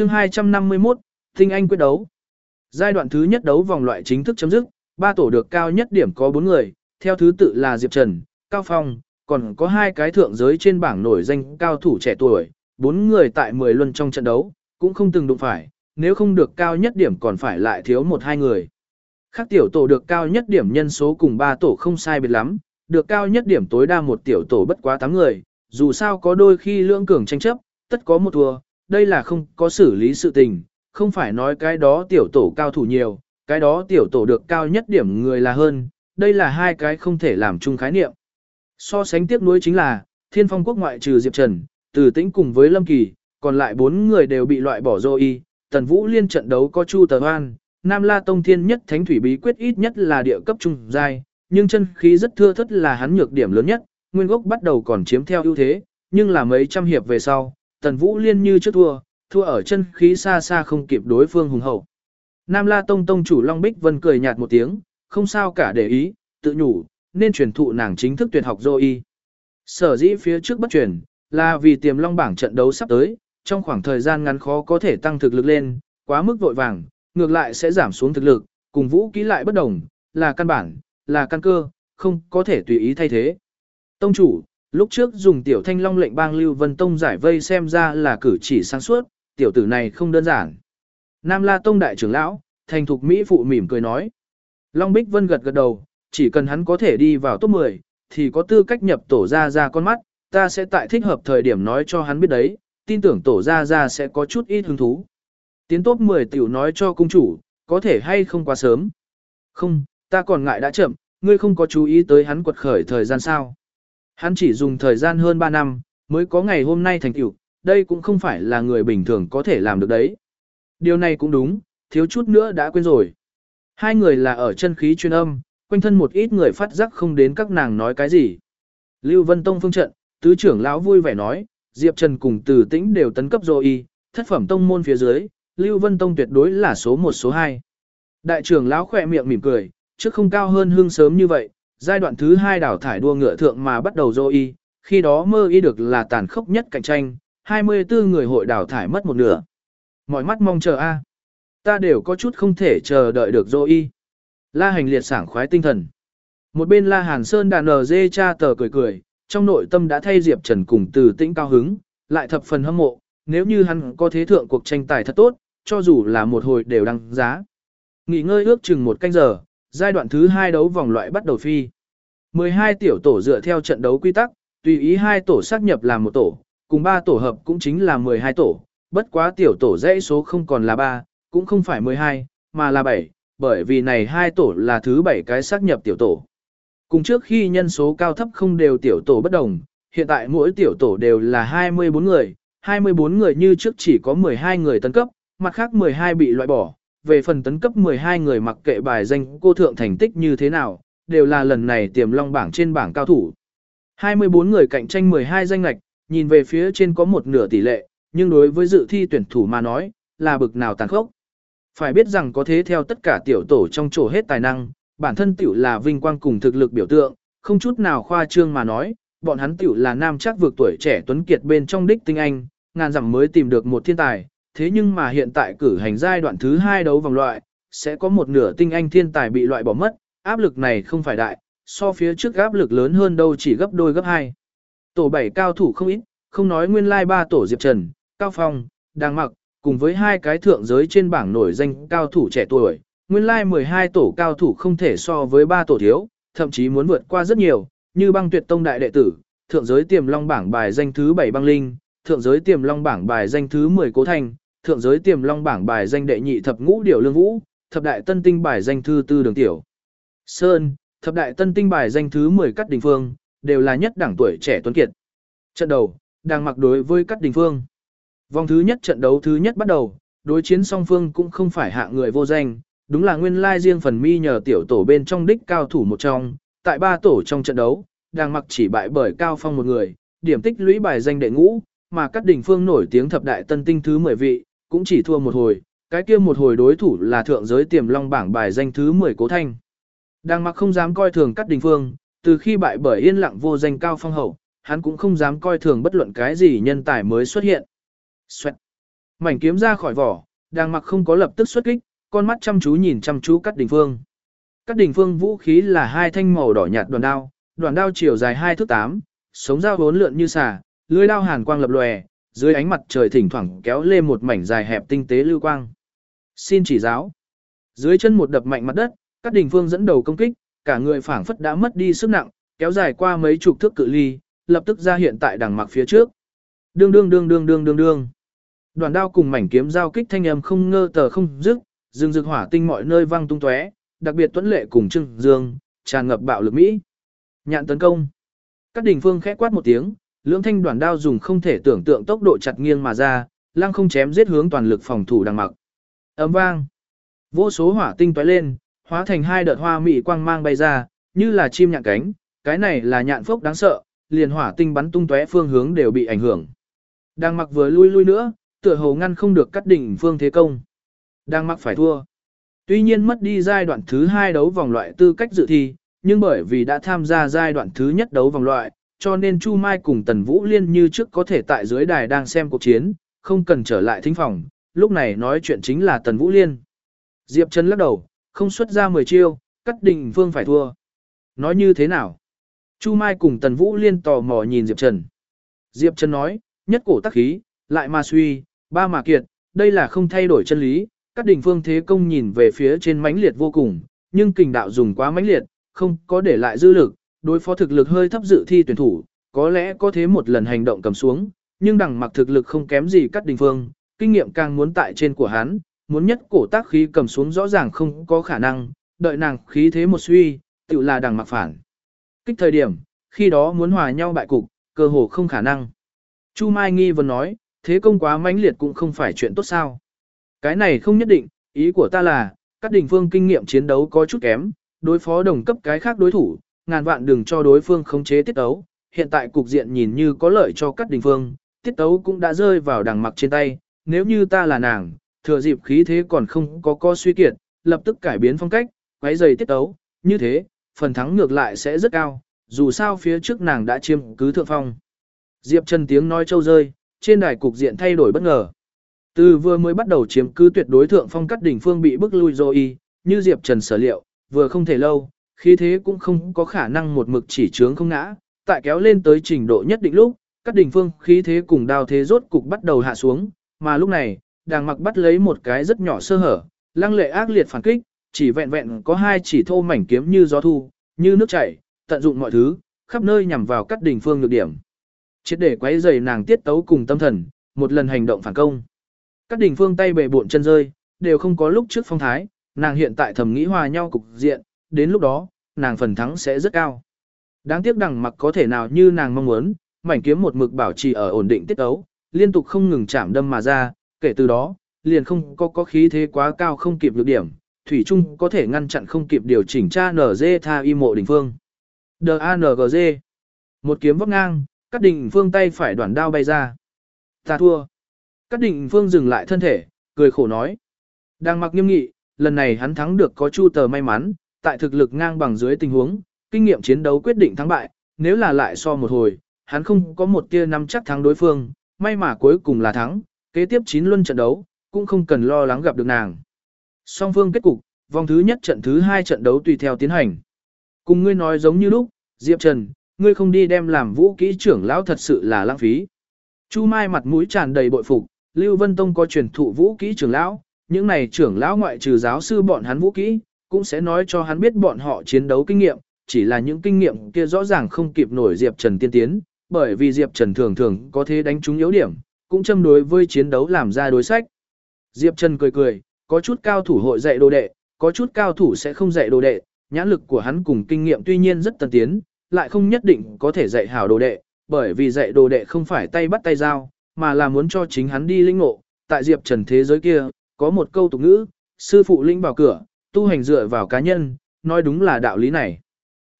chương 251, Tinh Anh quyết đấu. Giai đoạn thứ nhất đấu vòng loại chính thức chấm dứt, ba tổ được cao nhất điểm có 4 người, theo thứ tự là Diệp Trần, Cao Phong, còn có hai cái thượng giới trên bảng nổi danh cao thủ trẻ tuổi, bốn người tại 10 luân trong trận đấu, cũng không từng đụng phải, nếu không được cao nhất điểm còn phải lại thiếu một hai người. Khác tiểu tổ được cao nhất điểm nhân số cùng ba tổ không sai biệt lắm, được cao nhất điểm tối đa một tiểu tổ bất quá 8 người, dù sao có đôi khi lưỡng cường tranh chấp, tất có một thua, đây là không có xử lý sự tình, không phải nói cái đó tiểu tổ cao thủ nhiều, cái đó tiểu tổ được cao nhất điểm người là hơn, đây là hai cái không thể làm chung khái niệm. So sánh tiếp nối chính là, thiên phong quốc ngoại trừ Diệp Trần, từ tĩnh cùng với Lâm Kỳ, còn lại bốn người đều bị loại bỏ dô y, tần vũ liên trận đấu có Chu Tờ Hoan, Nam La Tông Thiên nhất thánh thủy bí quyết ít nhất là địa cấp trung giai, nhưng chân khí rất thưa thất là hắn nhược điểm lớn nhất, nguyên gốc bắt đầu còn chiếm theo ưu thế, nhưng là mấy trăm hiệp về sau, tần vũ liên như trước thua, thua ở chân khí xa xa không kịp đối phương hùng hậu. Nam La Tông Tông chủ Long Bích Vân cười nhạt một tiếng, không sao cả để ý, tự nhủ, nên truyền thụ nàng chính thức tuyệt học dô y. Sở dĩ phía trước bất truyền, là vì tiềm long bảng trận đấu sắp tới, trong khoảng thời gian ngắn khó có thể tăng thực lực lên, quá mức vội vàng, ngược lại sẽ giảm xuống thực lực, cùng vũ kỹ lại bất đồng, là căn bản, là căn cơ, không có thể tùy ý thay thế. Tông chủ, lúc trước dùng tiểu thanh long lệnh bang Lưu Vân Tông giải vây xem ra là cử chỉ sáng suốt, tiểu tử này không đơn giản. Nam La Tông đại trưởng lão, thành thục Mỹ phụ mỉm cười nói. Long Bích Vân gật gật đầu, chỉ cần hắn có thể đi vào top 10, thì có tư cách nhập tổ ra ra con mắt, ta sẽ tại thích hợp thời điểm nói cho hắn biết đấy, tin tưởng tổ ra ra sẽ có chút ít hứng thú. Tiến top 10 tiểu nói cho cung chủ, có thể hay không quá sớm. Không, ta còn ngại đã chậm, ngươi không có chú ý tới hắn quật khởi thời gian sao. Hắn chỉ dùng thời gian hơn 3 năm, mới có ngày hôm nay thành tựu, đây cũng không phải là người bình thường có thể làm được đấy. Điều này cũng đúng, thiếu chút nữa đã quên rồi. Hai người là ở chân khí chuyên âm, quanh thân một ít người phát giác không đến các nàng nói cái gì. Lưu Vân Tông phương trận, tứ trưởng lão vui vẻ nói, Diệp Trần cùng Từ Tĩnh đều tấn cấp rồi y, thất phẩm tông môn phía dưới, Lưu Vân Tông tuyệt đối là số 1 số 2. Đại trưởng lão khỏe miệng mỉm cười, trước không cao hơn hương sớm như vậy, giai đoạn thứ hai đảo thải đua ngựa thượng mà bắt đầu dô y, khi đó mơ y được là tàn khốc nhất cạnh tranh, 24 người hội đảo thải mất một nửa. Mọi mắt mong chờ a. Ta đều có chút không thể chờ đợi được dô y. La hành liệt sảng khoái tinh thần. Một bên La Hàn Sơn đàn ở dê cha tờ cười cười, trong nội tâm đã thay Diệp Trần cùng từ tĩnh cao hứng, lại thập phần hâm mộ, nếu như hắn có thế thượng cuộc tranh tài thật tốt, cho dù là một hồi đều đăng giá. Nghỉ ngơi ước chừng một canh giờ, giai đoạn thứ hai đấu vòng loại bắt đầu phi. 12 tiểu tổ dựa theo trận đấu quy tắc, tùy ý hai tổ xác nhập làm một tổ, cùng ba tổ hợp cũng chính là 12 tổ, bất quá tiểu tổ dãy số không còn là 3, cũng không phải 12, mà là 7, bởi vì này hai tổ là thứ 7 cái xác nhập tiểu tổ. Cùng trước khi nhân số cao thấp không đều tiểu tổ bất đồng, hiện tại mỗi tiểu tổ đều là 24 người, 24 người như trước chỉ có 12 người tấn cấp, mặt khác 12 bị loại bỏ. Về phần tấn cấp 12 người mặc kệ bài danh cô thượng thành tích như thế nào, đều là lần này tiềm long bảng trên bảng cao thủ. 24 người cạnh tranh 12 danh lạch, nhìn về phía trên có một nửa tỷ lệ, nhưng đối với dự thi tuyển thủ mà nói, là bực nào tàn khốc. Phải biết rằng có thế theo tất cả tiểu tổ trong chỗ hết tài năng, bản thân tiểu là vinh quang cùng thực lực biểu tượng, không chút nào khoa trương mà nói, bọn hắn tiểu là nam chắc vượt tuổi trẻ tuấn kiệt bên trong đích tinh anh, ngàn dặm mới tìm được một thiên tài, thế nhưng mà hiện tại cử hành giai đoạn thứ hai đấu vòng loại, sẽ có một nửa tinh anh thiên tài bị loại bỏ mất, áp lực này không phải đại, so phía trước áp lực lớn hơn đâu chỉ gấp đôi gấp hai. Tổ 7 cao thủ không ít, không nói nguyên lai like 3 tổ Diệp Trần, Cao Phong, Đàng Mặc, cùng với hai cái thượng giới trên bảng nổi danh cao thủ trẻ tuổi, nguyên lai 12 tổ cao thủ không thể so với 3 tổ thiếu, thậm chí muốn vượt qua rất nhiều, như băng tuyệt tông đại đệ tử, thượng giới tiềm long bảng bài danh thứ 7 băng linh, thượng giới tiềm long bảng bài danh thứ 10 cố thành, thượng giới tiềm long bảng bài danh đệ nhị thập ngũ điều lương vũ, thập đại tân tinh bài danh thứ tư đường tiểu. Sơn, thập đại tân tinh bài danh thứ 10 cắt đình phương, đều là nhất đẳng tuổi trẻ tuấn kiệt. Trận đầu, đang mặc đối với cắt đình phương. Vòng thứ nhất trận đấu thứ nhất bắt đầu, đối chiến song phương cũng không phải hạ người vô danh, đúng là nguyên lai riêng phần mi nhờ tiểu tổ bên trong đích cao thủ một trong, tại ba tổ trong trận đấu, đang mặc chỉ bại bởi cao phong một người, điểm tích lũy bài danh đệ ngũ, mà các đỉnh phương nổi tiếng thập đại tân tinh thứ 10 vị, cũng chỉ thua một hồi, cái kia một hồi đối thủ là thượng giới tiềm long bảng bài danh thứ 10 cố thanh. Đang mặc không dám coi thường các đỉnh phương, từ khi bại bởi yên lặng vô danh cao phong hậu, hắn cũng không dám coi thường bất luận cái gì nhân tài mới xuất hiện. Xoẹt. Mảnh kiếm ra khỏi vỏ, đang mặc không có lập tức xuất kích, con mắt chăm chú nhìn chăm chú Cát Đình Phương. Cát Đình Phương vũ khí là hai thanh màu đỏ nhạt đoàn đao, đoàn đao chiều dài 2 thước 8, sống dao vốn lượn như xà, lưới đao hàn quang lập lòe, dưới ánh mặt trời thỉnh thoảng kéo lên một mảnh dài hẹp tinh tế lưu quang. Xin chỉ giáo. Dưới chân một đập mạnh mặt đất, các Đình Phương dẫn đầu công kích, cả người phảng phất đã mất đi sức nặng, kéo dài qua mấy chục thước cự ly, lập tức ra hiện tại đằng mặc phía trước. Đương đương đương đương đương đương đương. Đoàn đao cùng mảnh kiếm giao kích thanh âm không ngơ tờ không dứt, rừng rực hỏa tinh mọi nơi vang tung tóe, đặc biệt tuấn lệ cùng trưng dương, tràn ngập bạo lực mỹ. Nhạn tấn công. Các đỉnh phương khẽ quát một tiếng, lưỡng thanh đoàn đao dùng không thể tưởng tượng tốc độ chặt nghiêng mà ra, lăng không chém giết hướng toàn lực phòng thủ đằng mặc. Ấm vang. Vô số hỏa tinh tóe lên, hóa thành hai đợt hoa mị quang mang bay ra, như là chim nhạn cánh, cái này là nhạn phốc đáng sợ, liền hỏa tinh bắn tung tóe phương hướng đều bị ảnh hưởng. Đang mặc vừa lui lui nữa, tựa hồ ngăn không được cắt đỉnh phương thế công. Đang mặc phải thua. Tuy nhiên mất đi giai đoạn thứ hai đấu vòng loại tư cách dự thi, nhưng bởi vì đã tham gia giai đoạn thứ nhất đấu vòng loại, cho nên Chu Mai cùng Tần Vũ Liên như trước có thể tại dưới đài đang xem cuộc chiến, không cần trở lại thính phòng, lúc này nói chuyện chính là Tần Vũ Liên. Diệp Trần lắc đầu, không xuất ra 10 chiêu, cắt đình phương phải thua. Nói như thế nào? Chu Mai cùng Tần Vũ Liên tò mò nhìn Diệp Trần. Diệp Trần nói, nhất cổ tắc khí, lại mà suy, ba mà kiệt, đây là không thay đổi chân lý. Các đỉnh phương thế công nhìn về phía trên mãnh liệt vô cùng, nhưng kình đạo dùng quá mãnh liệt, không có để lại dư lực, đối phó thực lực hơi thấp dự thi tuyển thủ, có lẽ có thế một lần hành động cầm xuống, nhưng đằng mặc thực lực không kém gì cắt đình phương, kinh nghiệm càng muốn tại trên của hắn, muốn nhất cổ tác khí cầm xuống rõ ràng không có khả năng, đợi nàng khí thế một suy, tự là đằng mặc phản. Kích thời điểm, khi đó muốn hòa nhau bại cục, cơ hồ không khả năng. Chu Mai nghi vấn nói, thế công quá mãnh liệt cũng không phải chuyện tốt sao. Cái này không nhất định, ý của ta là, các đỉnh phương kinh nghiệm chiến đấu có chút kém, đối phó đồng cấp cái khác đối thủ, ngàn vạn đừng cho đối phương khống chế tiết tấu. Hiện tại cục diện nhìn như có lợi cho các đỉnh phương, tiết tấu cũng đã rơi vào đằng mặc trên tay, nếu như ta là nàng, thừa dịp khí thế còn không có co suy kiệt, lập tức cải biến phong cách, quấy giày tiết tấu, như thế, phần thắng ngược lại sẽ rất cao, dù sao phía trước nàng đã chiếm cứ thượng phong. Diệp Trần tiếng nói châu rơi, trên đài cục diện thay đổi bất ngờ. Từ vừa mới bắt đầu chiếm cứ tuyệt đối thượng phong cắt đỉnh phương bị bức lui rồi như Diệp Trần sở liệu, vừa không thể lâu, khí thế cũng không có khả năng một mực chỉ trướng không ngã, tại kéo lên tới trình độ nhất định lúc, các đỉnh phương khí thế cùng đao thế rốt cục bắt đầu hạ xuống, mà lúc này, đàng mặc bắt lấy một cái rất nhỏ sơ hở, lăng lệ ác liệt phản kích, chỉ vẹn vẹn có hai chỉ thô mảnh kiếm như gió thu, như nước chảy, tận dụng mọi thứ, khắp nơi nhằm vào các đỉnh phương nhược điểm. Chết để quấy rầy nàng tiết tấu cùng tâm thần, một lần hành động phản công. Các đỉnh phương tay bề bộn chân rơi, đều không có lúc trước phong thái, nàng hiện tại thầm nghĩ hòa nhau cục diện, đến lúc đó, nàng phần thắng sẽ rất cao. Đáng tiếc đằng mặc có thể nào như nàng mong muốn, mảnh kiếm một mực bảo trì ở ổn định tiết ấu, liên tục không ngừng chạm đâm mà ra, kể từ đó, liền không có có khí thế quá cao không kịp được điểm, thủy chung có thể ngăn chặn không kịp điều chỉnh tra NG tha y mộ đỉnh phương. DANGG Một kiếm vấp ngang, cắt đỉnh phương tay phải đoạn đao bay ra. Ta thua. Cắt đỉnh phương dừng lại thân thể, cười khổ nói. Đang mặc nghiêm nghị, lần này hắn thắng được có chu tờ may mắn, tại thực lực ngang bằng dưới tình huống, kinh nghiệm chiến đấu quyết định thắng bại, nếu là lại so một hồi, hắn không có một tia nắm chắc thắng đối phương, may mà cuối cùng là thắng, kế tiếp 9 luân trận đấu, cũng không cần lo lắng gặp được nàng. Song phương kết cục, vòng thứ nhất trận thứ hai trận đấu tùy theo tiến hành. Cùng ngươi nói giống như lúc, Diệp Trần, ngươi không đi đem làm vũ kỹ trưởng lão thật sự là lãng phí. Chu Mai mặt mũi tràn đầy bội phục, Lưu Vân Tông có truyền thụ vũ kỹ trưởng lão, những này trưởng lão ngoại trừ giáo sư bọn hắn vũ kỹ, cũng sẽ nói cho hắn biết bọn họ chiến đấu kinh nghiệm, chỉ là những kinh nghiệm kia rõ ràng không kịp nổi Diệp Trần tiên tiến, bởi vì Diệp Trần thường thường có thế đánh trúng yếu điểm, cũng châm đối với chiến đấu làm ra đối sách. Diệp Trần cười cười, có chút cao thủ hội dạy đồ đệ, có chút cao thủ sẽ không dạy đồ đệ, nhãn lực của hắn cùng kinh nghiệm tuy nhiên rất tân tiến, lại không nhất định có thể dạy hảo đồ đệ, bởi vì dạy đồ đệ không phải tay bắt tay giao, mà là muốn cho chính hắn đi linh ngộ. Tại Diệp Trần thế giới kia, có một câu tục ngữ, sư phụ linh vào cửa, tu hành dựa vào cá nhân, nói đúng là đạo lý này.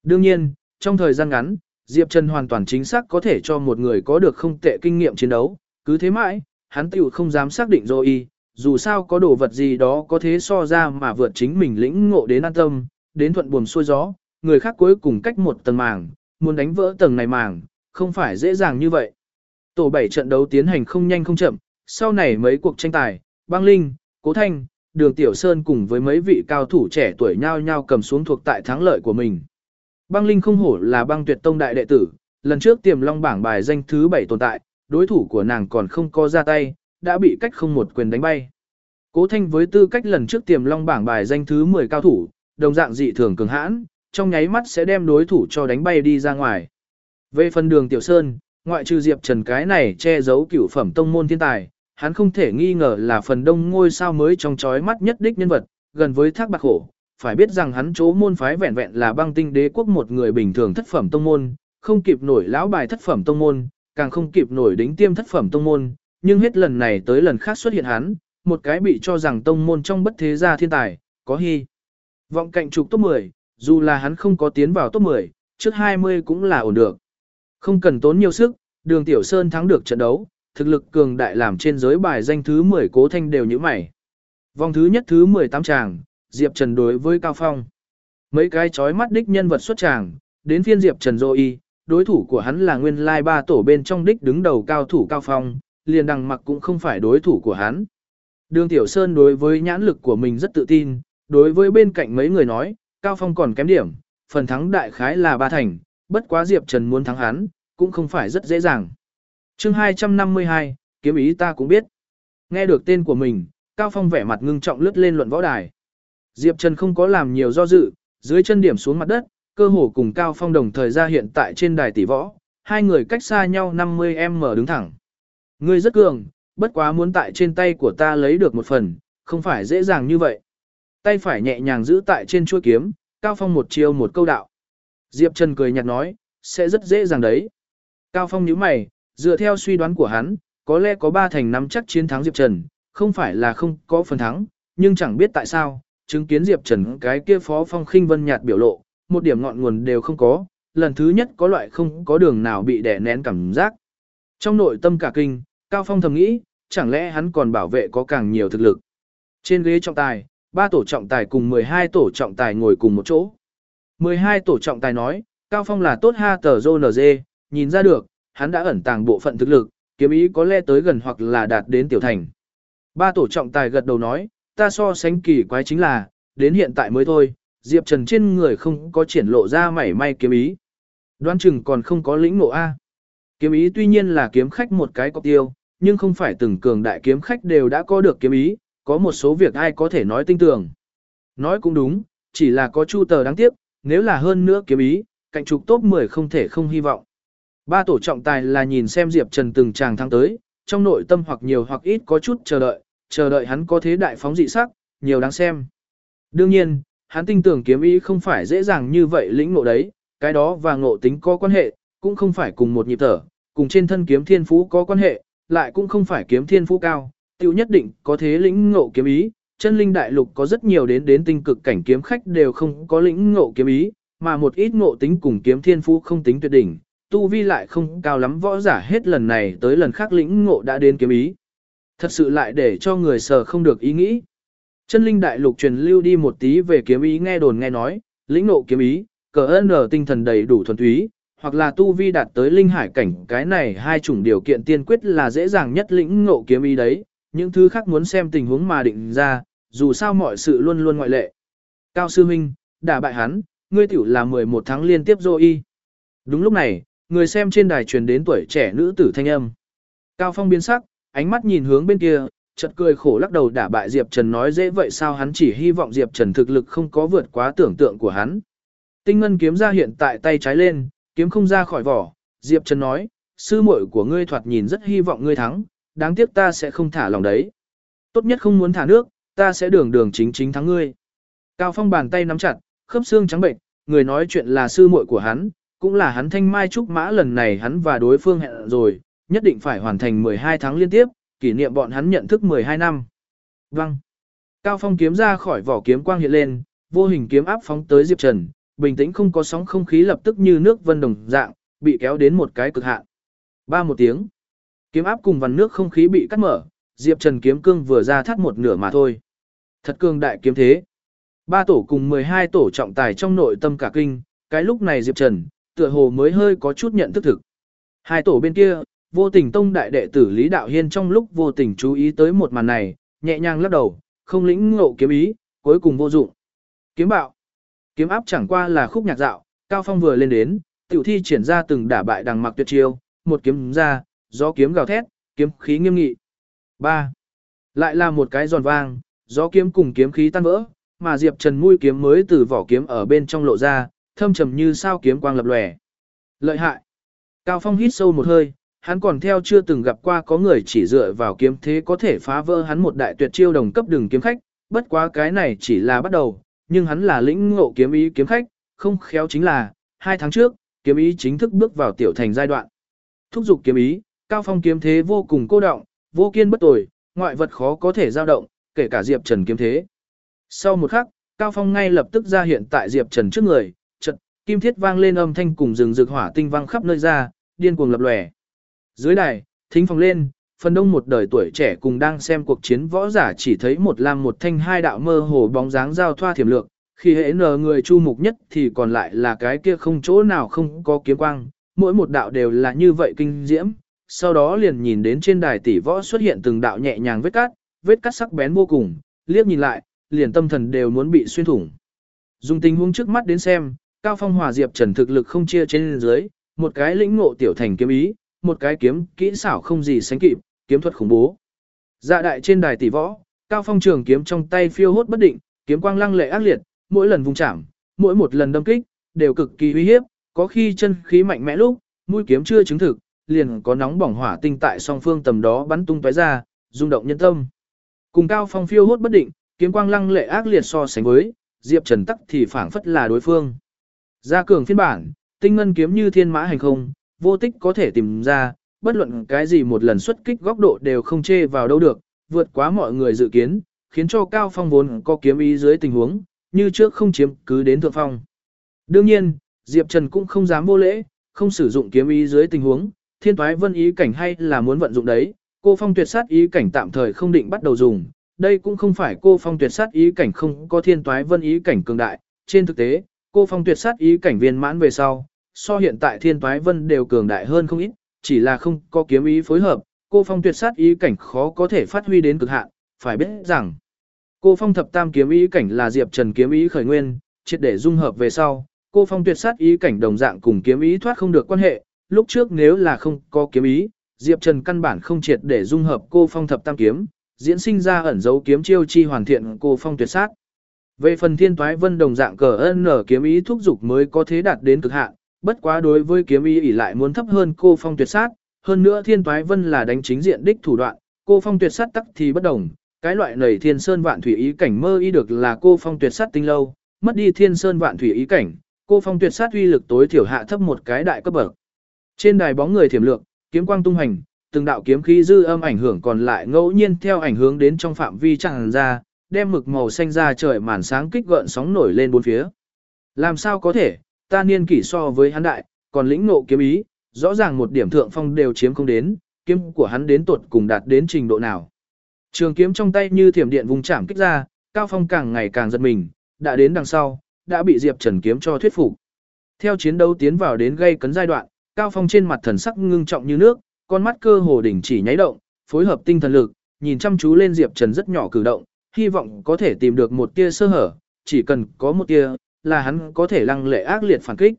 Đương nhiên, trong thời gian ngắn, Diệp Trần hoàn toàn chính xác có thể cho một người có được không tệ kinh nghiệm chiến đấu, cứ thế mãi, hắn tiểu không dám xác định rồi dù sao có đồ vật gì đó có thế so ra mà vượt chính mình lĩnh ngộ đến an tâm, đến thuận buồm xuôi gió, người khác cuối cùng cách một tầng màng, muốn đánh vỡ tầng này màng, không phải dễ dàng như vậy. Tổ 7 trận đấu tiến hành không nhanh không chậm, sau này mấy cuộc tranh tài, băng linh, cố thanh, đường tiểu sơn cùng với mấy vị cao thủ trẻ tuổi nhau nhau cầm xuống thuộc tại thắng lợi của mình. Băng linh không hổ là băng tuyệt tông đại đệ tử, lần trước tiềm long bảng bài danh thứ 7 tồn tại, đối thủ của nàng còn không có ra tay, đã bị cách không một quyền đánh bay. Cố thanh với tư cách lần trước tiềm long bảng bài danh thứ 10 cao thủ, đồng dạng dị thường cường hãn, trong nháy mắt sẽ đem đối thủ cho đánh bay đi ra ngoài. Về phần đường tiểu sơn, ngoại trừ Diệp Trần cái này che giấu cửu phẩm tông môn thiên tài, hắn không thể nghi ngờ là phần đông ngôi sao mới trong chói mắt nhất đích nhân vật, gần với thác bạc khổ. Phải biết rằng hắn chỗ môn phái vẹn vẹn là băng tinh đế quốc một người bình thường thất phẩm tông môn, không kịp nổi lão bài thất phẩm tông môn, càng không kịp nổi đính tiêm thất phẩm tông môn, nhưng hết lần này tới lần khác xuất hiện hắn, một cái bị cho rằng tông môn trong bất thế gia thiên tài, có hy. Vọng cạnh trục top 10, dù là hắn không có tiến vào top 10, trước 20 cũng là ổn được. Không cần tốn nhiều sức, đường Tiểu Sơn thắng được trận đấu, thực lực cường đại làm trên giới bài danh thứ 10 cố thanh đều như mày. Vòng thứ nhất thứ 18 tràng, Diệp Trần đối với Cao Phong. Mấy cái chói mắt đích nhân vật xuất tràng, đến phiên Diệp Trần Dô Y, đối thủ của hắn là nguyên lai ba tổ bên trong đích đứng đầu cao thủ Cao Phong, liền đằng mặc cũng không phải đối thủ của hắn. Đường Tiểu Sơn đối với nhãn lực của mình rất tự tin, đối với bên cạnh mấy người nói, Cao Phong còn kém điểm, phần thắng đại khái là ba thành, bất quá Diệp Trần muốn thắng hắn, cũng không phải rất dễ dàng chương 252, kiếm ý ta cũng biết. Nghe được tên của mình, Cao Phong vẻ mặt ngưng trọng lướt lên luận võ đài. Diệp Trần không có làm nhiều do dự, dưới chân điểm xuống mặt đất, cơ hồ cùng Cao Phong đồng thời ra hiện tại trên đài tỷ võ, hai người cách xa nhau 50m đứng thẳng. Ngươi rất cường, bất quá muốn tại trên tay của ta lấy được một phần, không phải dễ dàng như vậy. Tay phải nhẹ nhàng giữ tại trên chuôi kiếm, Cao Phong một chiêu một câu đạo. Diệp Trần cười nhạt nói, sẽ rất dễ dàng đấy. Cao Phong nhíu mày, dựa theo suy đoán của hắn, có lẽ có ba thành nắm chắc chiến thắng Diệp Trần, không phải là không có phần thắng, nhưng chẳng biết tại sao, chứng kiến Diệp Trần cái kia phó phong khinh vân nhạt biểu lộ, một điểm ngọn nguồn đều không có, lần thứ nhất có loại không có đường nào bị đè nén cảm giác. Trong nội tâm cả kinh, Cao Phong thầm nghĩ, chẳng lẽ hắn còn bảo vệ có càng nhiều thực lực. Trên ghế trọng tài, ba tổ trọng tài cùng 12 tổ trọng tài ngồi cùng một chỗ. 12 tổ trọng tài nói, Cao Phong là tốt ha tờ dô nhìn ra được, hắn đã ẩn tàng bộ phận thực lực, kiếm ý có lẽ tới gần hoặc là đạt đến tiểu thành. Ba tổ trọng tài gật đầu nói, ta so sánh kỳ quái chính là, đến hiện tại mới thôi, Diệp Trần trên người không có triển lộ ra mảy may kiếm ý. Đoán chừng còn không có lĩnh ngộ A. Kiếm ý tuy nhiên là kiếm khách một cái cọc tiêu, nhưng không phải từng cường đại kiếm khách đều đã có được kiếm ý, có một số việc ai có thể nói tinh tường. Nói cũng đúng, chỉ là có chu tờ đáng tiếc, nếu là hơn nữa kiếm ý, cạnh trục top 10 không thể không hy vọng. Ba tổ trọng tài là nhìn xem Diệp Trần từng chàng thắng tới, trong nội tâm hoặc nhiều hoặc ít có chút chờ đợi, chờ đợi hắn có thế đại phóng dị sắc, nhiều đáng xem. Đương nhiên, hắn tin tưởng kiếm ý không phải dễ dàng như vậy lĩnh ngộ đấy, cái đó và ngộ tính có quan hệ, cũng không phải cùng một nhịp thở, cùng trên thân kiếm thiên phú có quan hệ, lại cũng không phải kiếm thiên phú cao, tiêu nhất định có thế lĩnh ngộ kiếm ý, chân linh đại lục có rất nhiều đến đến tinh cực cảnh kiếm khách đều không có lĩnh ngộ kiếm ý, mà một ít ngộ tính cùng kiếm thiên phú không tính tuyệt đỉnh, tu vi lại không cao lắm võ giả hết lần này tới lần khác lĩnh ngộ đã đến kiếm ý. Thật sự lại để cho người sờ không được ý nghĩ. Chân linh đại lục truyền lưu đi một tí về kiếm ý nghe đồn nghe nói, lĩnh ngộ kiếm ý, cờ ơn ở tinh thần đầy đủ thuần túy, hoặc là tu vi đạt tới linh hải cảnh cái này hai chủng điều kiện tiên quyết là dễ dàng nhất lĩnh ngộ kiếm ý đấy, những thứ khác muốn xem tình huống mà định ra, dù sao mọi sự luôn luôn ngoại lệ. Cao sư minh, đả bại hắn, ngươi tiểu là 11 tháng liên tiếp dô y. Đúng lúc này, người xem trên đài truyền đến tuổi trẻ nữ tử thanh âm. Cao Phong biến sắc, ánh mắt nhìn hướng bên kia, chợt cười khổ lắc đầu đả bại Diệp Trần nói dễ vậy sao hắn chỉ hy vọng Diệp Trần thực lực không có vượt quá tưởng tượng của hắn. Tinh ngân kiếm ra hiện tại tay trái lên, kiếm không ra khỏi vỏ, Diệp Trần nói, sư muội của ngươi thoạt nhìn rất hy vọng ngươi thắng, đáng tiếc ta sẽ không thả lòng đấy. Tốt nhất không muốn thả nước, ta sẽ đường đường chính chính thắng ngươi. Cao Phong bàn tay nắm chặt, khớp xương trắng bệnh, người nói chuyện là sư muội của hắn, cũng là hắn thanh mai trúc mã lần này hắn và đối phương hẹn rồi, nhất định phải hoàn thành 12 tháng liên tiếp, kỷ niệm bọn hắn nhận thức 12 năm. Văng. Cao Phong kiếm ra khỏi vỏ kiếm quang hiện lên, vô hình kiếm áp phóng tới Diệp Trần, bình tĩnh không có sóng không khí lập tức như nước vân đồng dạng, bị kéo đến một cái cực hạn. Ba một tiếng. Kiếm áp cùng vằn nước không khí bị cắt mở, Diệp Trần kiếm cương vừa ra thắt một nửa mà thôi. Thật cương đại kiếm thế. Ba tổ cùng 12 tổ trọng tài trong nội tâm cả kinh, cái lúc này Diệp Trần, tựa hồ mới hơi có chút nhận thức thực. Hai tổ bên kia, vô tình tông đại đệ tử Lý Đạo Hiên trong lúc vô tình chú ý tới một màn này, nhẹ nhàng lắc đầu, không lĩnh ngộ kiếm ý, cuối cùng vô dụng. Kiếm bạo. Kiếm áp chẳng qua là khúc nhạc dạo, Cao Phong vừa lên đến, tiểu thi triển ra từng đả bại đằng mặc tuyệt chiêu, một kiếm ra, gió kiếm gào thét, kiếm khí nghiêm nghị. 3. Lại là một cái giòn vang, gió kiếm cùng kiếm khí tan vỡ, mà Diệp Trần mũi kiếm mới từ vỏ kiếm ở bên trong lộ ra, thâm trầm như sao kiếm quang lập lòe. Lợi hại. Cao Phong hít sâu một hơi, hắn còn theo chưa từng gặp qua có người chỉ dựa vào kiếm thế có thể phá vỡ hắn một đại tuyệt chiêu đồng cấp đường kiếm khách, bất quá cái này chỉ là bắt đầu, nhưng hắn là lĩnh ngộ kiếm ý kiếm khách, không khéo chính là, hai tháng trước, kiếm ý chính thức bước vào tiểu thành giai đoạn. Thúc dục kiếm ý, Cao Phong kiếm thế vô cùng cô động, vô kiên bất tồi, ngoại vật khó có thể dao động, kể cả Diệp Trần kiếm thế. Sau một khắc, Cao Phong ngay lập tức ra hiện tại Diệp Trần trước người, kim thiết vang lên âm thanh cùng rừng rực hỏa tinh vang khắp nơi ra, điên cuồng lập lòe. Dưới đài, thính phòng lên, phần đông một đời tuổi trẻ cùng đang xem cuộc chiến võ giả chỉ thấy một lam một thanh hai đạo mơ hồ bóng dáng giao thoa thiểm lược, khi hệ nờ người chu mục nhất thì còn lại là cái kia không chỗ nào không có kiếm quang, mỗi một đạo đều là như vậy kinh diễm, sau đó liền nhìn đến trên đài tỷ võ xuất hiện từng đạo nhẹ nhàng vết cắt, vết cắt sắc bén vô cùng, liếc nhìn lại, liền tâm thần đều muốn bị xuyên thủng. Dùng tình huống trước mắt đến xem, Cao Phong Hòa Diệp Trần thực lực không chia trên dưới, một cái lĩnh ngộ tiểu thành kiếm ý, một cái kiếm kỹ xảo không gì sánh kịp, kiếm thuật khủng bố. Dạ đại trên đài tỷ võ, Cao Phong trường kiếm trong tay phiêu hốt bất định, kiếm quang lăng lệ ác liệt, mỗi lần vung chạm, mỗi một lần đâm kích, đều cực kỳ uy hiếp, có khi chân khí mạnh mẽ lúc, mũi kiếm chưa chứng thực, liền có nóng bỏng hỏa tinh tại song phương tầm đó bắn tung tóe ra, rung động nhân tâm. Cùng Cao Phong phiêu hốt bất định, kiếm quang lăng lệ ác liệt so sánh với, Diệp Trần tắc thì phảng phất là đối phương. Gia cường phiên bản, tinh ngân kiếm như thiên mã hành không, vô tích có thể tìm ra, bất luận cái gì một lần xuất kích góc độ đều không chê vào đâu được, vượt quá mọi người dự kiến, khiến cho Cao Phong vốn có kiếm ý dưới tình huống, như trước không chiếm cứ đến thượng phong. Đương nhiên, Diệp Trần cũng không dám vô lễ, không sử dụng kiếm ý dưới tình huống, thiên toái vân ý cảnh hay là muốn vận dụng đấy, cô phong tuyệt sát ý cảnh tạm thời không định bắt đầu dùng, đây cũng không phải cô phong tuyệt sát ý cảnh không có thiên toái vân ý cảnh cường đại, trên thực tế, cô phong tuyệt sát ý cảnh viên mãn về sau, so hiện tại thiên toái vân đều cường đại hơn không ít, chỉ là không có kiếm ý phối hợp, cô phong tuyệt sát ý cảnh khó có thể phát huy đến cực hạn, phải biết rằng, cô phong thập tam kiếm ý cảnh là diệp trần kiếm ý khởi nguyên, triệt để dung hợp về sau, cô phong tuyệt sát ý cảnh đồng dạng cùng kiếm ý thoát không được quan hệ, lúc trước nếu là không có kiếm ý, diệp trần căn bản không triệt để dung hợp cô phong thập tam kiếm, diễn sinh ra ẩn dấu kiếm chiêu chi hoàn thiện cô phong tuyệt sát. Về phần thiên toái vân đồng dạng cờ ân nở kiếm ý thúc dục mới có thế đạt đến cực hạn, bất quá đối với kiếm ý ỉ lại muốn thấp hơn cô phong tuyệt sát, hơn nữa thiên toái vân là đánh chính diện đích thủ đoạn, cô phong tuyệt sát tắc thì bất đồng, cái loại này thiên sơn vạn thủy ý cảnh mơ ý được là cô phong tuyệt sát tinh lâu, mất đi thiên sơn vạn thủy ý cảnh, cô phong tuyệt sát uy lực tối thiểu hạ thấp một cái đại cấp bậc. Trên đài bóng người thiểm lượng, kiếm quang tung hành, từng đạo kiếm khí dư âm ảnh hưởng còn lại ngẫu nhiên theo ảnh hướng đến trong phạm vi tràn ra, đem mực màu xanh ra trời màn sáng kích gợn sóng nổi lên bốn phía. Làm sao có thể, ta niên kỷ so với hắn đại, còn lĩnh ngộ kiếm ý, rõ ràng một điểm thượng phong đều chiếm không đến, kiếm của hắn đến tuột cùng đạt đến trình độ nào. Trường kiếm trong tay như thiểm điện vùng chạm kích ra, Cao Phong càng ngày càng giật mình, đã đến đằng sau, đã bị Diệp Trần kiếm cho thuyết phục. Theo chiến đấu tiến vào đến gây cấn giai đoạn, Cao Phong trên mặt thần sắc ngưng trọng như nước, con mắt cơ hồ đỉnh chỉ nháy động, phối hợp tinh thần lực, nhìn chăm chú lên Diệp Trần rất nhỏ cử động, hy vọng có thể tìm được một tia sơ hở, chỉ cần có một tia, là hắn có thể lăng lệ ác liệt phản kích.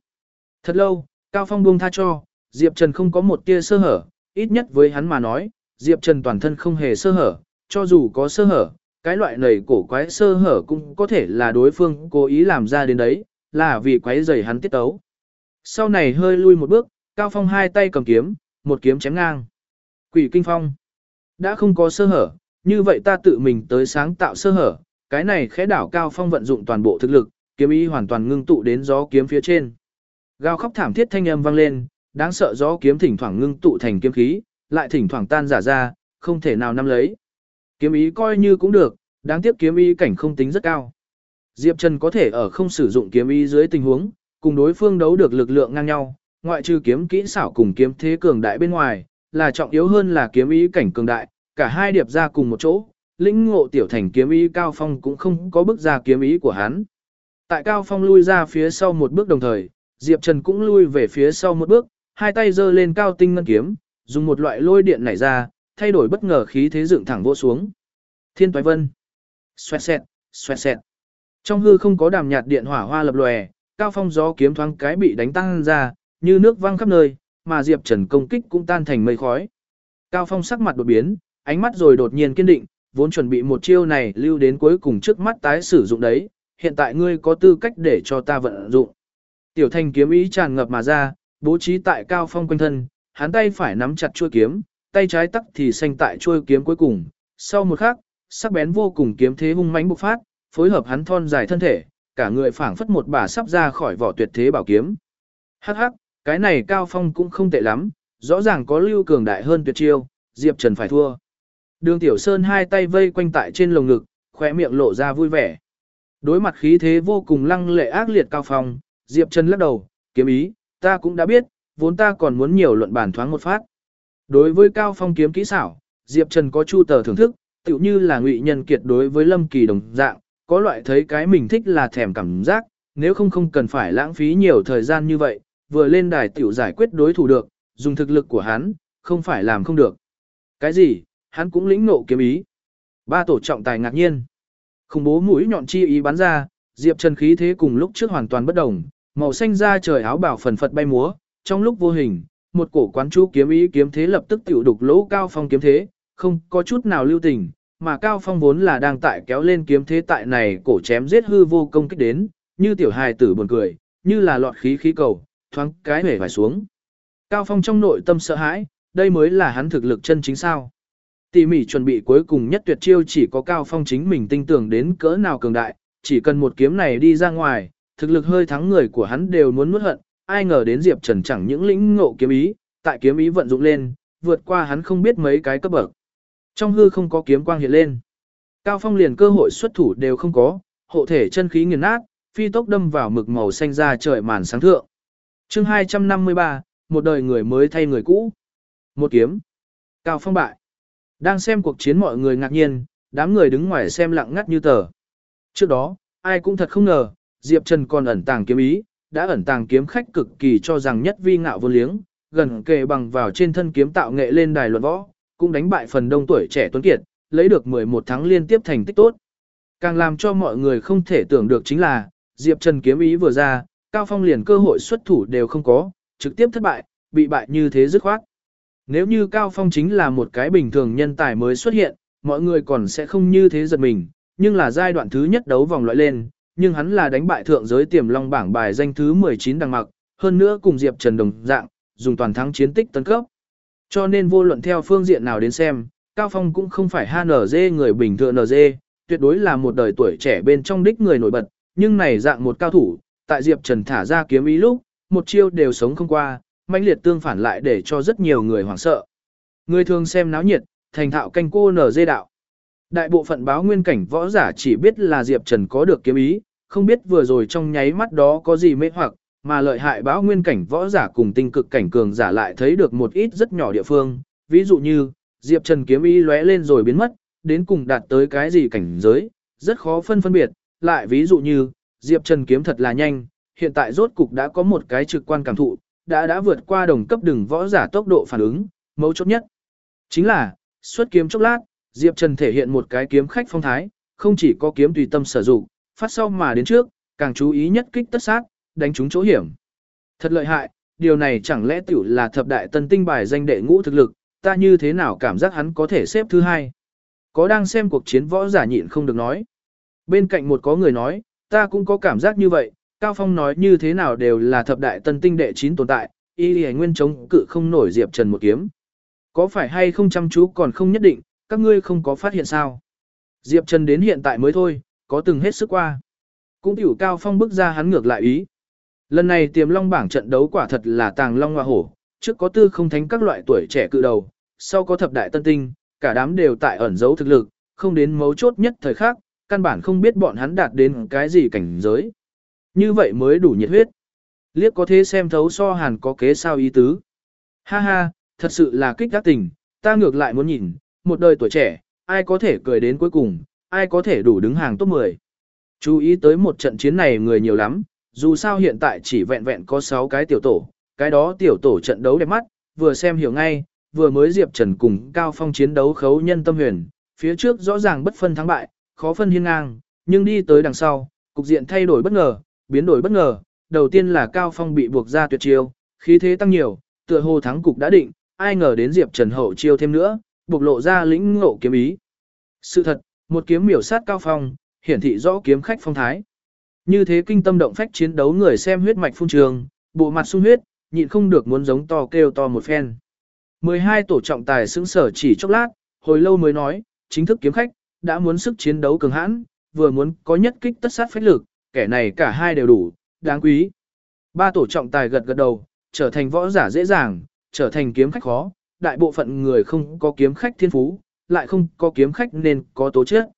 Thật lâu, Cao Phong buông tha cho, Diệp Trần không có một tia sơ hở, ít nhất với hắn mà nói, Diệp Trần toàn thân không hề sơ hở, cho dù có sơ hở, cái loại này cổ quái sơ hở cũng có thể là đối phương cố ý làm ra đến đấy, là vì quái rầy hắn tiết tấu. Sau này hơi lui một bước, Cao Phong hai tay cầm kiếm, một kiếm chém ngang. Quỷ kinh phong. Đã không có sơ hở, như vậy ta tự mình tới sáng tạo sơ hở, cái này khẽ đảo Cao Phong vận dụng toàn bộ thực lực, kiếm ý hoàn toàn ngưng tụ đến gió kiếm phía trên. Gào khóc thảm thiết thanh âm vang lên, đáng sợ gió kiếm thỉnh thoảng ngưng tụ thành kiếm khí, lại thỉnh thoảng tan giả ra, không thể nào nắm lấy. Kiếm ý coi như cũng được, đáng tiếc kiếm ý cảnh không tính rất cao. Diệp Trần có thể ở không sử dụng kiếm ý dưới tình huống, cùng đối phương đấu được lực lượng ngang nhau, ngoại trừ kiếm kỹ xảo cùng kiếm thế cường đại bên ngoài, là trọng yếu hơn là kiếm ý cảnh cường đại, cả hai điệp ra cùng một chỗ, lĩnh ngộ tiểu thành kiếm ý cao phong cũng không có bước ra kiếm ý của hắn. Tại cao phong lui ra phía sau một bước đồng thời, Diệp Trần cũng lui về phía sau một bước, hai tay giơ lên cao tinh ngân kiếm, dùng một loại lôi điện nảy ra, thay đổi bất ngờ khí thế dựng thẳng vỗ xuống. Thiên Toái Vân. Xoẹt xẹt, xoẹt xẹt. Trong hư không có đàm nhạt điện hỏa hoa lập lòe, cao phong gió kiếm thoáng cái bị đánh tăng ra, như nước văng khắp nơi, mà Diệp Trần công kích cũng tan thành mây khói. Cao phong sắc mặt đột biến, ánh mắt rồi đột nhiên kiên định, vốn chuẩn bị một chiêu này lưu đến cuối cùng trước mắt tái sử dụng đấy, hiện tại ngươi có tư cách để cho ta vận dụng. Tiểu Thanh kiếm ý tràn ngập mà ra, bố trí tại cao phong quanh thân, hắn tay phải nắm chặt chuôi kiếm, tay trái tắc thì xanh tại chuôi kiếm cuối cùng. Sau một khắc, sắc bén vô cùng kiếm thế hung mãnh bộc phát, phối hợp hắn thon dài thân thể, cả người phảng phất một bà sắp ra khỏi vỏ tuyệt thế bảo kiếm. Hắc hắc, cái này cao phong cũng không tệ lắm, rõ ràng có lưu cường đại hơn tuyệt chiêu, Diệp Trần phải thua. Đường Tiểu Sơn hai tay vây quanh tại trên lồng ngực, khóe miệng lộ ra vui vẻ. Đối mặt khí thế vô cùng lăng lệ ác liệt cao phong, Diệp Trần lắc đầu, kiếm ý, ta cũng đã biết, vốn ta còn muốn nhiều luận bản thoáng một phát. Đối với cao phong kiếm kỹ xảo, Diệp Trần có chu tờ thưởng thức, tựu như là ngụy nhân kiệt đối với Lâm Kỳ đồng dạng, có loại thấy cái mình thích là thèm cảm giác, nếu không không cần phải lãng phí nhiều thời gian như vậy, vừa lên đài tiểu giải quyết đối thủ được, dùng thực lực của hắn, không phải làm không được. Cái gì, hắn cũng lĩnh ngộ kiếm ý. Ba tổ trọng tài ngạc nhiên. Khủng bố mũi nhọn chi ý bắn ra, Diệp Trần khí thế cùng lúc trước hoàn toàn bất đồng, màu xanh da trời áo bảo phần phật bay múa, trong lúc vô hình, một cổ quán chú kiếm ý kiếm thế lập tức tiểu đục lỗ cao phong kiếm thế, không có chút nào lưu tình, mà cao phong vốn là đang tại kéo lên kiếm thế tại này cổ chém giết hư vô công kích đến, như tiểu hài tử buồn cười, như là lọt khí khí cầu, thoáng cái hể phải xuống. Cao phong trong nội tâm sợ hãi, đây mới là hắn thực lực chân chính sao. Tỉ mỉ chuẩn bị cuối cùng nhất tuyệt chiêu chỉ có Cao Phong chính mình tin tưởng đến cỡ nào cường đại, chỉ cần một kiếm này đi ra ngoài, thực lực hơi thắng người của hắn đều muốn nuốt hận, ai ngờ đến Diệp Trần chẳng những lĩnh ngộ kiếm ý, tại kiếm ý vận dụng lên, vượt qua hắn không biết mấy cái cấp bậc. Trong hư không có kiếm quang hiện lên. Cao Phong liền cơ hội xuất thủ đều không có, hộ thể chân khí nghiền nát, phi tốc đâm vào mực màu xanh ra trời màn sáng thượng. Chương 253, một đời người mới thay người cũ. Một kiếm. Cao Phong bại. Đang xem cuộc chiến mọi người ngạc nhiên, đám người đứng ngoài xem lặng ngắt như tờ. Trước đó, ai cũng thật không ngờ, Diệp Trần còn ẩn tàng kiếm ý, đã ẩn tàng kiếm khách cực kỳ cho rằng nhất vi ngạo vô liếng, gần kề bằng vào trên thân kiếm tạo nghệ lên đài luận võ, cũng đánh bại phần đông tuổi trẻ tuấn kiệt, lấy được 11 tháng liên tiếp thành tích tốt. Càng làm cho mọi người không thể tưởng được chính là, Diệp Trần kiếm ý vừa ra, Cao Phong liền cơ hội xuất thủ đều không có, trực tiếp thất bại, bị bại như thế dứt khoát. Nếu như Cao Phong chính là một cái bình thường nhân tài mới xuất hiện, mọi người còn sẽ không như thế giật mình, nhưng là giai đoạn thứ nhất đấu vòng loại lên, nhưng hắn là đánh bại thượng giới tiềm long bảng bài danh thứ 19 đằng mặc, hơn nữa cùng Diệp Trần đồng dạng, dùng toàn thắng chiến tích tấn cấp. Cho nên vô luận theo phương diện nào đến xem, Cao Phong cũng không phải HNZ người bình thường NZ, tuyệt đối là một đời tuổi trẻ bên trong đích người nổi bật, nhưng này dạng một cao thủ, tại Diệp Trần thả ra kiếm ý lúc, một chiêu đều sống không qua, mãnh liệt tương phản lại để cho rất nhiều người hoảng sợ. Người thường xem náo nhiệt, thành thạo canh cô nở dê đạo. Đại bộ phận báo nguyên cảnh võ giả chỉ biết là Diệp Trần có được kiếm ý, không biết vừa rồi trong nháy mắt đó có gì mê hoặc, mà lợi hại báo nguyên cảnh võ giả cùng tinh cực cảnh cường giả lại thấy được một ít rất nhỏ địa phương, ví dụ như, Diệp Trần kiếm ý lóe lên rồi biến mất, đến cùng đạt tới cái gì cảnh giới, rất khó phân phân biệt, lại ví dụ như, Diệp Trần kiếm thật là nhanh, hiện tại rốt cục đã có một cái trực quan cảm thụ, đã đã vượt qua đồng cấp đường võ giả tốc độ phản ứng, mấu chốt nhất. Chính là, xuất kiếm chốc lát, Diệp Trần thể hiện một cái kiếm khách phong thái, không chỉ có kiếm tùy tâm sử dụng, phát sau mà đến trước, càng chú ý nhất kích tất sát, đánh trúng chỗ hiểm. Thật lợi hại, điều này chẳng lẽ tiểu là thập đại tân tinh bài danh đệ ngũ thực lực, ta như thế nào cảm giác hắn có thể xếp thứ hai. Có đang xem cuộc chiến võ giả nhịn không được nói. Bên cạnh một có người nói, ta cũng có cảm giác như vậy, Cao Phong nói như thế nào đều là thập đại tân tinh đệ chín tồn tại, y lì nguyên chống cự không nổi Diệp Trần một kiếm. Có phải hay không chăm chú còn không nhất định, các ngươi không có phát hiện sao. Diệp Trần đến hiện tại mới thôi, có từng hết sức qua. Cũng tiểu Cao Phong bước ra hắn ngược lại ý. Lần này tiềm long bảng trận đấu quả thật là tàng long hoa hổ, trước có tư không thánh các loại tuổi trẻ cự đầu, sau có thập đại tân tinh, cả đám đều tại ẩn giấu thực lực, không đến mấu chốt nhất thời khắc, căn bản không biết bọn hắn đạt đến cái gì cảnh giới. Như vậy mới đủ nhiệt huyết. Liếc có thế xem thấu so hàn có kế sao ý tứ. Ha ha, thật sự là kích đắc tình, ta ngược lại muốn nhìn, một đời tuổi trẻ, ai có thể cười đến cuối cùng, ai có thể đủ đứng hàng top 10. Chú ý tới một trận chiến này người nhiều lắm, dù sao hiện tại chỉ vẹn vẹn có 6 cái tiểu tổ, cái đó tiểu tổ trận đấu đẹp mắt, vừa xem hiểu ngay, vừa mới Diệp Trần cùng Cao Phong chiến đấu khấu nhân tâm huyền, phía trước rõ ràng bất phân thắng bại, khó phân hiên ngang, nhưng đi tới đằng sau, cục diện thay đổi bất ngờ, biến đổi bất ngờ, đầu tiên là Cao Phong bị buộc ra tuyệt chiêu, khí thế tăng nhiều, tựa hồ thắng cục đã định, ai ngờ đến Diệp Trần hậu chiêu thêm nữa, bộc lộ ra lĩnh ngộ kiếm ý. Sự thật, một kiếm miểu sát Cao Phong, hiển thị rõ kiếm khách phong thái. Như thế kinh tâm động phách chiến đấu người xem huyết mạch phun trường, bộ mặt sung huyết, nhịn không được muốn giống to kêu to một phen. 12 tổ trọng tài sững sở chỉ chốc lát, hồi lâu mới nói, chính thức kiếm khách, đã muốn sức chiến đấu cường hãn, vừa muốn có nhất kích tất sát phách lực, kẻ này cả hai đều đủ, đáng quý. Ba tổ trọng tài gật gật đầu, trở thành võ giả dễ dàng, trở thành kiếm khách khó, đại bộ phận người không có kiếm khách thiên phú, lại không có kiếm khách nên có tố chất.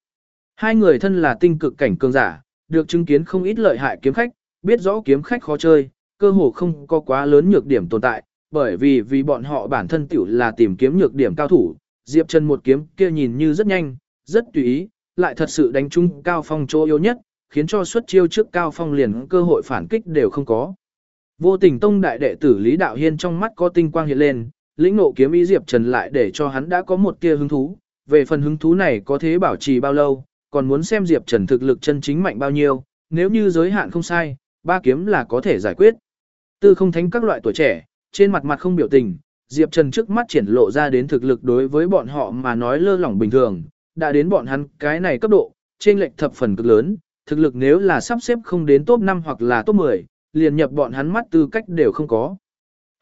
Hai người thân là tinh cực cảnh cường giả, được chứng kiến không ít lợi hại kiếm khách, biết rõ kiếm khách khó chơi, cơ hồ không có quá lớn nhược điểm tồn tại, bởi vì vì bọn họ bản thân tiểu là tìm kiếm nhược điểm cao thủ, Diệp Trần một kiếm kia nhìn như rất nhanh, rất tùy ý, lại thật sự đánh trúng Cao Phong chỗ yếu nhất, khiến cho xuất chiêu trước Cao Phong liền cơ hội phản kích đều không có. Vô tình tông đại đệ tử Lý Đạo Hiên trong mắt có tinh quang hiện lên, lĩnh ngộ kiếm ý Diệp Trần lại để cho hắn đã có một tia hứng thú, về phần hứng thú này có thế bảo trì bao lâu, còn muốn xem Diệp Trần thực lực chân chính mạnh bao nhiêu, nếu như giới hạn không sai, ba kiếm là có thể giải quyết. Tư không thánh các loại tuổi trẻ, trên mặt mặt không biểu tình, Diệp Trần trước mắt triển lộ ra đến thực lực đối với bọn họ mà nói lơ lỏng bình thường, đã đến bọn hắn cái này cấp độ, trên lệch thập phần cực lớn, thực lực nếu là sắp xếp không đến top 5 hoặc là top 10, liền nhập bọn hắn mắt tư cách đều không có.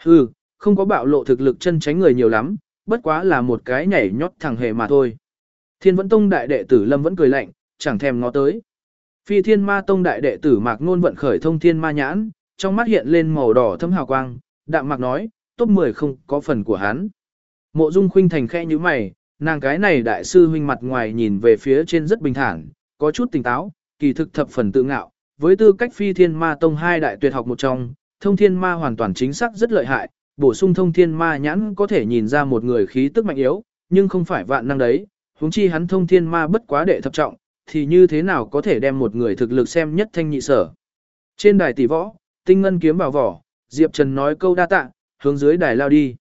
Hừ, không có bạo lộ thực lực chân tránh người nhiều lắm, bất quá là một cái nhảy nhót thẳng hề mà thôi. Thiên Vẫn Tông đại đệ tử Lâm vẫn cười lạnh, chẳng thèm ngó tới. Phi Thiên Ma Tông đại đệ tử Mạc Nôn vận khởi thông thiên ma nhãn, trong mắt hiện lên màu đỏ thâm hào quang, đạm mạc nói, top 10 không có phần của hắn. Mộ Dung Khuynh thành khe như mày, nàng cái này đại sư huynh mặt ngoài nhìn về phía trên rất bình thản, có chút tỉnh táo, kỳ thực thập phần tự ngạo, với tư cách Phi Thiên Ma Tông hai đại tuyệt học một trong, thông thiên ma hoàn toàn chính xác rất lợi hại, bổ sung thông thiên ma nhãn có thể nhìn ra một người khí tức mạnh yếu, nhưng không phải vạn năng đấy, huống chi hắn thông thiên ma bất quá đệ thập trọng, thì như thế nào có thể đem một người thực lực xem nhất thanh nhị sở. Trên đài tỷ võ, tinh ngân kiếm vào vỏ, Diệp Trần nói câu đa tạ, hướng dưới đài lao đi.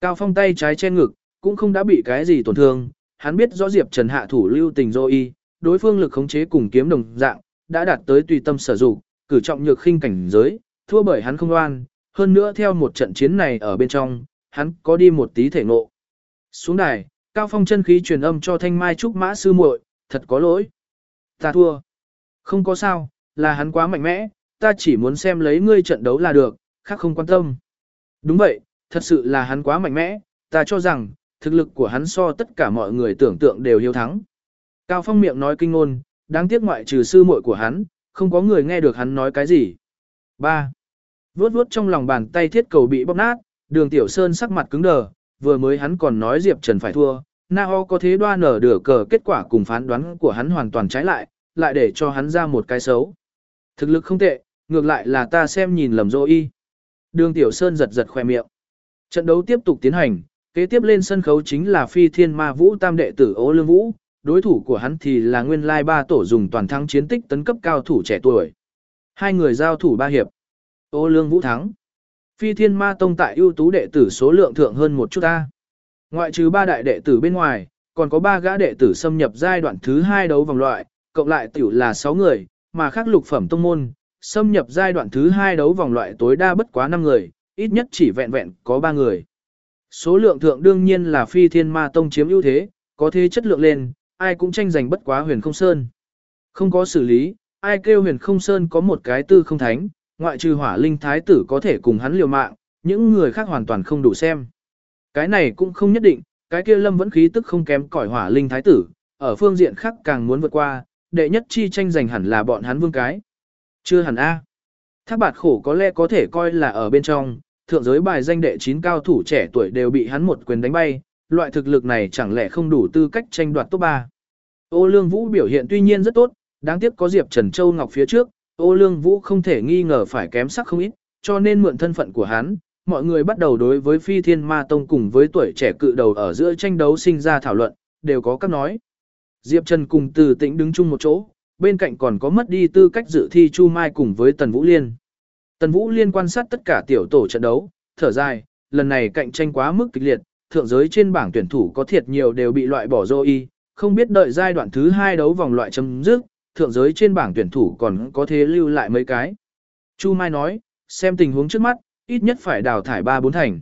Cao Phong tay trái che ngực, cũng không đã bị cái gì tổn thương, hắn biết rõ Diệp Trần hạ thủ lưu tình dô y, đối phương lực khống chế cùng kiếm đồng dạng, đã đạt tới tùy tâm sở dụng, cử trọng nhược khinh cảnh giới, thua bởi hắn không oan, hơn nữa theo một trận chiến này ở bên trong, hắn có đi một tí thể ngộ. Xuống đài, Cao Phong chân khí truyền âm cho Thanh Mai Trúc Mã sư muội, thật có lỗi. Ta thua. Không có sao, là hắn quá mạnh mẽ, ta chỉ muốn xem lấy ngươi trận đấu là được, khác không quan tâm. Đúng vậy, thật sự là hắn quá mạnh mẽ, ta cho rằng, thực lực của hắn so tất cả mọi người tưởng tượng đều hiếu thắng. Cao Phong miệng nói kinh ngôn, đáng tiếc ngoại trừ sư muội của hắn, không có người nghe được hắn nói cái gì. 3. Vuốt vuốt trong lòng bàn tay thiết cầu bị bóp nát, đường tiểu sơn sắc mặt cứng đờ, vừa mới hắn còn nói Diệp Trần phải thua, Na Ho có thế đoan nở đửa cờ kết quả cùng phán đoán của hắn hoàn toàn trái lại, lại để cho hắn ra một cái xấu. Thực lực không tệ, ngược lại là ta xem nhìn lầm dô y. Đường Tiểu Sơn giật giật khoe miệng. Trận đấu tiếp tục tiến hành, kế tiếp lên sân khấu chính là phi thiên ma vũ tam đệ tử Ô Lương Vũ, đối thủ của hắn thì là nguyên lai ba tổ dùng toàn thắng chiến tích tấn cấp cao thủ trẻ tuổi. Hai người giao thủ ba hiệp. Ô Lương Vũ thắng. Phi thiên ma tông tại ưu tú đệ tử số lượng thượng hơn một chút ta. Ngoại trừ ba đại đệ tử bên ngoài, còn có ba gã đệ tử xâm nhập giai đoạn thứ hai đấu vòng loại, cộng lại tiểu là 6 người, mà khác lục phẩm tông môn, xâm nhập giai đoạn thứ hai đấu vòng loại tối đa bất quá 5 người, ít nhất chỉ vẹn vẹn có 3 người. Số lượng thượng đương nhiên là phi thiên ma tông chiếm ưu thế, có thế chất lượng lên, ai cũng tranh giành bất quá huyền không sơn. Không có xử lý, ai kêu huyền không sơn có một cái tư không thánh, ngoại trừ hỏa linh thái tử có thể cùng hắn liều mạng, những người khác hoàn toàn không đủ xem. Cái này cũng không nhất định, cái kia lâm vẫn khí tức không kém cỏi hỏa linh thái tử, ở phương diện khác càng muốn vượt qua, đệ nhất chi tranh giành hẳn là bọn hắn vương cái. Chưa hẳn A. Thác bạt khổ có lẽ có thể coi là ở bên trong, thượng giới bài danh đệ 9 cao thủ trẻ tuổi đều bị hắn một quyền đánh bay, loại thực lực này chẳng lẽ không đủ tư cách tranh đoạt top 3. Ô Lương Vũ biểu hiện tuy nhiên rất tốt, đáng tiếc có Diệp Trần Châu Ngọc phía trước, Ô Lương Vũ không thể nghi ngờ phải kém sắc không ít, cho nên mượn thân phận của hắn, mọi người bắt đầu đối với Phi Thiên Ma Tông cùng với tuổi trẻ cự đầu ở giữa tranh đấu sinh ra thảo luận, đều có các nói. Diệp Trần cùng Từ Tĩnh đứng chung một chỗ, bên cạnh còn có mất đi tư cách dự thi Chu Mai cùng với Tần Vũ Liên. Tần Vũ Liên quan sát tất cả tiểu tổ trận đấu, thở dài, lần này cạnh tranh quá mức kịch liệt, thượng giới trên bảng tuyển thủ có thiệt nhiều đều bị loại bỏ y, không biết đợi giai đoạn thứ hai đấu vòng loại chấm dứt, thượng giới trên bảng tuyển thủ còn có thế lưu lại mấy cái. Chu Mai nói, xem tình huống trước mắt, ít nhất phải đào thải 3-4 thành.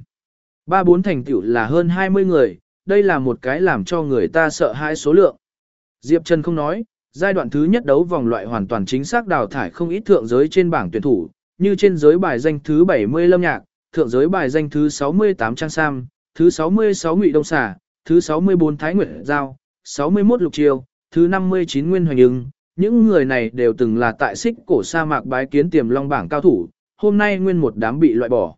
3-4 thành tiểu là hơn 20 người, đây là một cái làm cho người ta sợ hãi số lượng. Diệp Trần không nói, giai đoạn thứ nhất đấu vòng loại hoàn toàn chính xác đào thải không ít thượng giới trên bảng tuyển thủ, như trên giới bài danh thứ 70 Lâm Nhạc, thượng giới bài danh thứ 68 Trang Sam, thứ 66 Ngụy Đông Xà, thứ 64 Thái Nguyệt Giao, 61 Lục Triều, thứ 59 Nguyên Hoành Ưng. Những người này đều từng là tại xích cổ sa mạc bái kiến tiềm long bảng cao thủ, hôm nay nguyên một đám bị loại bỏ.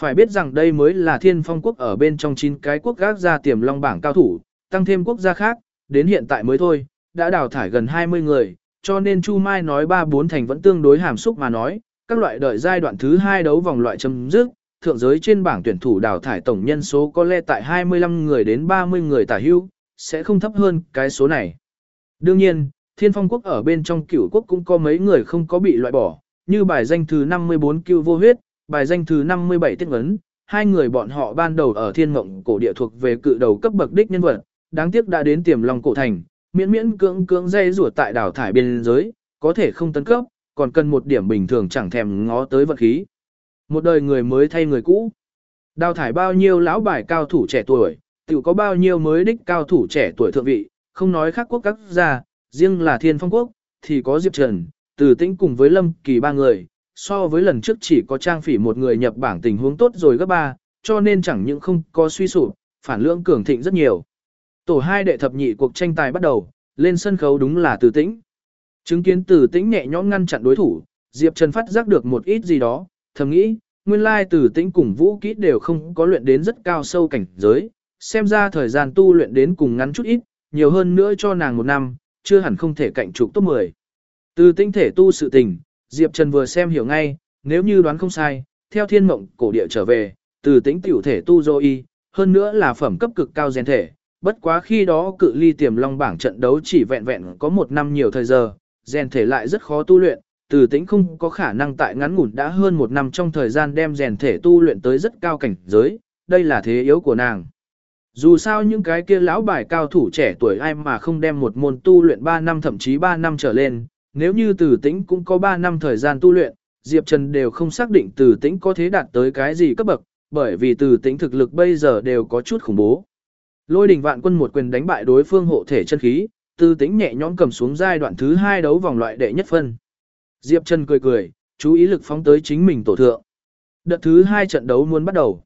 Phải biết rằng đây mới là thiên phong quốc ở bên trong 9 cái quốc gác gia tiềm long bảng cao thủ, tăng thêm quốc gia khác, đến hiện tại mới thôi, đã đào thải gần 20 người, cho nên Chu Mai nói 3-4 thành vẫn tương đối hàm xúc mà nói, các loại đợi giai đoạn thứ 2 đấu vòng loại chấm dứt, thượng giới trên bảng tuyển thủ đào thải tổng nhân số có lẽ tại 25 người đến 30 người tả hưu, sẽ không thấp hơn cái số này. Đương nhiên, thiên phong quốc ở bên trong cửu quốc cũng có mấy người không có bị loại bỏ, như bài danh thứ 54 cưu vô huyết, bài danh thứ 57 tiết vấn, hai người bọn họ ban đầu ở thiên mộng cổ địa thuộc về cự đầu cấp bậc đích nhân vật, đáng tiếc đã đến tiềm lòng cổ thành, miễn miễn cưỡng cưỡng dây rủa tại đảo thải biên giới, có thể không tấn cấp, còn cần một điểm bình thường chẳng thèm ngó tới vật khí. Một đời người mới thay người cũ. Đào thải bao nhiêu lão bài cao thủ trẻ tuổi, tự có bao nhiêu mới đích cao thủ trẻ tuổi thượng vị, không nói khác quốc các gia, riêng là thiên phong quốc, thì có Diệp Trần, từ tĩnh cùng với Lâm Kỳ ba người, so với lần trước chỉ có trang phỉ một người nhập bảng tình huống tốt rồi gấp ba, cho nên chẳng những không có suy sụp, phản lượng cường thịnh rất nhiều. Tổ hai đệ thập nhị cuộc tranh tài bắt đầu, lên sân khấu đúng là từ tĩnh. Chứng kiến từ tĩnh nhẹ nhõm ngăn chặn đối thủ, Diệp Trần phát giác được một ít gì đó, thầm nghĩ, nguyên lai từ tĩnh cùng vũ kỹ đều không có luyện đến rất cao sâu cảnh giới, xem ra thời gian tu luyện đến cùng ngắn chút ít, nhiều hơn nữa cho nàng một năm, chưa hẳn không thể cạnh trục top 10. Từ tinh thể tu sự tình, Diệp Trần vừa xem hiểu ngay, nếu như đoán không sai, theo thiên mộng cổ địa trở về, từ tính tiểu thể tu dô y, hơn nữa là phẩm cấp cực cao rèn thể, bất quá khi đó cự ly tiềm long bảng trận đấu chỉ vẹn vẹn có một năm nhiều thời giờ, rèn thể lại rất khó tu luyện, từ tính không có khả năng tại ngắn ngủn đã hơn một năm trong thời gian đem rèn thể tu luyện tới rất cao cảnh giới, đây là thế yếu của nàng. Dù sao những cái kia lão bài cao thủ trẻ tuổi ai mà không đem một môn tu luyện 3 năm thậm chí 3 năm trở lên, nếu như từ tĩnh cũng có 3 năm thời gian tu luyện, Diệp Trần đều không xác định từ tĩnh có thế đạt tới cái gì cấp bậc, bởi vì từ tĩnh thực lực bây giờ đều có chút khủng bố. Lôi đỉnh vạn quân một quyền đánh bại đối phương hộ thể chân khí, từ tĩnh nhẹ nhõm cầm xuống giai đoạn thứ 2 đấu vòng loại đệ nhất phân. Diệp Trần cười cười, chú ý lực phóng tới chính mình tổ thượng. Đợt thứ 2 trận đấu muốn bắt đầu.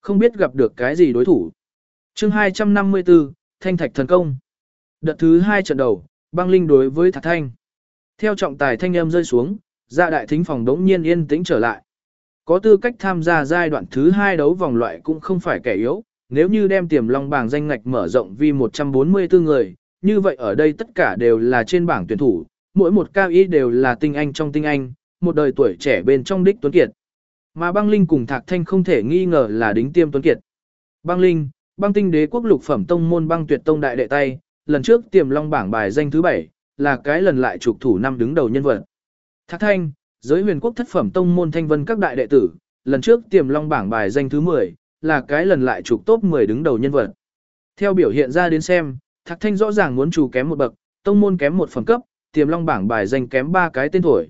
Không biết gặp được cái gì đối thủ chương 254, Thanh Thạch Thần Công. Đợt thứ 2 trận đầu, băng linh đối với Thạc Thanh. Theo trọng tài thanh âm rơi xuống, dạ đại thính phòng đống nhiên yên tĩnh trở lại. Có tư cách tham gia giai đoạn thứ 2 đấu vòng loại cũng không phải kẻ yếu, nếu như đem tiềm long bảng danh ngạch mở rộng vì 144 người, như vậy ở đây tất cả đều là trên bảng tuyển thủ, mỗi một cao ý đều là tinh anh trong tinh anh, một đời tuổi trẻ bên trong đích tuấn kiệt. Mà băng linh cùng thạc thanh không thể nghi ngờ là đính tiêm tuấn kiệt. Băng linh, băng tinh đế quốc lục phẩm tông môn băng tuyệt tông đại đệ tay, lần trước tiềm long bảng bài danh thứ 7, là cái lần lại trục thủ năm đứng đầu nhân vật. Thác thanh, giới huyền quốc thất phẩm tông môn thanh vân các đại đệ tử, lần trước tiềm long bảng bài danh thứ 10, là cái lần lại trục top 10 đứng đầu nhân vật. Theo biểu hiện ra đến xem, Thạc thanh rõ ràng muốn chủ kém một bậc, tông môn kém một phẩm cấp, tiềm long bảng bài danh kém ba cái tên thổi.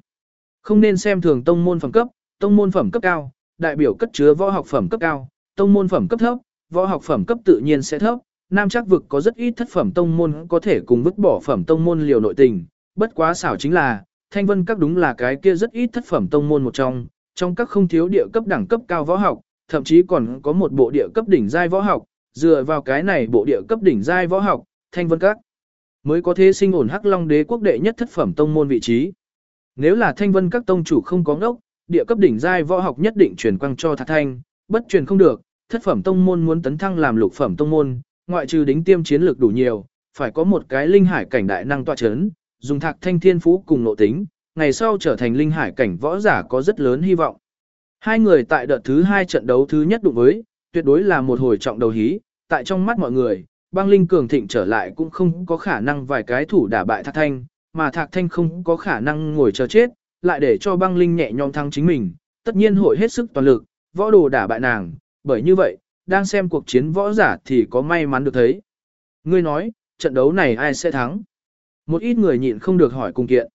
Không nên xem thường tông môn phẩm cấp, tông môn phẩm cấp cao, đại biểu cất chứa võ học phẩm cấp cao, tông môn phẩm cấp thấp, võ học phẩm cấp tự nhiên sẽ thấp. Nam chắc vực có rất ít thất phẩm tông môn có thể cùng vứt bỏ phẩm tông môn liều nội tình, bất quá xảo chính là, thanh vân các đúng là cái kia rất ít thất phẩm tông môn một trong, trong các không thiếu địa cấp đẳng cấp cao võ học, thậm chí còn có một bộ địa cấp đỉnh giai võ học, dựa vào cái này bộ địa cấp đỉnh giai võ học, thanh vân các mới có thế sinh ổn hắc long đế quốc đệ nhất thất phẩm tông môn vị trí. Nếu là thanh vân các tông chủ không có ngốc, địa cấp đỉnh giai võ học nhất định truyền quang cho thạc thanh, bất truyền không được, thất phẩm tông môn muốn tấn thăng làm lục phẩm tông môn, ngoại trừ đính tiêm chiến lược đủ nhiều, phải có một cái linh hải cảnh đại năng tọa chấn, dùng thạc thanh thiên phú cùng nội tính, ngày sau trở thành linh hải cảnh võ giả có rất lớn hy vọng. Hai người tại đợt thứ hai trận đấu thứ nhất đụng với, tuyệt đối là một hồi trọng đầu hí, tại trong mắt mọi người, băng linh cường thịnh trở lại cũng không có khả năng vài cái thủ đả bại thạc thanh, mà thạc thanh không có khả năng ngồi chờ chết, lại để cho băng linh nhẹ nhõm thắng chính mình, tất nhiên hội hết sức toàn lực, võ đồ đả bại nàng, bởi như vậy, đang xem cuộc chiến võ giả thì có may mắn được thấy. Ngươi nói, trận đấu này ai sẽ thắng? Một ít người nhịn không được hỏi cùng kiện.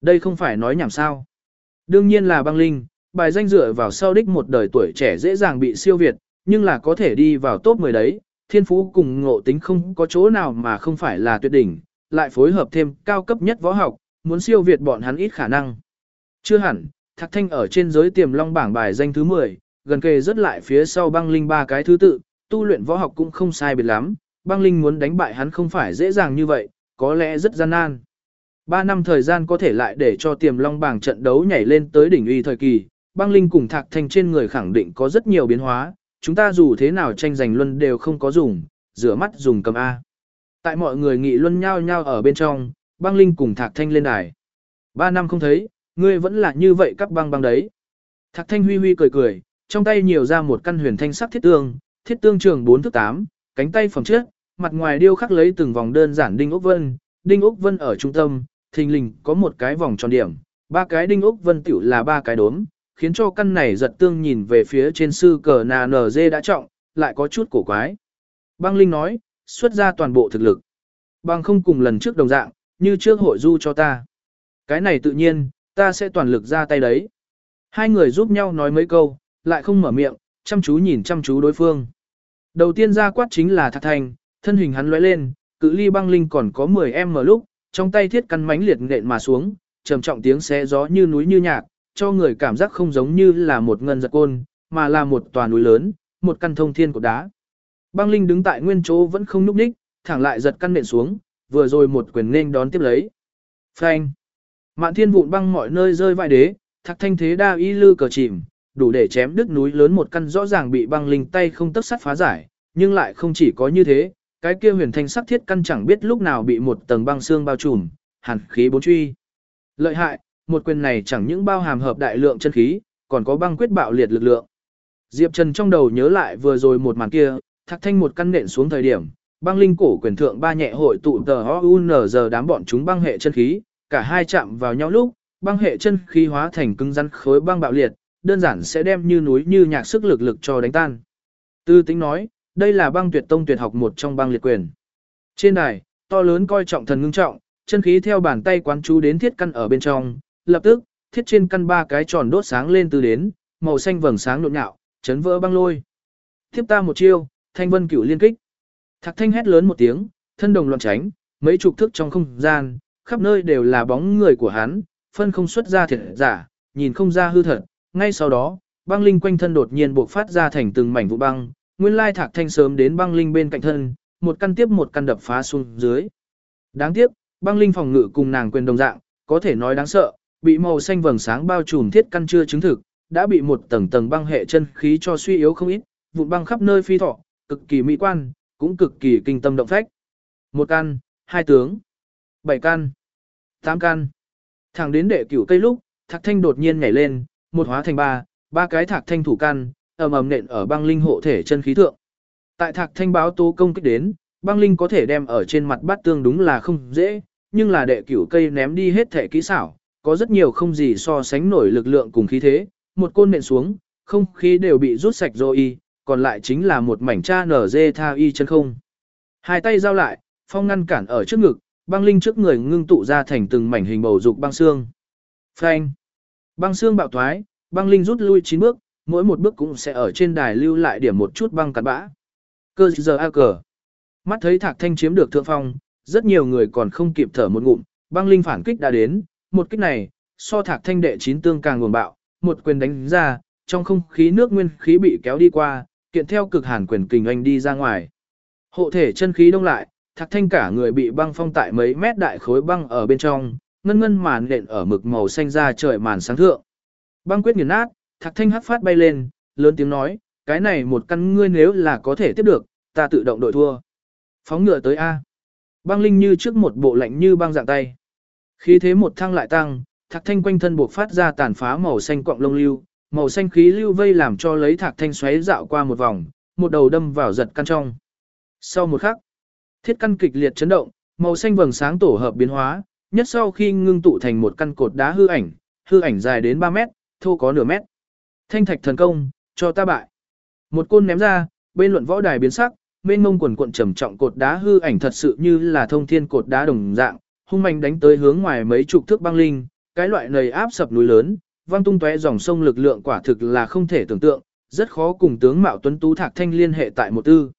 Đây không phải nói nhảm sao. Đương nhiên là băng linh, bài danh dựa vào sau đích một đời tuổi trẻ dễ dàng bị siêu việt, nhưng là có thể đi vào top 10 đấy, thiên phú cùng ngộ tính không có chỗ nào mà không phải là tuyệt đỉnh, lại phối hợp thêm cao cấp nhất võ học, muốn siêu việt bọn hắn ít khả năng. Chưa hẳn, Thạc Thanh ở trên giới tiềm long bảng bài danh thứ 10, gần kề rất lại phía sau băng linh ba cái thứ tự, tu luyện võ học cũng không sai biệt lắm, băng linh muốn đánh bại hắn không phải dễ dàng như vậy, có lẽ rất gian nan. Ba năm thời gian có thể lại để cho tiềm long bảng trận đấu nhảy lên tới đỉnh uy thời kỳ, băng linh cùng Thạc Thanh trên người khẳng định có rất nhiều biến hóa, chúng ta dù thế nào tranh giành luân đều không có dùng, rửa mắt dùng cầm A. Tại mọi người nghị luân nhau nhau ở bên trong, băng linh cùng Thạc Thanh lên đài. Ba năm không thấy, ngươi vẫn là như vậy các băng băng đấy. Thạc Thanh huy huy cười cười, trong tay nhiều ra một căn huyền thanh sắc thiết tương, thiết tương trường 4 thước 8, cánh tay phẩm trước, mặt ngoài điêu khắc lấy từng vòng đơn giản đinh ốc vân, đinh ốc vân ở trung tâm, thình lình có một cái vòng tròn điểm, ba cái đinh ốc vân tiểu là ba cái đốm, khiến cho căn này giật tương nhìn về phía trên sư cờ nà nở dê đã trọng, lại có chút cổ quái. Băng Linh nói, xuất ra toàn bộ thực lực. Băng không cùng lần trước đồng dạng, như trước hội du cho ta. Cái này tự nhiên, ta sẽ toàn lực ra tay đấy. Hai người giúp nhau nói mấy câu, lại không mở miệng, chăm chú nhìn chăm chú đối phương. Đầu tiên ra quát chính là Thạc Thành, thân hình hắn lóe lên, cự ly băng linh còn có 10 em mở lúc, trong tay thiết căn mánh liệt nện mà xuống, trầm trọng tiếng xé gió như núi như nhạc, cho người cảm giác không giống như là một ngân giật côn, mà là một tòa núi lớn, một căn thông thiên của đá. Băng Linh đứng tại nguyên chỗ vẫn không nhúc nhích, thẳng lại giật căn nện xuống, vừa rồi một quyền nên đón tiếp lấy. Phanh. Mạn thiên vụn băng mọi nơi rơi vãi đế, thạc thanh thế đa y lư cờ chìm, đủ để chém đứt núi lớn một căn rõ ràng bị băng linh tay không tấc sắt phá giải, nhưng lại không chỉ có như thế, cái kia huyền thanh sắc thiết căn chẳng biết lúc nào bị một tầng băng xương bao trùm, hàn khí bốn truy. Lợi hại, một quyền này chẳng những bao hàm hợp đại lượng chân khí, còn có băng quyết bạo liệt lực lượng. Diệp Trần trong đầu nhớ lại vừa rồi một màn kia, thạc thanh một căn nện xuống thời điểm, băng linh cổ quyền thượng ba nhẹ hội tụ tờ giờ đám bọn chúng băng hệ chân khí, cả hai chạm vào nhau lúc, băng hệ chân khí hóa thành cứng rắn khối băng bạo liệt, đơn giản sẽ đem như núi như nhạc sức lực lực cho đánh tan. Tư tính nói, đây là băng tuyệt tông tuyệt học một trong băng liệt quyền. Trên đài, to lớn coi trọng thần ngưng trọng, chân khí theo bàn tay quán chú đến thiết căn ở bên trong, lập tức, thiết trên căn ba cái tròn đốt sáng lên từ đến, màu xanh vầng sáng nhộn nhạo, chấn vỡ băng lôi. Tiếp ta một chiêu, thanh vân cửu liên kích. Thạc thanh hét lớn một tiếng, thân đồng loạn tránh, mấy chục thước trong không gian, khắp nơi đều là bóng người của hắn, phân không xuất ra thiệt giả, nhìn không ra hư thật. Ngay sau đó, băng linh quanh thân đột nhiên buộc phát ra thành từng mảnh vụ băng, nguyên lai thạc thanh sớm đến băng linh bên cạnh thân, một căn tiếp một căn đập phá xuống dưới. Đáng tiếc, băng linh phòng ngự cùng nàng quyền đồng dạng, có thể nói đáng sợ, bị màu xanh vầng sáng bao trùm thiết căn chưa chứng thực, đã bị một tầng tầng băng hệ chân khí cho suy yếu không ít, vụn băng khắp nơi phi thọ, cực kỳ mỹ quan, cũng cực kỳ kinh tâm động phách. Một căn, hai tướng, bảy căn, tám căn. Thẳng đến đệ cửu cây lúc, Thạc Thanh đột nhiên nhảy lên, một hóa thành ba, ba cái Thạc Thanh thủ căn, ầm ầm nện ở băng linh hộ thể chân khí thượng. Tại Thạc Thanh báo tố công kích đến, băng linh có thể đem ở trên mặt bát tương đúng là không dễ, nhưng là đệ cửu cây ném đi hết thể kỹ xảo, có rất nhiều không gì so sánh nổi lực lượng cùng khí thế, một côn nện xuống, không khí đều bị rút sạch rồi y, còn lại chính là một mảnh cha nở dê tha y chân không. Hai tay giao lại, phong ngăn cản ở trước ngực, băng linh trước người ngưng tụ ra thành từng mảnh hình bầu dục băng xương. Phanh. Băng xương bạo thoái, băng linh rút lui chín bước, mỗi một bước cũng sẽ ở trên đài lưu lại điểm một chút băng cắt bã. Cơ giờ a cờ. Mắt thấy thạc thanh chiếm được thượng phong, rất nhiều người còn không kịp thở một ngụm, băng linh phản kích đã đến, một kích này, so thạc thanh đệ chín tương càng nguồn bạo, một quyền đánh ra, trong không khí nước nguyên khí bị kéo đi qua, kiện theo cực hàn quyền kình anh đi ra ngoài. Hộ thể chân khí đông lại, thạc thanh cả người bị băng phong tại mấy mét đại khối băng ở bên trong, ngân ngân màn nện ở mực màu xanh ra trời màn sáng thượng. Băng quyết nghiền nát, thạc thanh hắc phát bay lên, lớn tiếng nói, cái này một căn ngươi nếu là có thể tiếp được, ta tự động đội thua. Phóng ngựa tới A. Băng linh như trước một bộ lạnh như băng dạng tay. Khí thế một thăng lại tăng, thạc thanh quanh thân buộc phát ra tàn phá màu xanh quạng lông lưu, màu xanh khí lưu vây làm cho lấy thạc thanh xoáy dạo qua một vòng, một đầu đâm vào giật căn trong. Sau một khắc, thiết căn kịch liệt chấn động, màu xanh vầng sáng tổ hợp biến hóa, nhất sau khi ngưng tụ thành một căn cột đá hư ảnh, hư ảnh dài đến 3 mét, thô có nửa mét. Thanh thạch thần công, cho ta bại. Một côn ném ra, bên luận võ đài biến sắc, bên mông quần cuộn trầm trọng cột đá hư ảnh thật sự như là thông thiên cột đá đồng dạng, hung mạnh đánh tới hướng ngoài mấy chục thước băng linh, cái loại nầy áp sập núi lớn, vang tung tóe dòng sông lực lượng quả thực là không thể tưởng tượng, rất khó cùng tướng Mạo Tuấn Tú Thạc Thanh liên hệ tại một tư.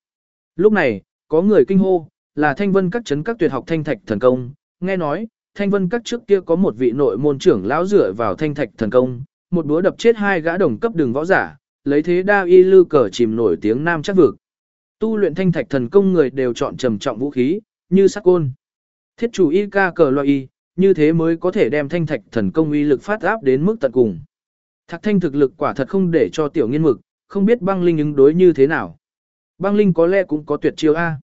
Lúc này, có người kinh hô, là Thanh Vân các chấn các tuyệt học thanh thạch thần công, nghe nói, Thanh Vân các trước kia có một vị nội môn trưởng lão dựa vào thanh thạch thần công, một búa đập chết hai gã đồng cấp đường võ giả, lấy thế đa y lư cờ chìm nổi tiếng nam chắc vực. Tu luyện thanh thạch thần công người đều chọn trầm trọng vũ khí, như sắc côn. Thiết chủ y ca cờ loại y, như thế mới có thể đem thanh thạch thần công uy lực phát áp đến mức tận cùng. Thạc thanh thực lực quả thật không để cho tiểu nghiên mực, không biết băng linh ứng đối như thế nào. Băng linh có lẽ cũng có tuyệt chiêu A.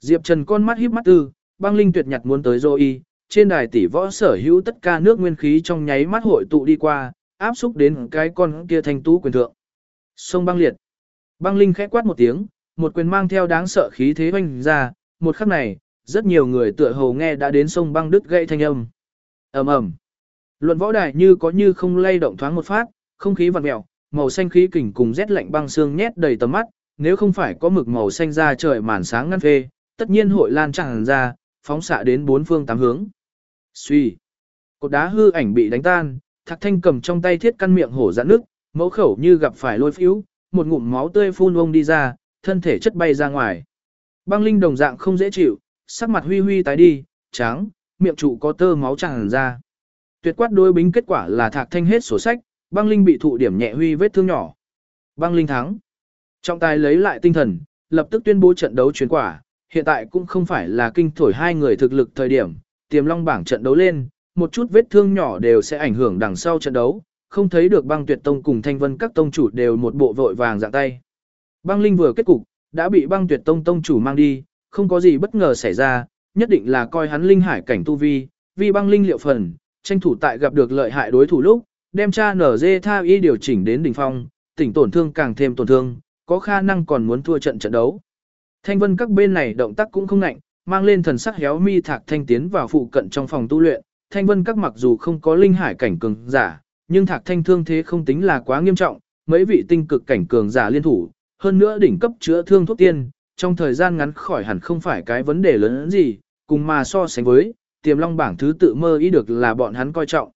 Diệp Trần con mắt híp mắt tư, băng linh tuyệt nhặt muốn tới dô y, trên đài tỷ võ sở hữu tất cả nước nguyên khí trong nháy mắt hội tụ đi qua, áp xúc đến cái con kia thanh tú quyền thượng. Sông băng liệt. Băng linh khẽ quát một tiếng, một quyền mang theo đáng sợ khí thế hoành ra, một khắc này, rất nhiều người tựa hồ nghe đã đến sông băng đứt gãy thanh âm. ầm ầm, Luận võ đài như có như không lay động thoáng một phát, không khí vặn mèo, màu xanh khí kình cùng rét lạnh băng xương nhét đầy tầm mắt, nếu không phải có mực màu xanh ra trời màn sáng ngăn phê, tất nhiên hội lan tràn ra, phóng xạ đến bốn phương tám hướng. Suy, cột đá hư ảnh bị đánh tan, Thạc Thanh cầm trong tay thiết căn miệng hổ dạn nước, mẫu khẩu như gặp phải lôi phiếu, một ngụm máu tươi phun ông đi ra, thân thể chất bay ra ngoài. Băng linh đồng dạng không dễ chịu, sắc mặt huy huy tái đi, trắng, miệng trụ có tơ máu tràn ra. Tuyệt quát đối bính kết quả là Thạc Thanh hết sổ sách, băng linh bị thụ điểm nhẹ huy vết thương nhỏ. Băng linh thắng. Trọng tài lấy lại tinh thần, lập tức tuyên bố trận đấu chuyến quả, hiện tại cũng không phải là kinh thổi hai người thực lực thời điểm, tiềm long bảng trận đấu lên, một chút vết thương nhỏ đều sẽ ảnh hưởng đằng sau trận đấu, không thấy được băng tuyệt tông cùng thanh vân các tông chủ đều một bộ vội vàng dạng tay. Băng linh vừa kết cục, đã bị băng tuyệt tông tông chủ mang đi, không có gì bất ngờ xảy ra, nhất định là coi hắn linh hải cảnh tu vi, vì băng linh liệu phần, tranh thủ tại gặp được lợi hại đối thủ lúc, đem cha nở dê tha y điều chỉnh đến đỉnh phong, tỉnh tổn thương càng thêm tổn thương, có khả năng còn muốn thua trận trận đấu. Thanh vân các bên này động tác cũng không nạnh, mang lên thần sắc héo mi thạc thanh tiến vào phụ cận trong phòng tu luyện, thanh vân các mặc dù không có linh hải cảnh cường giả, nhưng thạc thanh thương thế không tính là quá nghiêm trọng, mấy vị tinh cực cảnh cường giả liên thủ, hơn nữa đỉnh cấp chữa thương thuốc tiên, trong thời gian ngắn khỏi hẳn không phải cái vấn đề lớn gì, cùng mà so sánh với, tiềm long bảng thứ tự mơ ý được là bọn hắn coi trọng.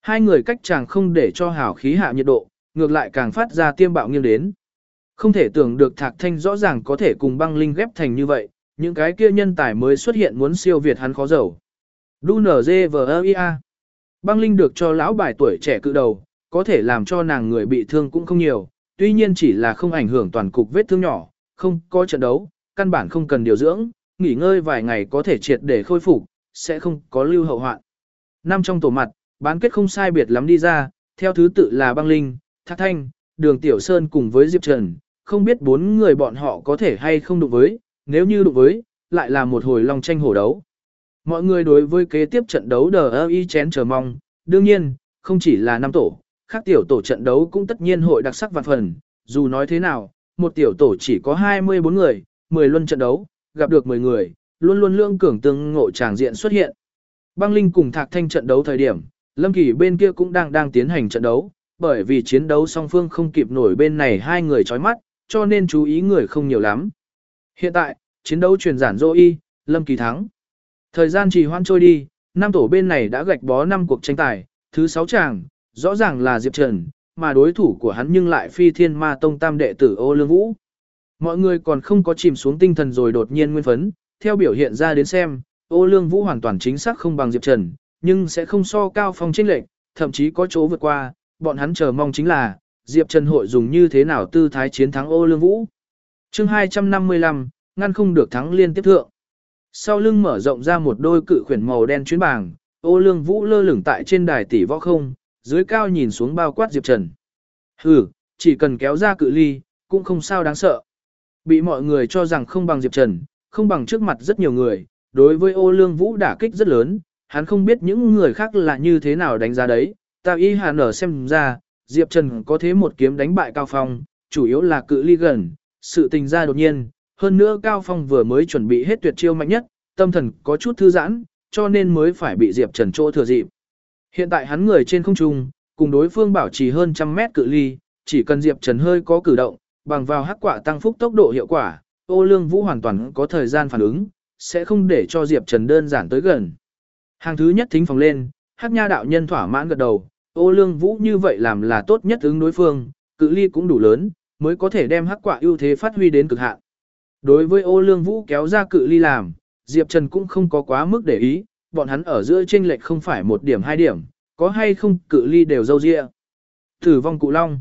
Hai người cách chàng không để cho hào khí hạ nhiệt độ, ngược lại càng phát ra tiêm bạo nghiêng đến. Không thể tưởng được Thạc Thanh rõ ràng có thể cùng băng linh ghép thành như vậy, những cái kia nhân tài mới xuất hiện muốn siêu việt hắn khó giàu. Đu nở dê Băng linh được cho lão bài tuổi trẻ cự đầu, có thể làm cho nàng người bị thương cũng không nhiều, tuy nhiên chỉ là không ảnh hưởng toàn cục vết thương nhỏ, không có trận đấu, căn bản không cần điều dưỡng, nghỉ ngơi vài ngày có thể triệt để khôi phục, sẽ không có lưu hậu hoạn. Năm trong tổ mặt, bán kết không sai biệt lắm đi ra, theo thứ tự là băng linh, thác thanh, đường tiểu sơn cùng với Diệp Trần, không biết bốn người bọn họ có thể hay không đụng với, nếu như đụng với, lại là một hồi long tranh hổ đấu. Mọi người đối với kế tiếp trận đấu đờ y chén chờ mong, đương nhiên, không chỉ là năm tổ, khác tiểu tổ trận đấu cũng tất nhiên hội đặc sắc vạn phần, dù nói thế nào, một tiểu tổ chỉ có 24 người, 10 luân trận đấu, gặp được 10 người, luôn luôn lương cường tương ngộ tràng diện xuất hiện. Băng Linh cùng Thạc Thanh trận đấu thời điểm, Lâm Kỳ bên kia cũng đang đang tiến hành trận đấu, bởi vì chiến đấu song phương không kịp nổi bên này hai người chói mắt, cho nên chú ý người không nhiều lắm. Hiện tại, chiến đấu truyền giản dô y, Lâm Kỳ thắng. Thời gian trì hoãn trôi đi, năm tổ bên này đã gạch bó năm cuộc tranh tài, thứ sáu chàng, rõ ràng là Diệp Trần, mà đối thủ của hắn nhưng lại phi thiên ma tông tam đệ tử ô lương vũ. Mọi người còn không có chìm xuống tinh thần rồi đột nhiên nguyên phấn, theo biểu hiện ra đến xem, ô lương vũ hoàn toàn chính xác không bằng Diệp Trần, nhưng sẽ không so cao phong trinh lệnh thậm chí có chỗ vượt qua, bọn hắn chờ mong chính là, Diệp Trần hội dùng như thế nào tư thái chiến thắng ô lương vũ chương 255, ngăn không được thắng liên tiếp thượng. Sau lưng mở rộng ra một đôi cự khuyển màu đen chuyến bảng, ô lương vũ lơ lửng tại trên đài tỷ võ không, dưới cao nhìn xuống bao quát Diệp Trần. Hừ, chỉ cần kéo ra cự ly, cũng không sao đáng sợ. Bị mọi người cho rằng không bằng Diệp Trần, không bằng trước mặt rất nhiều người, đối với ô lương vũ đả kích rất lớn, hắn không biết những người khác là như thế nào đánh giá đấy, ta y hà nở xem ra, Diệp Trần có thế một kiếm đánh bại Cao Phong, chủ yếu là cự ly gần, sự tình ra đột nhiên, hơn nữa Cao Phong vừa mới chuẩn bị hết tuyệt chiêu mạnh nhất, tâm thần có chút thư giãn, cho nên mới phải bị Diệp Trần chỗ thừa dịp. Hiện tại hắn người trên không trung, cùng đối phương bảo trì hơn trăm mét cự ly, chỉ cần Diệp Trần hơi có cử động, bằng vào hắc quả tăng phúc tốc độ hiệu quả, ô lương vũ hoàn toàn có thời gian phản ứng, sẽ không để cho Diệp Trần đơn giản tới gần. Hàng thứ nhất thính phòng lên, hắc nha đạo nhân thỏa mãn gật đầu, ô lương vũ như vậy làm là tốt nhất ứng đối phương, cự ly cũng đủ lớn, mới có thể đem hắc quả ưu thế phát huy đến cực hạn. Đối với ô lương vũ kéo ra cự ly làm, Diệp Trần cũng không có quá mức để ý, bọn hắn ở giữa chênh lệch không phải một điểm hai điểm, có hay không cự ly đều dâu dịa. Tử vong cụ long.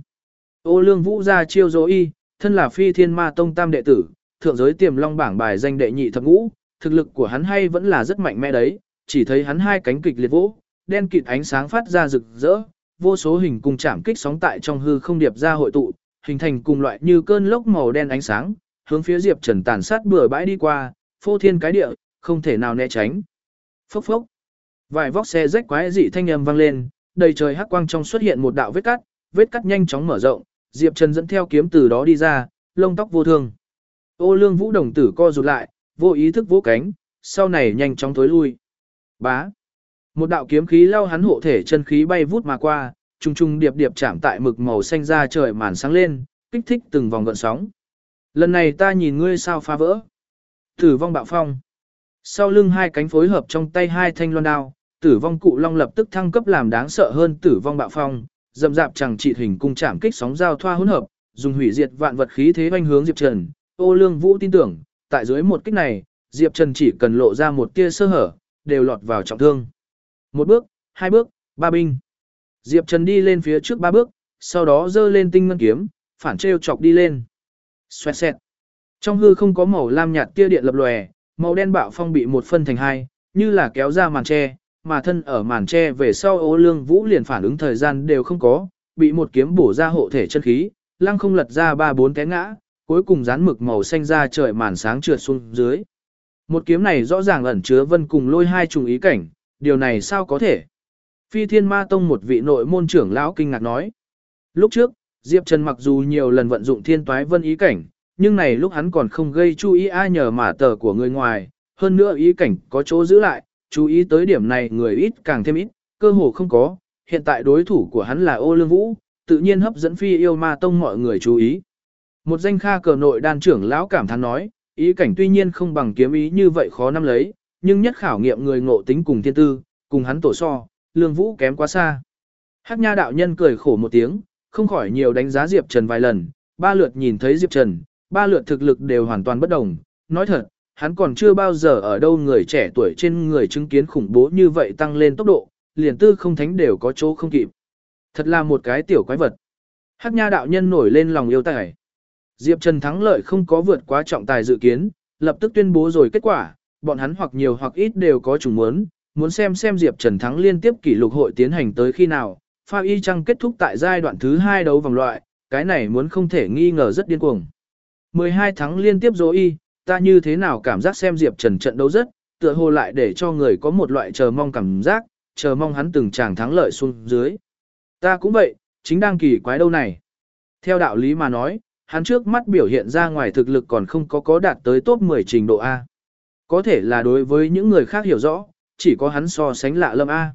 Ô lương vũ ra chiêu dối y, thân là phi thiên ma tông tam đệ tử, thượng giới tiềm long bảng bài danh đệ nhị thập ngũ, thực lực của hắn hay vẫn là rất mạnh mẽ đấy, chỉ thấy hắn hai cánh kịch liệt vỗ, đen kịt ánh sáng phát ra rực rỡ, vô số hình cùng chạm kích sóng tại trong hư không điệp ra hội tụ, hình thành cùng loại như cơn lốc màu đen ánh sáng, hướng phía Diệp Trần tàn sát bừa bãi đi qua, phô thiên cái địa, không thể nào né tránh. Phốc phốc. Vài vóc xe rách quái dị thanh âm vang lên, đầy trời hắc quang trong xuất hiện một đạo vết cắt, vết cắt nhanh chóng mở rộng, Diệp Trần dẫn theo kiếm từ đó đi ra, lông tóc vô thương. Ô Lương Vũ đồng tử co rụt lại, vô ý thức vỗ cánh, sau này nhanh chóng tối lui. Bá. Một đạo kiếm khí lao hắn hộ thể chân khí bay vút mà qua, trùng trùng điệp điệp chạm tại mực màu xanh ra trời màn sáng lên, kích thích từng vòng gợn sóng. Lần này ta nhìn ngươi sao phá vỡ. Tử vong bạo phong. Sau lưng hai cánh phối hợp trong tay hai thanh loan đao, tử vong cụ long lập tức thăng cấp làm đáng sợ hơn tử vong bạo phong, dậm dạp chẳng trị hình cung chạm kích sóng giao thoa hỗn hợp, dùng hủy diệt vạn vật khí thế hoành hướng Diệp Trần. Ô Lương Vũ tin tưởng, tại dưới một kích này, Diệp Trần chỉ cần lộ ra một tia sơ hở, đều lọt vào trọng thương. Một bước, hai bước, ba binh. Diệp Trần đi lên phía trước ba bước, sau đó dơ lên tinh ngân kiếm, phản treo chọc đi lên. Xoẹt xẹt. Trong hư không có màu lam nhạt tia điện lập lòe, màu đen bạo phong bị một phân thành hai, như là kéo ra màn tre, mà thân ở màn tre về sau Ô Lương Vũ liền phản ứng thời gian đều không có, bị một kiếm bổ ra hộ thể chân khí, lăng không lật ra ba bốn té ngã, cuối cùng dán mực màu xanh ra trời màn sáng trượt xuống dưới. Một kiếm này rõ ràng ẩn chứa vân cùng lôi hai trùng ý cảnh, điều này sao có thể? Phi Thiên Ma Tông một vị nội môn trưởng lão kinh ngạc nói. Lúc trước, Diệp Trần mặc dù nhiều lần vận dụng thiên toái vân ý cảnh, nhưng này lúc hắn còn không gây chú ý ai nhờ mà tờ của người ngoài, hơn nữa ý cảnh có chỗ giữ lại, chú ý tới điểm này người ít càng thêm ít, cơ hồ không có, hiện tại đối thủ của hắn là ô lương vũ, tự nhiên hấp dẫn phi yêu ma tông mọi người chú ý. Một danh kha cờ nội đan trưởng lão cảm thán nói, ý cảnh tuy nhiên không bằng kiếm ý như vậy khó nắm lấy, nhưng nhất khảo nghiệm người ngộ tính cùng thiên tư, cùng hắn tổ so, lương vũ kém quá xa. Hắc nha đạo nhân cười khổ một tiếng, không khỏi nhiều đánh giá Diệp Trần vài lần, ba lượt nhìn thấy Diệp Trần, ba lượt thực lực đều hoàn toàn bất đồng. Nói thật, hắn còn chưa bao giờ ở đâu người trẻ tuổi trên người chứng kiến khủng bố như vậy tăng lên tốc độ, liền tư không thánh đều có chỗ không kịp. Thật là một cái tiểu quái vật. Hắc nha đạo nhân nổi lên lòng yêu tài. Diệp Trần thắng lợi không có vượt quá trọng tài dự kiến, lập tức tuyên bố rồi kết quả, bọn hắn hoặc nhiều hoặc ít đều có chủ muốn, muốn xem xem Diệp Trần thắng liên tiếp kỷ lục hội tiến hành tới khi nào, pha y chăng kết thúc tại giai đoạn thứ 2 đấu vòng loại, cái này muốn không thể nghi ngờ rất điên cuồng. 12 tháng liên tiếp dối y, ta như thế nào cảm giác xem Diệp Trần trận đấu rất, tựa hồ lại để cho người có một loại chờ mong cảm giác, chờ mong hắn từng chàng thắng lợi xuống dưới. Ta cũng vậy, chính đang kỳ quái đâu này. Theo đạo lý mà nói, hắn trước mắt biểu hiện ra ngoài thực lực còn không có có đạt tới top 10 trình độ A. Có thể là đối với những người khác hiểu rõ, chỉ có hắn so sánh lạ lâm A.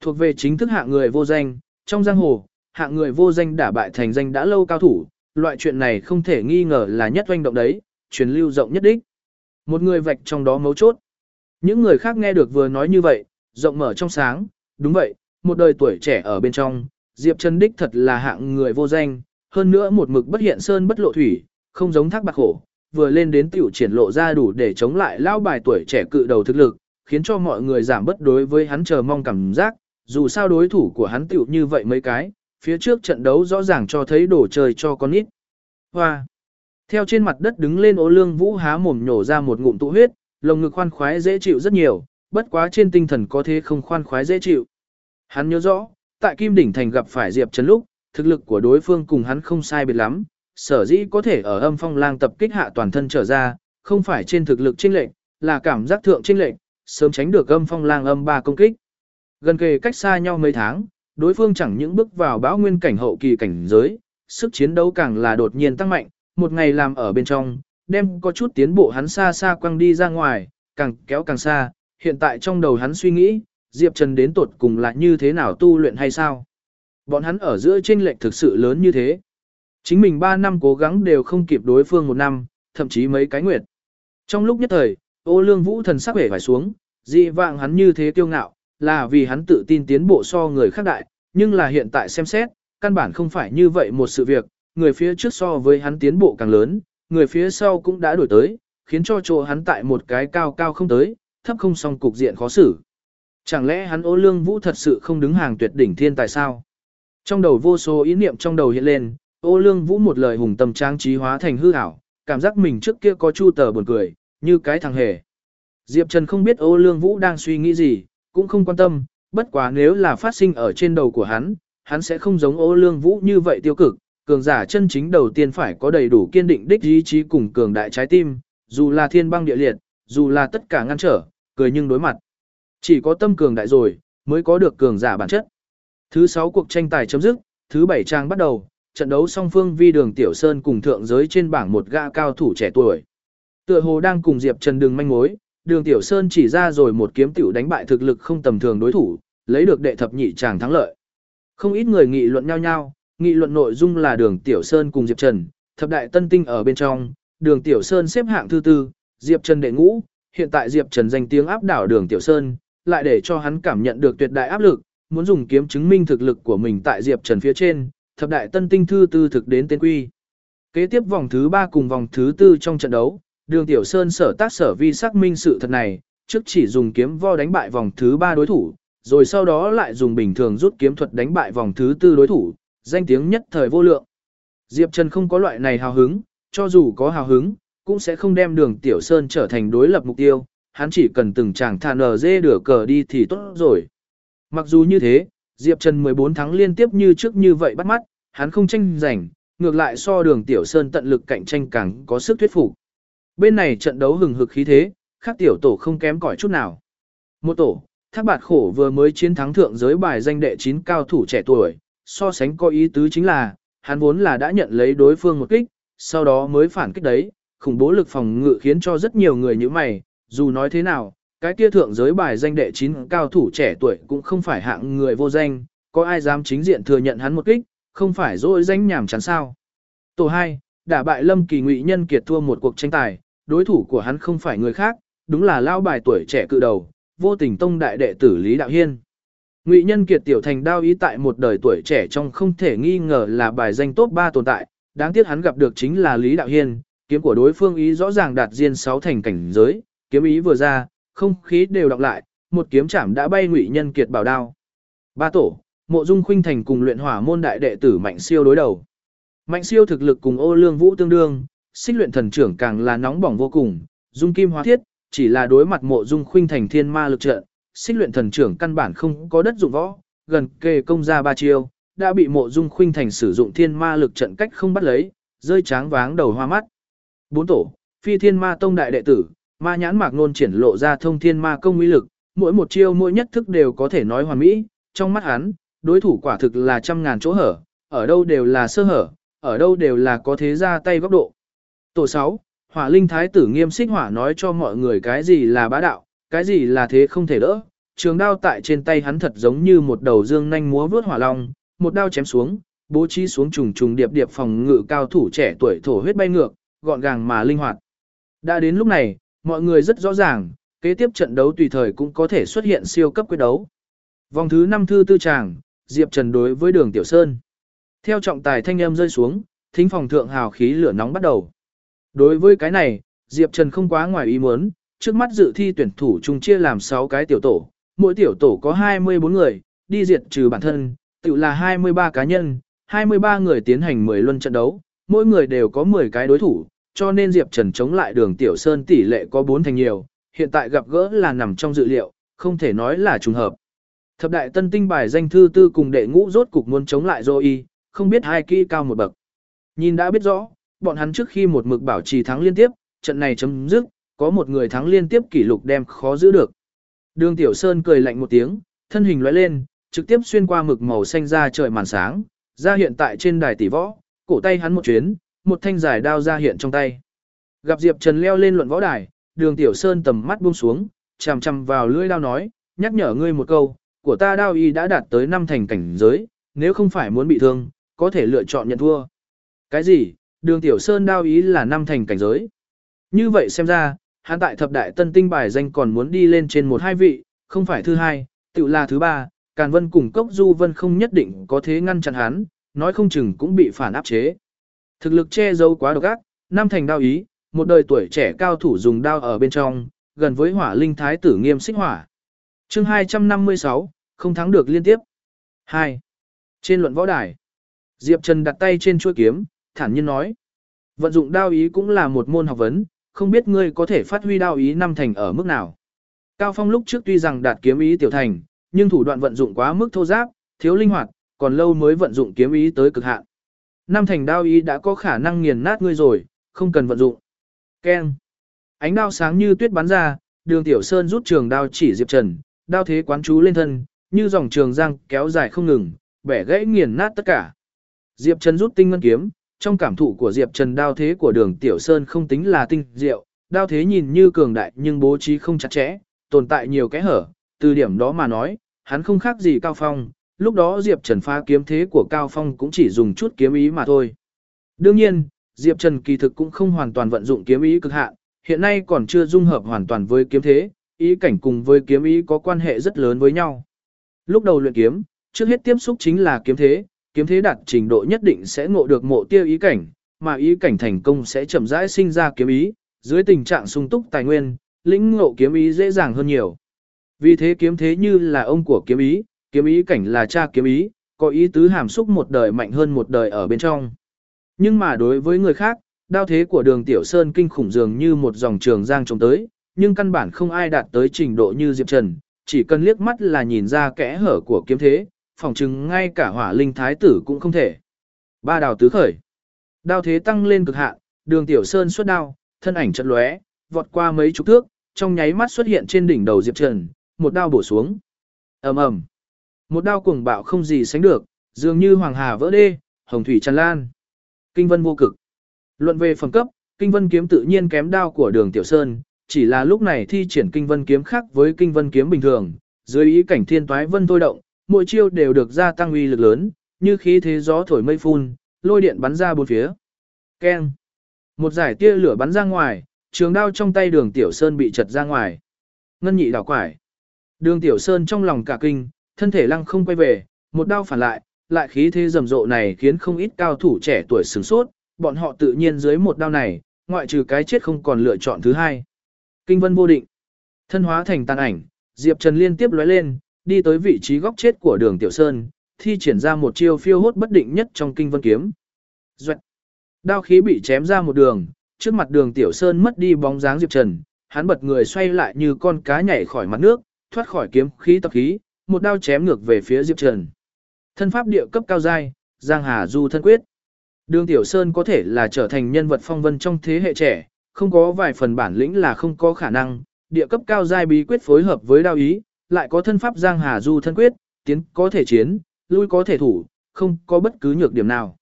Thuộc về chính thức hạng người vô danh, trong giang hồ, hạng người vô danh đả bại thành danh đã lâu cao thủ, loại chuyện này không thể nghi ngờ là nhất oanh động đấy, truyền lưu rộng nhất đích. Một người vạch trong đó mấu chốt. Những người khác nghe được vừa nói như vậy, rộng mở trong sáng, đúng vậy, một đời tuổi trẻ ở bên trong, Diệp Trần Đích thật là hạng người vô danh, hơn nữa một mực bất hiện sơn bất lộ thủy, không giống thác bạc khổ, vừa lên đến tiểu triển lộ ra đủ để chống lại lao bài tuổi trẻ cự đầu thực lực, khiến cho mọi người giảm bất đối với hắn chờ mong cảm giác, dù sao đối thủ của hắn tiểu như vậy mấy cái, phía trước trận đấu rõ ràng cho thấy đổ trời cho con nít. Hoa! Theo trên mặt đất đứng lên ô lương vũ há mồm nhổ ra một ngụm tụ huyết, lồng ngực khoan khoái dễ chịu rất nhiều, bất quá trên tinh thần có thế không khoan khoái dễ chịu. Hắn nhớ rõ, tại Kim Đỉnh Thành gặp phải Diệp Trần lúc, thực lực của đối phương cùng hắn không sai biệt lắm, sở dĩ có thể ở âm phong lang tập kích hạ toàn thân trở ra, không phải trên thực lực chênh lệnh, là cảm giác thượng chênh lệnh, sớm tránh được âm phong lang âm ba công kích. Gần kề cách xa nhau mấy tháng, đối phương chẳng những bước vào bão nguyên cảnh hậu kỳ cảnh giới, sức chiến đấu càng là đột nhiên tăng mạnh, một ngày làm ở bên trong, đem có chút tiến bộ hắn xa xa quăng đi ra ngoài, càng kéo càng xa, hiện tại trong đầu hắn suy nghĩ, Diệp Trần đến tột cùng là như thế nào tu luyện hay sao? Bọn hắn ở giữa chênh lệch thực sự lớn như thế. Chính mình 3 năm cố gắng đều không kịp đối phương một năm, thậm chí mấy cái nguyệt. Trong lúc nhất thời, ô lương vũ thần sắc vẻ phải xuống, dị vạng hắn như thế kiêu ngạo, là vì hắn tự tin tiến bộ so người khác đại, nhưng là hiện tại xem xét, căn bản không phải như vậy một sự việc, người phía trước so với hắn tiến bộ càng lớn, người phía sau cũng đã đổi tới, khiến cho chỗ hắn tại một cái cao cao không tới, thấp không song cục diện khó xử. Chẳng lẽ hắn ô lương vũ thật sự không đứng hàng tuyệt đỉnh thiên tài sao? Trong đầu vô số ý niệm trong đầu hiện lên, ô lương vũ một lời hùng tâm trang trí hóa thành hư ảo, cảm giác mình trước kia có chu tờ buồn cười, như cái thằng hề. Diệp Trần không biết ô lương vũ đang suy nghĩ gì, cũng không quan tâm, bất quá nếu là phát sinh ở trên đầu của hắn, hắn sẽ không giống ô lương vũ như vậy tiêu cực, cường giả chân chính đầu tiên phải có đầy đủ kiên định đích ý chí cùng cường đại trái tim, dù là thiên băng địa liệt, dù là tất cả ngăn trở, cười nhưng đối mặt. Chỉ có tâm cường đại rồi, mới có được cường giả bản chất. Thứ 6 cuộc tranh tài chấm dứt, thứ 7 trang bắt đầu, trận đấu song phương vi đường Tiểu Sơn cùng thượng giới trên bảng một gã cao thủ trẻ tuổi. Tựa hồ đang cùng Diệp Trần đường manh mối, đường Tiểu Sơn chỉ ra rồi một kiếm tiểu đánh bại thực lực không tầm thường đối thủ, lấy được đệ thập nhị tràng thắng lợi. Không ít người nghị luận nhau nhau, nghị luận nội dung là đường Tiểu Sơn cùng Diệp Trần, thập đại tân tinh ở bên trong, đường Tiểu Sơn xếp hạng thứ tư, Diệp Trần đệ ngũ, hiện tại Diệp Trần danh tiếng áp đảo đường Tiểu Sơn, lại để cho hắn cảm nhận được tuyệt đại áp lực, muốn dùng kiếm chứng minh thực lực của mình tại Diệp Trần phía trên, thập đại tân tinh thư tư thực đến tên quy. Kế tiếp vòng thứ 3 cùng vòng thứ 4 trong trận đấu, đường Tiểu Sơn sở tác sở vi xác minh sự thật này, trước chỉ dùng kiếm vo đánh bại vòng thứ 3 đối thủ, rồi sau đó lại dùng bình thường rút kiếm thuật đánh bại vòng thứ 4 đối thủ, danh tiếng nhất thời vô lượng. Diệp Trần không có loại này hào hứng, cho dù có hào hứng, cũng sẽ không đem đường Tiểu Sơn trở thành đối lập mục tiêu, hắn chỉ cần từng chàng thà nở dê đửa cờ đi thì tốt rồi. Mặc dù như thế, Diệp Trần 14 tháng liên tiếp như trước như vậy bắt mắt, hắn không tranh giành, ngược lại so đường Tiểu Sơn tận lực cạnh tranh càng có sức thuyết phục. Bên này trận đấu hừng hực khí thế, khác tiểu tổ không kém cỏi chút nào. Một tổ, Thác Bạt Khổ vừa mới chiến thắng thượng giới bài danh đệ 9 cao thủ trẻ tuổi, so sánh có ý tứ chính là, hắn vốn là đã nhận lấy đối phương một kích, sau đó mới phản kích đấy, khủng bố lực phòng ngự khiến cho rất nhiều người như mày, dù nói thế nào, cái kia thượng giới bài danh đệ 9 cao thủ trẻ tuổi cũng không phải hạng người vô danh, có ai dám chính diện thừa nhận hắn một kích, không phải dỗi danh nhảm chán sao. Tổ 2, đả bại Lâm Kỳ Ngụy Nhân Kiệt thua một cuộc tranh tài, đối thủ của hắn không phải người khác, đúng là lao bài tuổi trẻ cự đầu, vô tình tông đại đệ tử Lý Đạo Hiên. Ngụy Nhân Kiệt tiểu thành đao ý tại một đời tuổi trẻ trong không thể nghi ngờ là bài danh top 3 tồn tại, đáng tiếc hắn gặp được chính là Lý Đạo Hiên, kiếm của đối phương ý rõ ràng đạt diên 6 thành cảnh giới, kiếm ý vừa ra, không khí đều đọc lại, một kiếm chạm đã bay Ngụy Nhân Kiệt bảo đao. Ba tổ, Mộ Dung Khuynh Thành cùng luyện hỏa môn đại đệ tử Mạnh Siêu đối đầu. Mạnh Siêu thực lực cùng Ô Lương Vũ tương đương, xích luyện thần trưởng càng là nóng bỏng vô cùng, dung kim hóa thiết, chỉ là đối mặt Mộ Dung Khuynh Thành thiên ma lực trận, xích luyện thần trưởng căn bản không có đất dụng võ, gần kề công ra ba chiêu, đã bị Mộ Dung Khuynh Thành sử dụng thiên ma lực trận cách không bắt lấy, rơi tráng váng đầu hoa mắt. Bốn tổ, Phi Thiên Ma Tông đại đệ tử, Ma nhãn mạc nôn triển lộ ra thông thiên ma công uy lực, mỗi một chiêu mỗi nhất thức đều có thể nói hoàn mỹ, trong mắt hắn, đối thủ quả thực là trăm ngàn chỗ hở, ở đâu đều là sơ hở, ở đâu đều là có thế ra tay góc độ. Tổ 6, Hỏa Linh Thái tử nghiêm xích hỏa nói cho mọi người cái gì là bá đạo, cái gì là thế không thể đỡ. Trường đao tại trên tay hắn thật giống như một đầu dương nhanh múa vướt hỏa long, một đao chém xuống, bố trí xuống trùng trùng điệp điệp phòng ngự cao thủ trẻ tuổi thổ huyết bay ngược, gọn gàng mà linh hoạt. Đã đến lúc này, mọi người rất rõ ràng, kế tiếp trận đấu tùy thời cũng có thể xuất hiện siêu cấp quyết đấu. Vòng thứ 5 thư tư tràng, Diệp Trần đối với đường Tiểu Sơn. Theo trọng tài thanh âm rơi xuống, thính phòng thượng hào khí lửa nóng bắt đầu. Đối với cái này, Diệp Trần không quá ngoài ý muốn, trước mắt dự thi tuyển thủ chung chia làm 6 cái tiểu tổ, mỗi tiểu tổ có 24 người, đi diệt trừ bản thân, tự là 23 cá nhân, 23 người tiến hành 10 luân trận đấu, mỗi người đều có 10 cái đối thủ, cho nên Diệp Trần chống lại đường Tiểu Sơn tỷ lệ có 4 thành nhiều, hiện tại gặp gỡ là nằm trong dự liệu, không thể nói là trùng hợp. Thập đại tân tinh bài danh thư tư cùng đệ ngũ rốt cục muốn chống lại Zoe, không biết hai kỹ cao một bậc. Nhìn đã biết rõ, bọn hắn trước khi một mực bảo trì thắng liên tiếp, trận này chấm dứt, có một người thắng liên tiếp kỷ lục đem khó giữ được. Đường Tiểu Sơn cười lạnh một tiếng, thân hình lóe lên, trực tiếp xuyên qua mực màu xanh ra trời màn sáng, ra hiện tại trên đài tỷ võ, cổ tay hắn một chuyến, một thanh dài đao ra hiện trong tay. Gặp Diệp Trần leo lên luận võ đài, đường Tiểu Sơn tầm mắt buông xuống, chằm chằm vào lưỡi đao nói, nhắc nhở ngươi một câu, của ta đao y đã đạt tới năm thành cảnh giới, nếu không phải muốn bị thương, có thể lựa chọn nhận thua. Cái gì, đường tiểu sơn đao ý là năm thành cảnh giới. Như vậy xem ra, hắn tại thập đại tân tinh bài danh còn muốn đi lên trên một hai vị, không phải thứ hai, tự là thứ ba, Càn Vân cùng Cốc Du Vân không nhất định có thế ngăn chặn hắn, nói không chừng cũng bị phản áp chế. Thực lực che giấu quá độc ác, năm thành đao ý, một đời tuổi trẻ cao thủ dùng đao ở bên trong, gần với hỏa linh thái tử nghiêm xích hỏa. chương 256, không thắng được liên tiếp. 2. Trên luận võ đài, Diệp Trần đặt tay trên chuôi kiếm, thản nhiên nói. Vận dụng đao ý cũng là một môn học vấn, không biết ngươi có thể phát huy đao ý năm thành ở mức nào. Cao Phong lúc trước tuy rằng đạt kiếm ý tiểu thành, nhưng thủ đoạn vận dụng quá mức thô giáp, thiếu linh hoạt, còn lâu mới vận dụng kiếm ý tới cực hạn. Năm thành đao ý đã có khả năng nghiền nát ngươi rồi, không cần vận dụng. Keng. Ánh đao sáng như tuyết bắn ra, đường tiểu sơn rút trường đao chỉ Diệp Trần, đao thế quán chú lên thân, như dòng trường giang kéo dài không ngừng, bẻ gãy nghiền nát tất cả. Diệp Trần rút tinh ngân kiếm, trong cảm thụ của Diệp Trần đao thế của đường tiểu sơn không tính là tinh diệu, đao thế nhìn như cường đại nhưng bố trí không chặt chẽ, tồn tại nhiều kẽ hở, từ điểm đó mà nói, hắn không khác gì Cao Phong, lúc đó Diệp Trần phá kiếm thế của Cao Phong cũng chỉ dùng chút kiếm ý mà thôi. Đương nhiên, Diệp Trần kỳ thực cũng không hoàn toàn vận dụng kiếm ý cực hạn, hiện nay còn chưa dung hợp hoàn toàn với kiếm thế, ý cảnh cùng với kiếm ý có quan hệ rất lớn với nhau. Lúc đầu luyện kiếm, trước hết tiếp xúc chính là kiếm thế, kiếm thế đạt trình độ nhất định sẽ ngộ được mộ tiêu ý cảnh, mà ý cảnh thành công sẽ chậm rãi sinh ra kiếm ý, dưới tình trạng sung túc tài nguyên, lĩnh ngộ kiếm ý dễ dàng hơn nhiều. Vì thế kiếm thế như là ông của kiếm ý, kiếm ý cảnh là cha kiếm ý, có ý tứ hàm xúc một đời mạnh hơn một đời ở bên trong. Nhưng mà đối với người khác, đao thế của đường Tiểu Sơn kinh khủng dường như một dòng trường giang trông tới, nhưng căn bản không ai đạt tới trình độ như Diệp Trần, chỉ cần liếc mắt là nhìn ra kẽ hở của kiếm thế, phỏng chừng ngay cả hỏa linh thái tử cũng không thể. Ba đào tứ khởi. Đao thế tăng lên cực hạn, đường Tiểu Sơn xuất đao, thân ảnh chật lóe, vọt qua mấy chục thước, trong nháy mắt xuất hiện trên đỉnh đầu Diệp Trần, một đao bổ xuống. ầm ầm, Một đao cuồng bạo không gì sánh được, dường như hoàng hà vỡ đê, hồng thủy tràn lan. Kinh vân vô cực. Luận về phẩm cấp, kinh vân kiếm tự nhiên kém đao của đường Tiểu Sơn, chỉ là lúc này thi triển kinh vân kiếm khác với kinh vân kiếm bình thường, dưới ý cảnh thiên toái vân thôi động, mỗi chiêu đều được gia tăng uy lực lớn, như khí thế gió thổi mây phun, lôi điện bắn ra bốn phía. Keng. Một giải tia lửa bắn ra ngoài, trường đao trong tay đường Tiểu Sơn bị chật ra ngoài. Ngân nhị đảo quải. Đường Tiểu Sơn trong lòng cả kinh, thân thể lăng không quay về, một đao phản lại, lại khí thế rầm rộ này khiến không ít cao thủ trẻ tuổi sửng sốt, bọn họ tự nhiên dưới một đao này, ngoại trừ cái chết không còn lựa chọn thứ hai. Kinh vân vô định. Thân hóa thành tàn ảnh, Diệp Trần liên tiếp lóe lên, đi tới vị trí góc chết của đường Tiểu Sơn, thi triển ra một chiêu phiêu hốt bất định nhất trong kinh vân kiếm. Duệ. Đao khí bị chém ra một đường, trước mặt đường Tiểu Sơn mất đi bóng dáng Diệp Trần, hắn bật người xoay lại như con cá nhảy khỏi mặt nước, thoát khỏi kiếm khí tập khí, một đao chém ngược về phía Diệp Trần. Thân pháp địa cấp cao giai, Giang Hà Du thân quyết. Đường Tiểu Sơn có thể là trở thành nhân vật phong vân trong thế hệ trẻ, không có vài phần bản lĩnh là không có khả năng, địa cấp cao giai bí quyết phối hợp với đao ý, lại có thân pháp Giang Hà Du thân quyết, tiến có thể chiến, lui có thể thủ, không có bất cứ nhược điểm nào.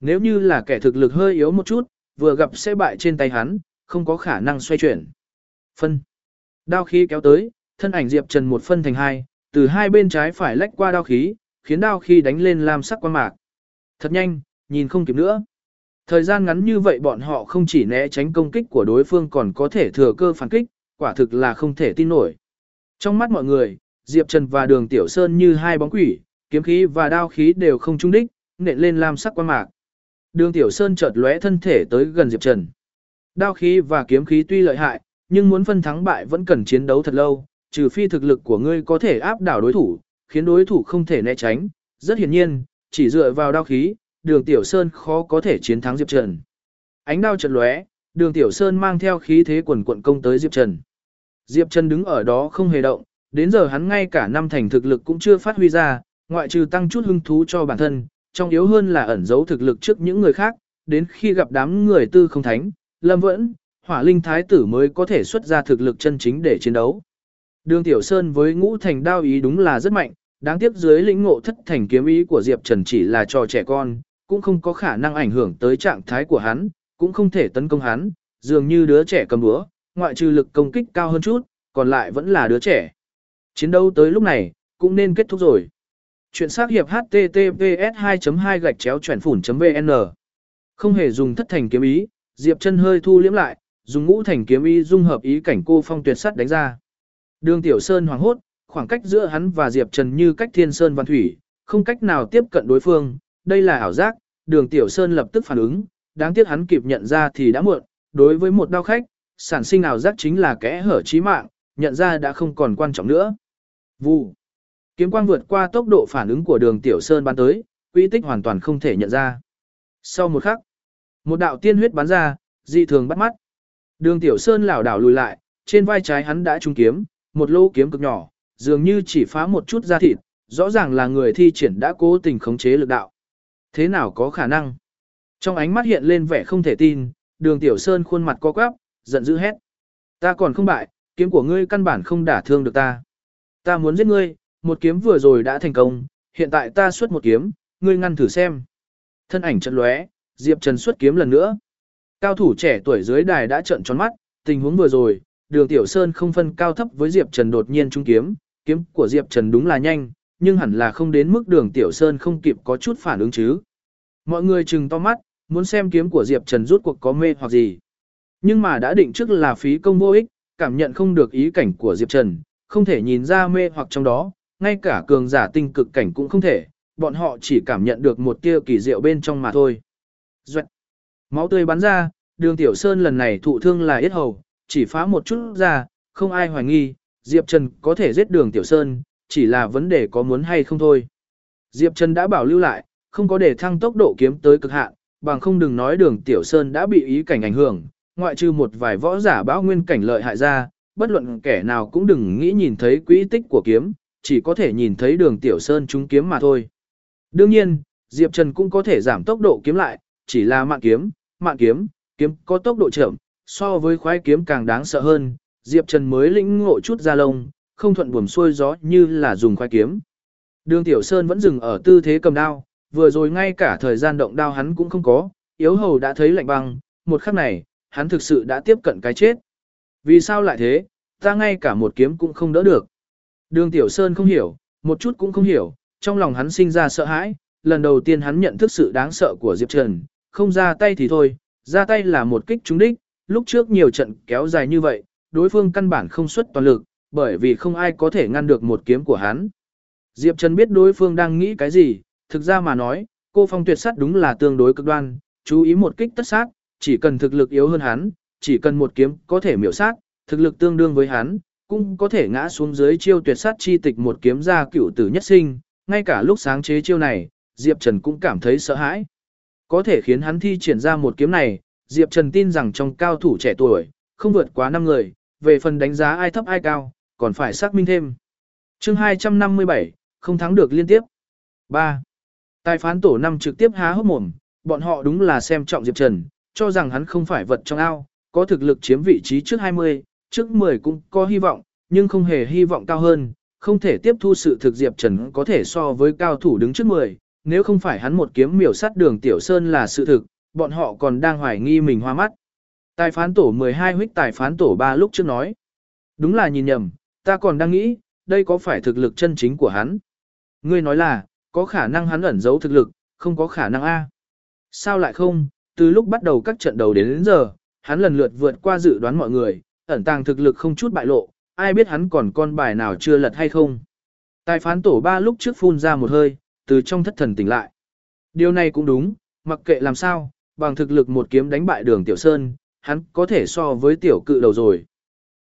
Nếu như là kẻ thực lực hơi yếu một chút, vừa gặp sẽ bại trên tay hắn, không có khả năng xoay chuyển. Phân. Đao khí kéo tới, thân ảnh Diệp Trần một phân thành hai, từ hai bên trái phải lách qua đao khí, khiến đao khí đánh lên lam sắc quan mạc. Thật nhanh, nhìn không kịp nữa. Thời gian ngắn như vậy bọn họ không chỉ né tránh công kích của đối phương còn có thể thừa cơ phản kích, quả thực là không thể tin nổi. Trong mắt mọi người, Diệp Trần và Đường Tiểu Sơn như hai bóng quỷ, kiếm khí và đao khí đều không trung đích, nện lên lam sắc quan mạc. Đường Tiểu Sơn chợt lóe thân thể tới gần Diệp Trần. Đao khí và kiếm khí tuy lợi hại, nhưng muốn phân thắng bại vẫn cần chiến đấu thật lâu, trừ phi thực lực của ngươi có thể áp đảo đối thủ, khiến đối thủ không thể né tránh. Rất hiển nhiên, chỉ dựa vào đao khí, đường Tiểu Sơn khó có thể chiến thắng Diệp Trần. Ánh đao chợt lóe, đường Tiểu Sơn mang theo khí thế quần quận công tới Diệp Trần. Diệp Trần đứng ở đó không hề động, đến giờ hắn ngay cả năm thành thực lực cũng chưa phát huy ra, ngoại trừ tăng chút hứng thú cho bản thân, trong yếu hơn là ẩn giấu thực lực trước những người khác, đến khi gặp đám người tư không thánh, lâm vẫn, hỏa linh thái tử mới có thể xuất ra thực lực chân chính để chiến đấu. Đường Tiểu Sơn với ngũ thành đao ý đúng là rất mạnh, đáng tiếc dưới lĩnh ngộ thất thành kiếm ý của Diệp Trần chỉ là trò trẻ con, cũng không có khả năng ảnh hưởng tới trạng thái của hắn, cũng không thể tấn công hắn, dường như đứa trẻ cầm búa, ngoại trừ lực công kích cao hơn chút, còn lại vẫn là đứa trẻ. Chiến đấu tới lúc này, cũng nên kết thúc rồi. Chuyện xác hiệp https 2 2 gạch chéo chuyển phủn vn Không hề dùng thất thành kiếm ý, Diệp Trần hơi thu liễm lại, dùng ngũ thành kiếm ý dung hợp ý cảnh cô phong tuyệt sắt đánh ra. Đường Tiểu Sơn hoàng hốt, khoảng cách giữa hắn và Diệp Trần như cách thiên sơn văn thủy, không cách nào tiếp cận đối phương, đây là ảo giác, đường Tiểu Sơn lập tức phản ứng, đáng tiếc hắn kịp nhận ra thì đã muộn, đối với một đao khách, sản sinh ảo giác chính là kẽ hở trí mạng, nhận ra đã không còn quan trọng nữa. Vụ. Kiếm quang vượt qua tốc độ phản ứng của đường Tiểu Sơn bắn tới, quy tích hoàn toàn không thể nhận ra. Sau một khắc, một đạo tiên huyết bắn ra, dị thường bắt mắt. Đường Tiểu Sơn lảo đảo lùi lại, trên vai trái hắn đã trúng kiếm, một lô kiếm cực nhỏ, dường như chỉ phá một chút da thịt, rõ ràng là người thi triển đã cố tình khống chế lực đạo. Thế nào có khả năng? Trong ánh mắt hiện lên vẻ không thể tin, đường Tiểu Sơn khuôn mặt co quắp, giận dữ hét. Ta còn không bại, kiếm của ngươi căn bản không đả thương được ta. Ta muốn giết ngươi, một kiếm vừa rồi đã thành công, hiện tại ta xuất một kiếm, ngươi ngăn thử xem. Thân ảnh chợt lóe, Diệp Trần xuất kiếm lần nữa. Cao thủ trẻ tuổi dưới đài đã trợn tròn mắt, tình huống vừa rồi, Đường Tiểu Sơn không phân cao thấp với Diệp Trần đột nhiên trung kiếm, kiếm của Diệp Trần đúng là nhanh, nhưng hẳn là không đến mức Đường Tiểu Sơn không kịp có chút phản ứng chứ. Mọi người trừng to mắt, muốn xem kiếm của Diệp Trần rút cuộc có mê hoặc gì. Nhưng mà đã định trước là phí công vô ích, cảm nhận không được ý cảnh của Diệp Trần, không thể nhìn ra mê hoặc trong đó, ngay cả cường giả tinh cực cảnh cũng không thể, bọn họ chỉ cảm nhận được một tia kỳ diệu bên trong mà thôi. Duệ. Máu tươi bắn ra, đường Tiểu Sơn lần này thụ thương là yết hầu, chỉ phá một chút ra, không ai hoài nghi, Diệp Trần có thể giết đường Tiểu Sơn, chỉ là vấn đề có muốn hay không thôi. Diệp Trần đã bảo lưu lại, không có để thăng tốc độ kiếm tới cực hạn, bằng không đừng nói đường Tiểu Sơn đã bị ý cảnh ảnh hưởng, ngoại trừ một vài võ giả bão nguyên cảnh lợi hại ra, bất luận kẻ nào cũng đừng nghĩ nhìn thấy quỹ tích của kiếm, chỉ có thể nhìn thấy đường Tiểu Sơn trúng kiếm mà thôi. Đương nhiên, Diệp Trần cũng có thể giảm tốc độ kiếm lại, chỉ là mạng kiếm, mạng kiếm, kiếm có tốc độ chậm, so với khoái kiếm càng đáng sợ hơn, Diệp Trần mới lĩnh ngộ chút ra lông, không thuận buồm xuôi gió như là dùng khoái kiếm. Đường Tiểu Sơn vẫn dừng ở tư thế cầm đao, vừa rồi ngay cả thời gian động đao hắn cũng không có, yếu hầu đã thấy lạnh băng, một khắc này, hắn thực sự đã tiếp cận cái chết. Vì sao lại thế, ta ngay cả một kiếm cũng không đỡ được. Đường Tiểu Sơn không hiểu, một chút cũng không hiểu, trong lòng hắn sinh ra sợ hãi, lần đầu tiên hắn nhận thức sự đáng sợ của Diệp Trần, không ra tay thì thôi, ra tay là một kích trúng đích, lúc trước nhiều trận kéo dài như vậy, đối phương căn bản không xuất toàn lực, bởi vì không ai có thể ngăn được một kiếm của hắn. Diệp Trần biết đối phương đang nghĩ cái gì, thực ra mà nói, cô phong tuyệt sát đúng là tương đối cực đoan, chú ý một kích tất sát, chỉ cần thực lực yếu hơn hắn, chỉ cần một kiếm có thể miểu sát, thực lực tương đương với hắn, cũng có thể ngã xuống dưới chiêu tuyệt sát chi tịch một kiếm ra cựu tử nhất sinh, ngay cả lúc sáng chế chiêu này, Diệp Trần cũng cảm thấy sợ hãi. Có thể khiến hắn thi triển ra một kiếm này, Diệp Trần tin rằng trong cao thủ trẻ tuổi, không vượt quá 5 người, về phần đánh giá ai thấp ai cao, còn phải xác minh thêm. chương 257, không thắng được liên tiếp. 3. Tài phán tổ năm trực tiếp há hốc mồm, bọn họ đúng là xem trọng Diệp Trần, cho rằng hắn không phải vật trong ao, có thực lực chiếm vị trí trước 20, trước 10 cũng có hy vọng, nhưng không hề hy vọng cao hơn, không thể tiếp thu sự thực Diệp Trần có thể so với cao thủ đứng trước 10, nếu không phải hắn một kiếm miểu sát đường Tiểu Sơn là sự thực, bọn họ còn đang hoài nghi mình hoa mắt. Tài phán tổ 12 huyết tài phán tổ 3 lúc trước nói. Đúng là nhìn nhầm, ta còn đang nghĩ, đây có phải thực lực chân chính của hắn? Ngươi nói là, có khả năng hắn ẩn giấu thực lực, không có khả năng A. Sao lại không, từ lúc bắt đầu các trận đầu đến đến giờ, hắn lần lượt vượt qua dự đoán mọi người, ẩn tàng thực lực không chút bại lộ, ai biết hắn còn con bài nào chưa lật hay không. Tài phán tổ ba lúc trước phun ra một hơi, từ trong thất thần tỉnh lại. Điều này cũng đúng, mặc kệ làm sao, bằng thực lực một kiếm đánh bại đường Tiểu Sơn, hắn có thể so với tiểu cự đầu rồi.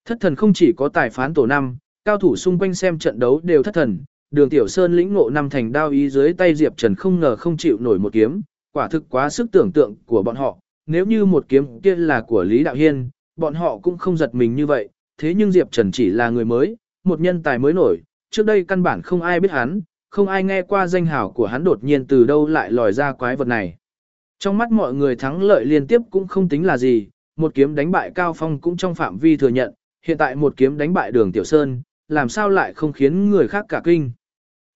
Thất thần không chỉ có tài phán tổ năm, cao thủ xung quanh xem trận đấu đều thất thần, đường Tiểu Sơn lĩnh ngộ năm thành đao ý dưới tay Diệp Trần không ngờ không chịu nổi một kiếm, quả thực quá sức tưởng tượng của bọn họ, nếu như một kiếm kia là của Lý Đạo Hiên, bọn họ cũng không giật mình như vậy, thế nhưng Diệp Trần chỉ là người mới, một nhân tài mới nổi, trước đây căn bản không ai biết hắn, không ai nghe qua danh hào của hắn đột nhiên từ đâu lại lòi ra quái vật này. Trong mắt mọi người thắng lợi liên tiếp cũng không tính là gì, một kiếm đánh bại Cao Phong cũng trong phạm vi thừa nhận, hiện tại một kiếm đánh bại đường Tiểu Sơn, làm sao lại không khiến người khác cả kinh.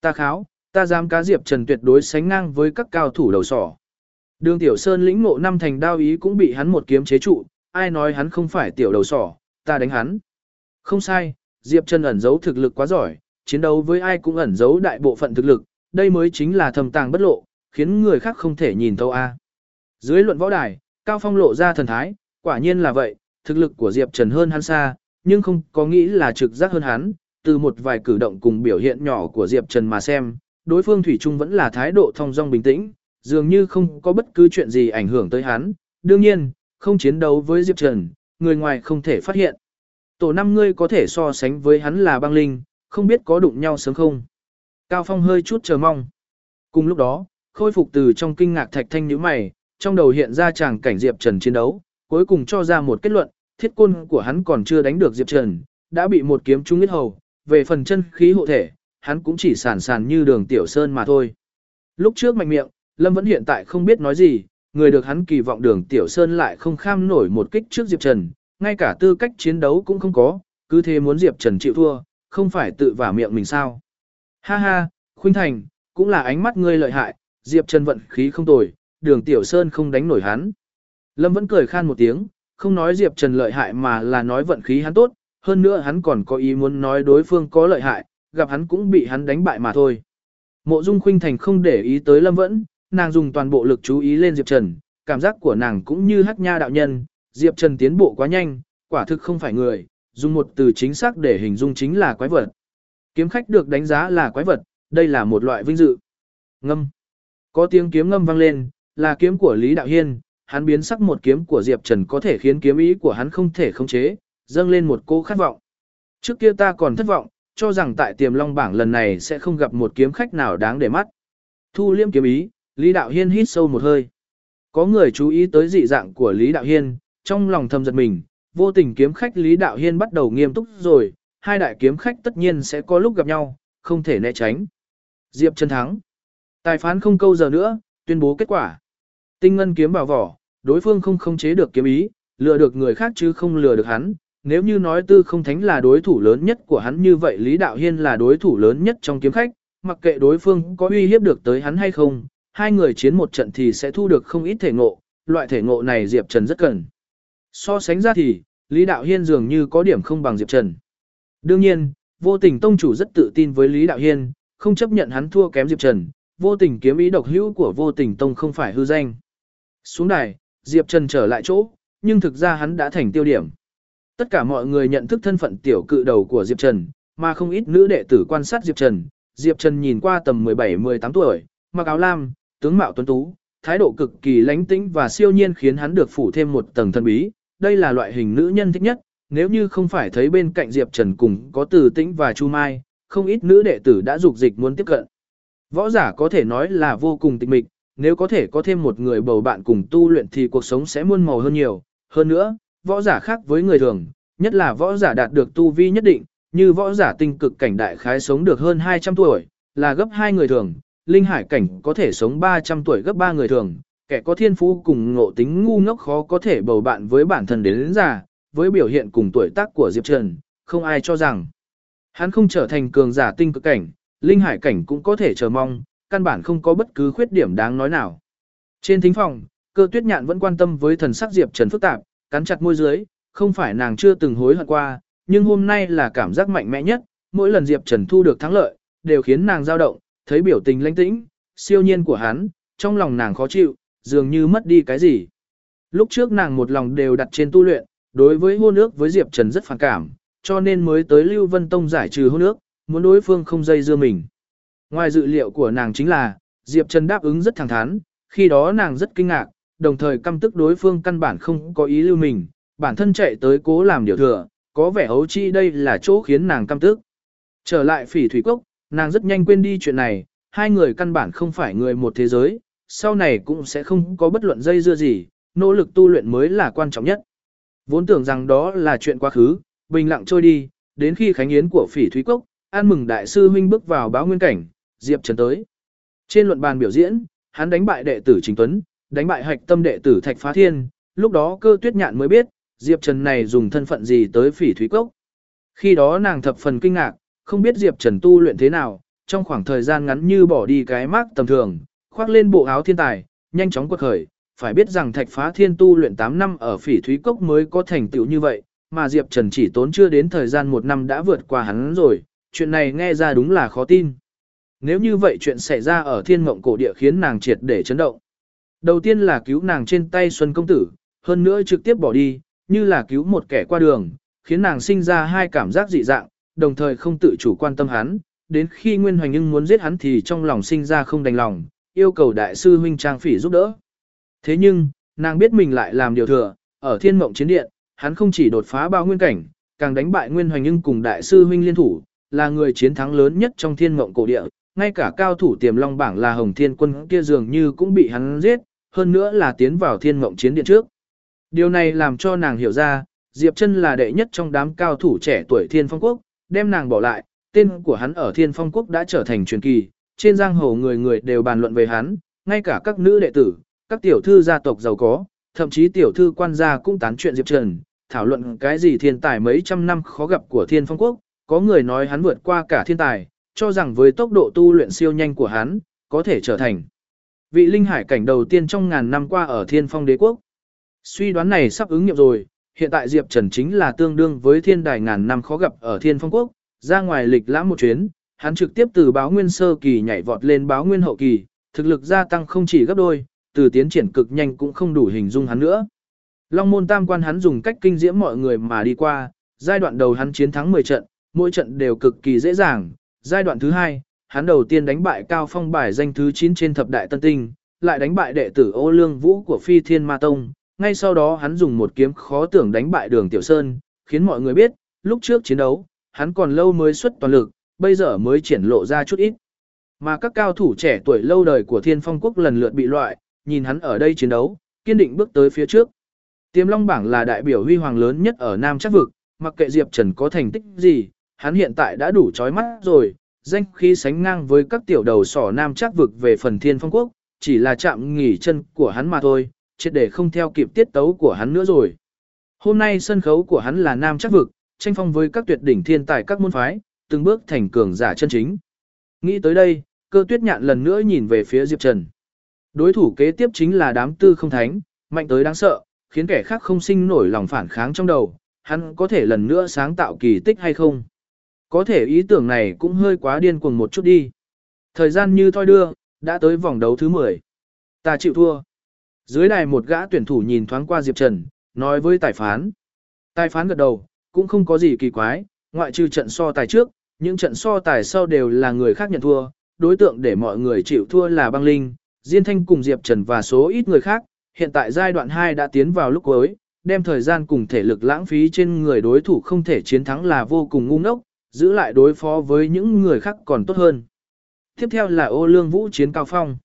Ta kháo, ta dám cá Diệp Trần tuyệt đối sánh ngang với các cao thủ đầu sỏ. Đường Tiểu Sơn lĩnh ngộ năm thành đao ý cũng bị hắn một kiếm chế trụ, ai nói hắn không phải tiểu đầu sỏ, ta đánh hắn. Không sai, Diệp Trần ẩn giấu thực lực quá giỏi, chiến đấu với ai cũng ẩn giấu đại bộ phận thực lực, đây mới chính là thầm tàng bất lộ, khiến người khác không thể nhìn thấu a. Dưới luận võ đài, Cao Phong lộ ra thần thái, quả nhiên là vậy, thực lực của Diệp Trần hơn hắn xa, nhưng không có nghĩ là trực giác hơn hắn, từ một vài cử động cùng biểu hiện nhỏ của Diệp Trần mà xem, đối phương Thủy Trung vẫn là thái độ thong dong bình tĩnh, dường như không có bất cứ chuyện gì ảnh hưởng tới hắn. Đương nhiên, không chiến đấu với Diệp Trần, người ngoài không thể phát hiện. Tổ năm ngươi có thể so sánh với hắn là băng linh, không biết có đụng nhau sớm không. Cao Phong hơi chút chờ mong. Cùng lúc đó, khôi phục từ trong kinh ngạc thạch thanh nhíu mày, trong đầu hiện ra chàng cảnh Diệp Trần chiến đấu, cuối cùng cho ra một kết luận, thiết côn của hắn còn chưa đánh được Diệp Trần, đã bị một kiếm trúng huyết hầu, về phần chân khí hộ thể, hắn cũng chỉ sản sản như đường tiểu sơn mà thôi. Lúc trước mạnh miệng, Lâm vẫn hiện tại không biết nói gì, người được hắn kỳ vọng đường tiểu sơn lại không kham nổi một kích trước Diệp Trần, ngay cả tư cách chiến đấu cũng không có, cứ thế muốn Diệp Trần chịu thua, không phải tự vả miệng mình sao. Ha ha, Khuynh Thành, cũng là ánh mắt ngươi lợi hại, Diệp Trần vận khí không tồi, đường Tiểu Sơn không đánh nổi hắn. Lâm vẫn cười khan một tiếng, không nói Diệp Trần lợi hại mà là nói vận khí hắn tốt, hơn nữa hắn còn có ý muốn nói đối phương có lợi hại, gặp hắn cũng bị hắn đánh bại mà thôi. Mộ Dung Khuynh Thành không để ý tới Lâm Vẫn, nàng dùng toàn bộ lực chú ý lên Diệp Trần, cảm giác của nàng cũng như hắc nha đạo nhân, Diệp Trần tiến bộ quá nhanh, quả thực không phải người, dùng một từ chính xác để hình dung chính là quái vật. Kiếm khách được đánh giá là quái vật, đây là một loại vinh dự. Ngâm. Có tiếng kiếm ngâm vang lên, là kiếm của Lý Đạo Hiên, hắn biến sắc một kiếm của Diệp Trần có thể khiến kiếm ý của hắn không thể khống chế, dâng lên một cô khát vọng. Trước kia ta còn thất vọng, cho rằng tại tiềm long bảng lần này sẽ không gặp một kiếm khách nào đáng để mắt. Thu liêm kiếm ý, Lý Đạo Hiên hít sâu một hơi. Có người chú ý tới dị dạng của Lý Đạo Hiên, trong lòng thầm giật mình, vô tình kiếm khách Lý Đạo Hiên bắt đầu nghiêm túc rồi, hai đại kiếm khách tất nhiên sẽ có lúc gặp nhau, không thể né tránh. Diệp Trần thắng. Tài phán không câu giờ nữa, tuyên bố kết quả. Tinh ngân kiếm vào vỏ, đối phương không khống chế được kiếm ý, lừa được người khác chứ không lừa được hắn. Nếu như nói tư không thánh là đối thủ lớn nhất của hắn như vậy Lý Đạo Hiên là đối thủ lớn nhất trong kiếm khách, mặc kệ đối phương có uy hiếp được tới hắn hay không, hai người chiến một trận thì sẽ thu được không ít thể ngộ, loại thể ngộ này Diệp Trần rất cần. So sánh ra thì, Lý Đạo Hiên dường như có điểm không bằng Diệp Trần. Đương nhiên, vô tình tông chủ rất tự tin với Lý Đạo Hiên, không chấp nhận hắn thua kém Diệp Trần, vô tình kiếm ý độc hữu của vô tình tông không phải hư danh. Xuống đài, Diệp Trần trở lại chỗ, nhưng thực ra hắn đã thành tiêu điểm. Tất cả mọi người nhận thức thân phận tiểu cự đầu của Diệp Trần, mà không ít nữ đệ tử quan sát Diệp Trần. Diệp Trần nhìn qua tầm 17-18 tuổi, mặc áo lam, tướng mạo tuấn tú, thái độ cực kỳ lánh tĩnh và siêu nhiên khiến hắn được phủ thêm một tầng thân bí. Đây là loại hình nữ nhân thích nhất, nếu như không phải thấy bên cạnh Diệp Trần cùng có từ tĩnh và Chu Mai, không ít nữ đệ tử đã dục dịch muốn tiếp cận. Võ giả có thể nói là vô cùng tịch mịch, nếu có thể có thêm một người bầu bạn cùng tu luyện thì cuộc sống sẽ muôn màu hơn nhiều. Hơn nữa, võ giả khác với người thường, nhất là võ giả đạt được tu vi nhất định, như võ giả tinh cực cảnh đại khái sống được hơn 200 tuổi, là gấp hai người thường, linh hải cảnh có thể sống 300 tuổi gấp ba người thường, kẻ có thiên phú cùng ngộ tính ngu ngốc khó có thể bầu bạn với bản thân đến, đến già, với biểu hiện cùng tuổi tác của Diệp Trần, không ai cho rằng hắn không trở thành cường giả tinh cực cảnh, linh hải cảnh cũng có thể chờ mong, căn bản không có bất cứ khuyết điểm đáng nói nào. Trên thính phòng, cơ tuyết nhạn vẫn quan tâm với thần sắc Diệp Trần phức tạp, cắn chặt môi dưới, không phải nàng chưa từng hối hận qua, nhưng hôm nay là cảm giác mạnh mẽ nhất, mỗi lần Diệp Trần thu được thắng lợi, đều khiến nàng dao động, thấy biểu tình lãnh tĩnh, siêu nhiên của hắn, trong lòng nàng khó chịu, dường như mất đi cái gì. Lúc trước nàng một lòng đều đặt trên tu luyện, đối với hôn ước với Diệp Trần rất phản cảm, cho nên mới tới Lưu Vân Tông giải trừ hôn ước, muốn đối phương không dây dưa mình. Ngoài dự liệu của nàng chính là, Diệp Trần đáp ứng rất thẳng thắn, khi đó nàng rất kinh ngạc, đồng thời căm tức đối phương căn bản không có ý lưu mình, bản thân chạy tới cố làm điều thừa, có vẻ ấu chi đây là chỗ khiến nàng căm tức. Trở lại phỉ thủy cốc, nàng rất nhanh quên đi chuyện này, hai người căn bản không phải người một thế giới, sau này cũng sẽ không có bất luận dây dưa gì, nỗ lực tu luyện mới là quan trọng nhất. Vốn tưởng rằng đó là chuyện quá khứ, bình lặng trôi đi, đến khi khánh yến của phỉ thúy cốc, an mừng đại sư huynh bước vào báo nguyên cảnh, Diệp Trần tới. Trên luận bàn biểu diễn, hắn đánh bại đệ tử Trình Tuấn, đánh bại hạch tâm đệ tử Thạch Phá Thiên, lúc đó cơ tuyết nhạn mới biết, Diệp Trần này dùng thân phận gì tới phỉ thúy cốc. Khi đó nàng thập phần kinh ngạc, không biết Diệp Trần tu luyện thế nào, trong khoảng thời gian ngắn như bỏ đi cái mác tầm thường, khoác lên bộ áo thiên tài, nhanh chóng quật khởi. Phải biết rằng Thạch Phá Thiên tu luyện 8 năm ở phỉ thúy cốc mới có thành tựu như vậy, mà Diệp Trần chỉ tốn chưa đến thời gian một năm đã vượt qua hắn rồi, chuyện này nghe ra đúng là khó tin. Nếu như vậy chuyện xảy ra ở thiên mộng cổ địa khiến nàng triệt để chấn động. Đầu tiên là cứu nàng trên tay Xuân Công Tử, hơn nữa trực tiếp bỏ đi, như là cứu một kẻ qua đường, khiến nàng sinh ra hai cảm giác dị dạng, đồng thời không tự chủ quan tâm hắn, đến khi Nguyên Hoành Nhưng muốn giết hắn thì trong lòng sinh ra không đành lòng, yêu cầu đại sư huynh Trang Phỉ giúp đỡ. Thế nhưng, nàng biết mình lại làm điều thừa, ở thiên mộng chiến điện, hắn không chỉ đột phá bao nguyên cảnh, càng đánh bại Nguyên Hoành Nhưng cùng đại sư huynh liên thủ, là người chiến thắng lớn nhất trong thiên mộng cổ địa, ngay cả cao thủ tiềm long bảng là Hồng Thiên Quân kia dường như cũng bị hắn giết, hơn nữa là tiến vào thiên mộng chiến điện trước. Điều này làm cho nàng hiểu ra, Diệp chân là đệ nhất trong đám cao thủ trẻ tuổi thiên phong quốc, đem nàng bỏ lại, tên của hắn ở thiên phong quốc đã trở thành truyền kỳ, trên giang hồ người người đều bàn luận về hắn, ngay cả các nữ đệ tử, các tiểu thư gia tộc giàu có, thậm chí tiểu thư quan gia cũng tán chuyện Diệp Trần, thảo luận cái gì thiên tài mấy trăm năm khó gặp của thiên phong quốc, có người nói hắn vượt qua cả thiên tài, cho rằng với tốc độ tu luyện siêu nhanh của hắn, có thể trở thành vị linh hải cảnh đầu tiên trong ngàn năm qua ở thiên phong đế quốc. Suy đoán này sắp ứng nghiệm rồi, hiện tại Diệp Trần chính là tương đương với thiên đài ngàn năm khó gặp ở thiên phong quốc, ra ngoài lịch lãm một chuyến, hắn trực tiếp từ báo nguyên sơ kỳ nhảy vọt lên báo nguyên hậu kỳ, thực lực gia tăng không chỉ gấp đôi, từ tiến triển cực nhanh cũng không đủ hình dung hắn nữa. Long môn tam quan hắn dùng cách kinh diễm mọi người mà đi qua, giai đoạn đầu hắn chiến thắng 10 trận, mỗi trận đều cực kỳ dễ dàng, giai đoạn thứ hai, hắn đầu tiên đánh bại cao phong bài danh thứ 9 trên thập đại tân tinh, lại đánh bại đệ tử ô lương vũ của phi thiên ma tông, ngay sau đó hắn dùng một kiếm khó tưởng đánh bại đường tiểu sơn, khiến mọi người biết, lúc trước chiến đấu, hắn còn lâu mới xuất toàn lực, bây giờ mới triển lộ ra chút ít. Mà các cao thủ trẻ tuổi lâu đời của thiên phong quốc lần lượt bị loại, nhìn hắn ở đây chiến đấu, kiên định bước tới phía trước. Tiềm Long bảng là đại biểu huy hoàng lớn nhất ở Nam Chắc Vực, mặc kệ Diệp Trần có thành tích gì, hắn hiện tại đã đủ chói mắt rồi, danh khí sánh ngang với các tiểu đầu sỏ Nam Chắc Vực về phần thiên phong quốc, chỉ là chạm nghỉ chân của hắn mà thôi, chết để không theo kịp tiết tấu của hắn nữa rồi. Hôm nay sân khấu của hắn là Nam Chắc Vực, tranh phong với các tuyệt đỉnh thiên tài các môn phái, từng bước thành cường giả chân chính. Nghĩ tới đây, cơ tuyết nhạn lần nữa nhìn về phía Diệp Trần. Đối thủ kế tiếp chính là đám tư không thánh, mạnh tới đáng sợ, khiến kẻ khác không sinh nổi lòng phản kháng trong đầu, hắn có thể lần nữa sáng tạo kỳ tích hay không? Có thể ý tưởng này cũng hơi quá điên cuồng một chút đi. Thời gian như thoi đưa, đã tới vòng đấu thứ 10. Ta chịu thua. Dưới đài một gã tuyển thủ nhìn thoáng qua Diệp Trần, nói với tài phán. Tài phán gật đầu, cũng không có gì kỳ quái, ngoại trừ trận so tài trước, những trận so tài sau đều là người khác nhận thua, đối tượng để mọi người chịu thua là băng linh, Diên Thanh cùng Diệp Trần và số ít người khác, hiện tại giai đoạn 2 đã tiến vào lúc cuối, đem thời gian cùng thể lực lãng phí trên người đối thủ không thể chiến thắng là vô cùng ngu ngốc, giữ lại đối phó với những người khác còn tốt hơn. Tiếp theo là ô lương vũ chiến cao phong.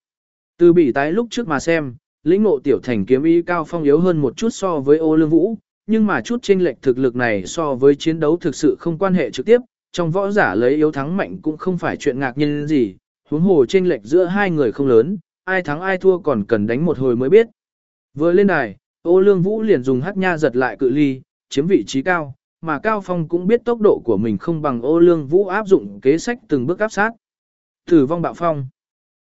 Từ bị tái lúc trước mà xem, lĩnh ngộ tiểu thành kiếm ý cao phong yếu hơn một chút so với ô lương vũ, nhưng mà chút chênh lệch thực lực này so với chiến đấu thực sự không quan hệ trực tiếp, trong võ giả lấy yếu thắng mạnh cũng không phải chuyện ngạc nhiên gì, huống hồ chênh lệch giữa hai người không lớn, ai thắng ai thua còn cần đánh một hồi mới biết. Vừa lên đài, ô lương vũ liền dùng hắc nha giật lại cự ly, chiếm vị trí cao, mà Cao Phong cũng biết tốc độ của mình không bằng ô lương vũ áp dụng kế sách từng bước áp sát. Tử vong bạo phong.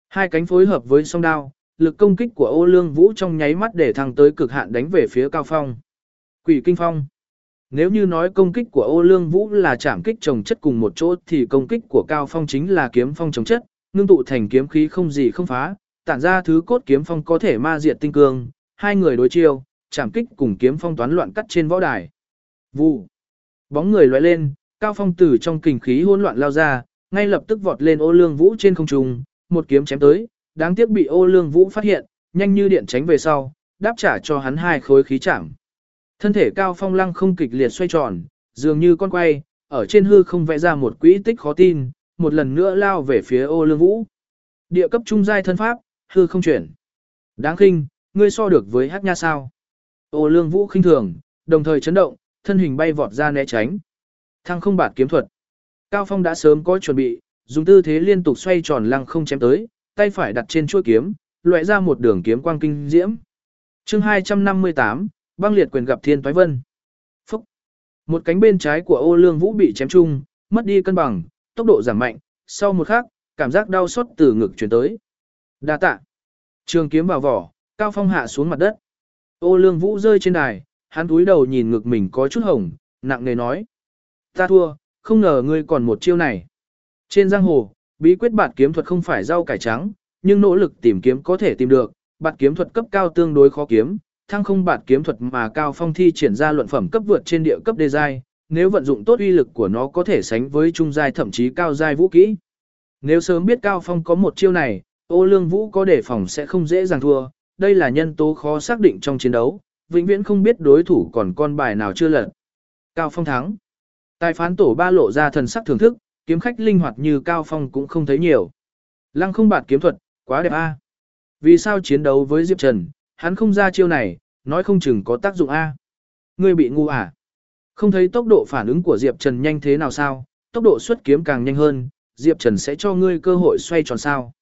Hai cánh phối hợp với song đao, lực công kích của ô lương vũ trong nháy mắt để thăng tới cực hạn đánh về phía Cao Phong. Quỷ kinh phong. Nếu như nói công kích của ô lương vũ là chạm kích trồng chất cùng một chỗ thì công kích của Cao Phong chính là kiếm phong trồng chất, ngưng tụ thành kiếm khí không gì không phá, tản ra thứ cốt kiếm phong có thể ma diệt tinh cương, hai người đối chiêu, chạm kích cùng kiếm phong toán loạn cắt trên võ đài. Vụ. Bóng người lóe lên, Cao Phong từ trong kình khí hỗn loạn lao ra, ngay lập tức vọt lên ô lương vũ trên không trung, một kiếm chém tới, đáng tiếc bị ô lương vũ phát hiện, nhanh như điện tránh về sau, đáp trả cho hắn hai khối khí chạm. Thân thể Cao Phong lăng không kịch liệt xoay tròn, dường như con quay, ở trên hư không vẽ ra một quỹ tích khó tin, một lần nữa lao về phía ô lương vũ. Địa cấp trung giai thân pháp, hư không chuyển. Đáng khinh, ngươi so được với hát nha sao. Ô lương vũ khinh thường, đồng thời chấn động, thân hình bay vọt ra né tránh. Thăng không bạt kiếm thuật. Cao Phong đã sớm có chuẩn bị, dùng tư thế liên tục xoay tròn lăng không chém tới, tay phải đặt trên chuôi kiếm, loại ra một đường kiếm quang kinh diễm. Chương 258, băng liệt quyền gặp thiên toái vân. Phúc. Một cánh bên trái của ô lương vũ bị chém chung, mất đi cân bằng, tốc độ giảm mạnh, sau một khắc, cảm giác đau xót từ ngực truyền tới. Đa tạ. Trường kiếm vào vỏ, Cao Phong hạ xuống mặt đất. Ô lương vũ rơi trên đài, hắn túi đầu nhìn ngực mình có chút hồng, nặng nề nói. Ta thua, không ngờ ngươi còn một chiêu này. Trên giang hồ, bí quyết bạt kiếm thuật không phải rau cải trắng, nhưng nỗ lực tìm kiếm có thể tìm được, bạt kiếm thuật cấp cao tương đối khó kiếm, thăng không bạt kiếm thuật mà cao phong thi triển ra luận phẩm cấp vượt trên địa cấp đề giai, nếu vận dụng tốt uy lực của nó có thể sánh với trung giai thậm chí cao giai vũ kỹ. Nếu sớm biết cao phong có một chiêu này, ô lương vũ có đề phòng sẽ không dễ dàng thua, đây là nhân tố khó xác định trong chiến đấu, vĩnh viễn không biết đối thủ còn con bài nào chưa lật. Cao phong thắng. Tài phán tổ ba lộ ra thần sắc thưởng thức, kiếm khách linh hoạt như cao phong cũng không thấy nhiều. Lăng không bạt kiếm thuật, quá đẹp a. Vì sao chiến đấu với Diệp Trần, hắn không ra chiêu này, nói không chừng có tác dụng a. Ngươi bị ngu à? Không thấy tốc độ phản ứng của Diệp Trần nhanh thế nào sao, tốc độ xuất kiếm càng nhanh hơn, Diệp Trần sẽ cho ngươi cơ hội xoay tròn sao.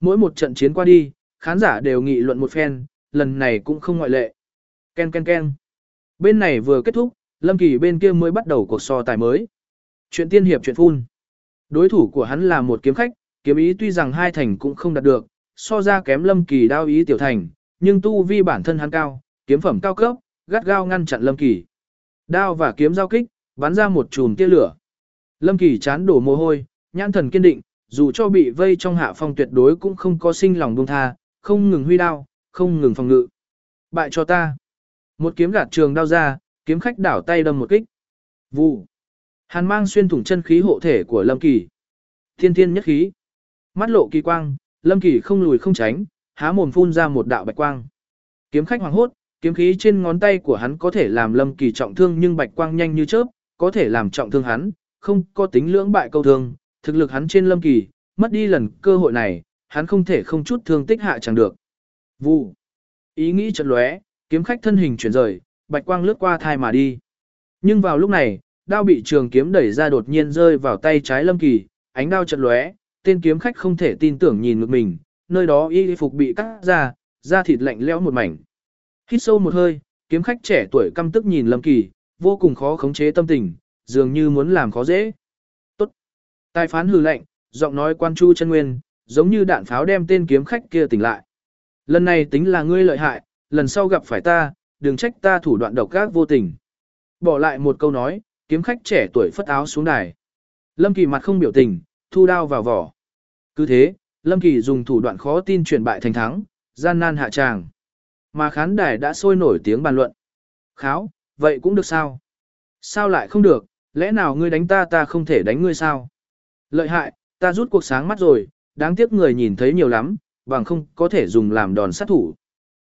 Mỗi một trận chiến qua đi, khán giả đều nghị luận một phen, lần này cũng không ngoại lệ. Ken ken ken. Bên này vừa kết thúc, Lâm Kỳ bên kia mới bắt đầu cuộc so tài mới. Chuyện tiên hiệp chuyện phun. Đối thủ của hắn là một kiếm khách, kiếm ý tuy rằng hai thành cũng không đạt được, so ra kém Lâm Kỳ đao ý tiểu thành, nhưng tu vi bản thân hắn cao, kiếm phẩm cao cấp, gắt gao ngăn chặn Lâm Kỳ. Đao và kiếm giao kích, bắn ra một chùm tia lửa. Lâm Kỳ chán đổ mồ hôi, nhãn thần kiên định, dù cho bị vây trong hạ phong tuyệt đối cũng không có sinh lòng buông tha, không ngừng huy đao, không ngừng phòng ngự. Bại cho ta. Một kiếm gạt trường đao ra, kiếm khách đảo tay đâm một kích. Vụ. Hàn mang xuyên thủng chân khí hộ thể của Lâm Kỳ. Thiên thiên nhất khí. Mắt lộ kỳ quang, Lâm Kỳ không lùi không tránh, há mồm phun ra một đạo bạch quang. Kiếm khách hoàng hốt, kiếm khí trên ngón tay của hắn có thể làm Lâm Kỳ trọng thương nhưng bạch quang nhanh như chớp, có thể làm trọng thương hắn, không có tính lưỡng bại câu thương, thực lực hắn trên Lâm Kỳ, mất đi lần cơ hội này, hắn không thể không chút thương tích hạ chẳng được. Vụ. Ý nghĩ chợt lóe, kiếm khách thân hình chuyển rời, bạch quang lướt qua thai mà đi. Nhưng vào lúc này, đao bị trường kiếm đẩy ra đột nhiên rơi vào tay trái Lâm Kỳ, ánh đao chật lóe, tên kiếm khách không thể tin tưởng nhìn ngược mình, nơi đó y phục bị cắt ra, da thịt lạnh lẽo một mảnh. Hít sâu một hơi, kiếm khách trẻ tuổi căm tức nhìn Lâm Kỳ, vô cùng khó khống chế tâm tình, dường như muốn làm khó dễ. Tốt. Tài phán hừ lạnh, giọng nói quan chu chân nguyên, giống như đạn pháo đem tên kiếm khách kia tỉnh lại. Lần này tính là ngươi lợi hại, lần sau gặp phải ta, đừng trách ta thủ đoạn độc ác vô tình. Bỏ lại một câu nói, kiếm khách trẻ tuổi phất áo xuống đài. Lâm Kỳ mặt không biểu tình, thu đao vào vỏ. Cứ thế, Lâm Kỳ dùng thủ đoạn khó tin chuyển bại thành thắng, gian nan hạ tràng. Mà khán đài đã sôi nổi tiếng bàn luận. Kháo, vậy cũng được sao? Sao lại không được, lẽ nào ngươi đánh ta ta không thể đánh ngươi sao? Lợi hại, ta rút cuộc sáng mắt rồi, đáng tiếc người nhìn thấy nhiều lắm, bằng không có thể dùng làm đòn sát thủ.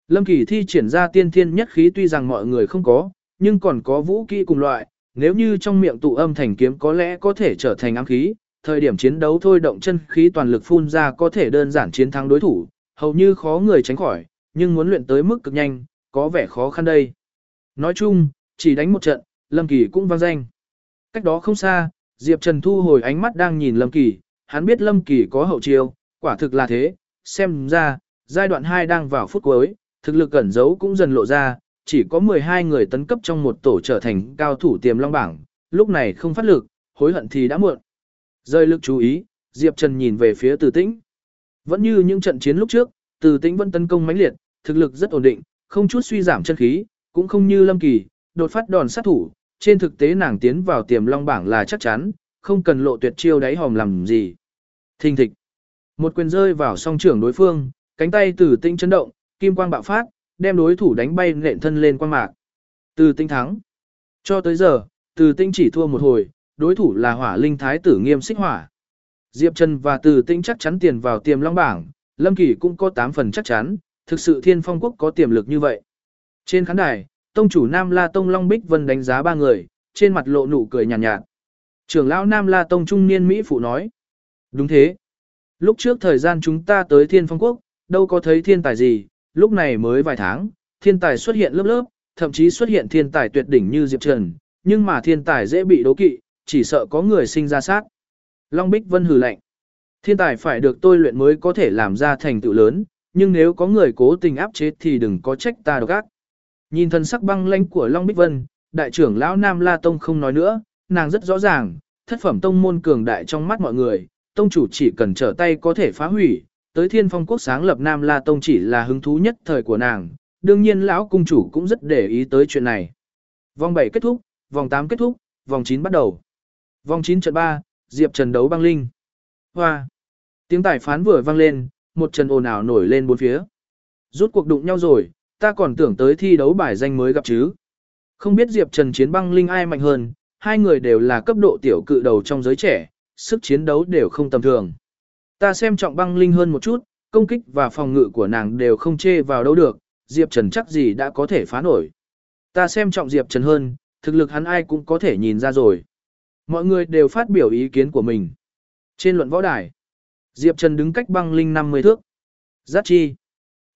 Lâm Kỳ thi triển ra tiên thiên nhất khí tuy rằng mọi người không có, nhưng còn có vũ kỹ cùng loại, nếu như trong miệng tụ âm thành kiếm có lẽ có thể trở thành ám khí, thời điểm chiến đấu thôi động chân khí toàn lực phun ra có thể đơn giản chiến thắng đối thủ, hầu như khó người tránh khỏi, nhưng muốn luyện tới mức cực nhanh, có vẻ khó khăn đây. Nói chung, chỉ đánh một trận, Lâm Kỳ cũng vang danh. Cách đó không xa, Diệp Trần thu hồi ánh mắt đang nhìn Lâm Kỳ, hắn biết Lâm Kỳ có hậu chiêu, quả thực là thế, xem ra, giai đoạn 2 đang vào phút cuối, thực lực ẩn giấu cũng dần lộ ra, chỉ có 12 người tấn cấp trong một tổ trở thành cao thủ tiềm long bảng, lúc này không phát lực, hối hận thì đã muộn. Rơi lực chú ý, Diệp Trần nhìn về phía Từ Tĩnh. Vẫn như những trận chiến lúc trước, Từ Tĩnh vẫn tấn công mãnh liệt, thực lực rất ổn định, không chút suy giảm chân khí, cũng không như Lâm Kỳ, đột phát đòn sát thủ, trên thực tế nàng tiến vào tiềm long bảng là chắc chắn, không cần lộ tuyệt chiêu đáy hòm làm gì. Thình thịch. Một quyền rơi vào song trưởng đối phương, cánh tay Từ Tĩnh chấn động, kim quang bạo phát, đem đối thủ đánh bay nện thân lên quan mạc. Từ tinh thắng. Cho tới giờ, Từ tinh chỉ thua một hồi, đối thủ là hỏa linh thái tử nghiêm xích hỏa. Diệp Trần và Từ tinh chắc chắn tiền vào tiềm long bảng, Lâm Kỳ cũng có 8 phần chắc chắn, thực sự thiên phong quốc có tiềm lực như vậy. Trên khán đài, tông chủ Nam La Tông Long Bích Vân đánh giá ba người, trên mặt lộ nụ cười nhàn nhạt, nhạt. Trưởng lão Nam La Tông trung niên Mỹ phụ nói. Đúng thế. Lúc trước thời gian chúng ta tới thiên phong quốc, đâu có thấy thiên tài gì, lúc này mới vài tháng, thiên tài xuất hiện lớp lớp, thậm chí xuất hiện thiên tài tuyệt đỉnh như Diệp Trần, nhưng mà thiên tài dễ bị đố kỵ, chỉ sợ có người sinh ra sát. Long Bích Vân hừ lạnh. Thiên tài phải được tôi luyện mới có thể làm ra thành tựu lớn, nhưng nếu có người cố tình áp chế thì đừng có trách ta độc ác. Nhìn thân sắc băng lãnh của Long Bích Vân, đại trưởng lão Nam La Tông không nói nữa, nàng rất rõ ràng, thất phẩm tông môn cường đại trong mắt mọi người, tông chủ chỉ cần trở tay có thể phá hủy, tới thiên phong quốc sáng lập Nam La Tông chỉ là hứng thú nhất thời của nàng, đương nhiên lão cung chủ cũng rất để ý tới chuyện này. Vòng 7 kết thúc, vòng 8 kết thúc, vòng 9 bắt đầu. Vòng 9 trận 3, Diệp Trần đấu băng linh. Hoa. Tiếng tài phán vừa vang lên, một trận ồn ào nổi lên bốn phía. Rút cuộc đụng nhau rồi, ta còn tưởng tới thi đấu bài danh mới gặp chứ. Không biết Diệp Trần chiến băng linh ai mạnh hơn, hai người đều là cấp độ tiểu cự đầu trong giới trẻ, sức chiến đấu đều không tầm thường. Ta xem trọng băng linh hơn một chút, công kích và phòng ngự của nàng đều không chê vào đâu được, Diệp Trần chắc gì đã có thể phá nổi. Ta xem trọng Diệp Trần hơn, thực lực hắn ai cũng có thể nhìn ra rồi. Mọi người đều phát biểu ý kiến của mình. Trên luận võ đài, Diệp Trần đứng cách băng linh 50 thước. Giác chi.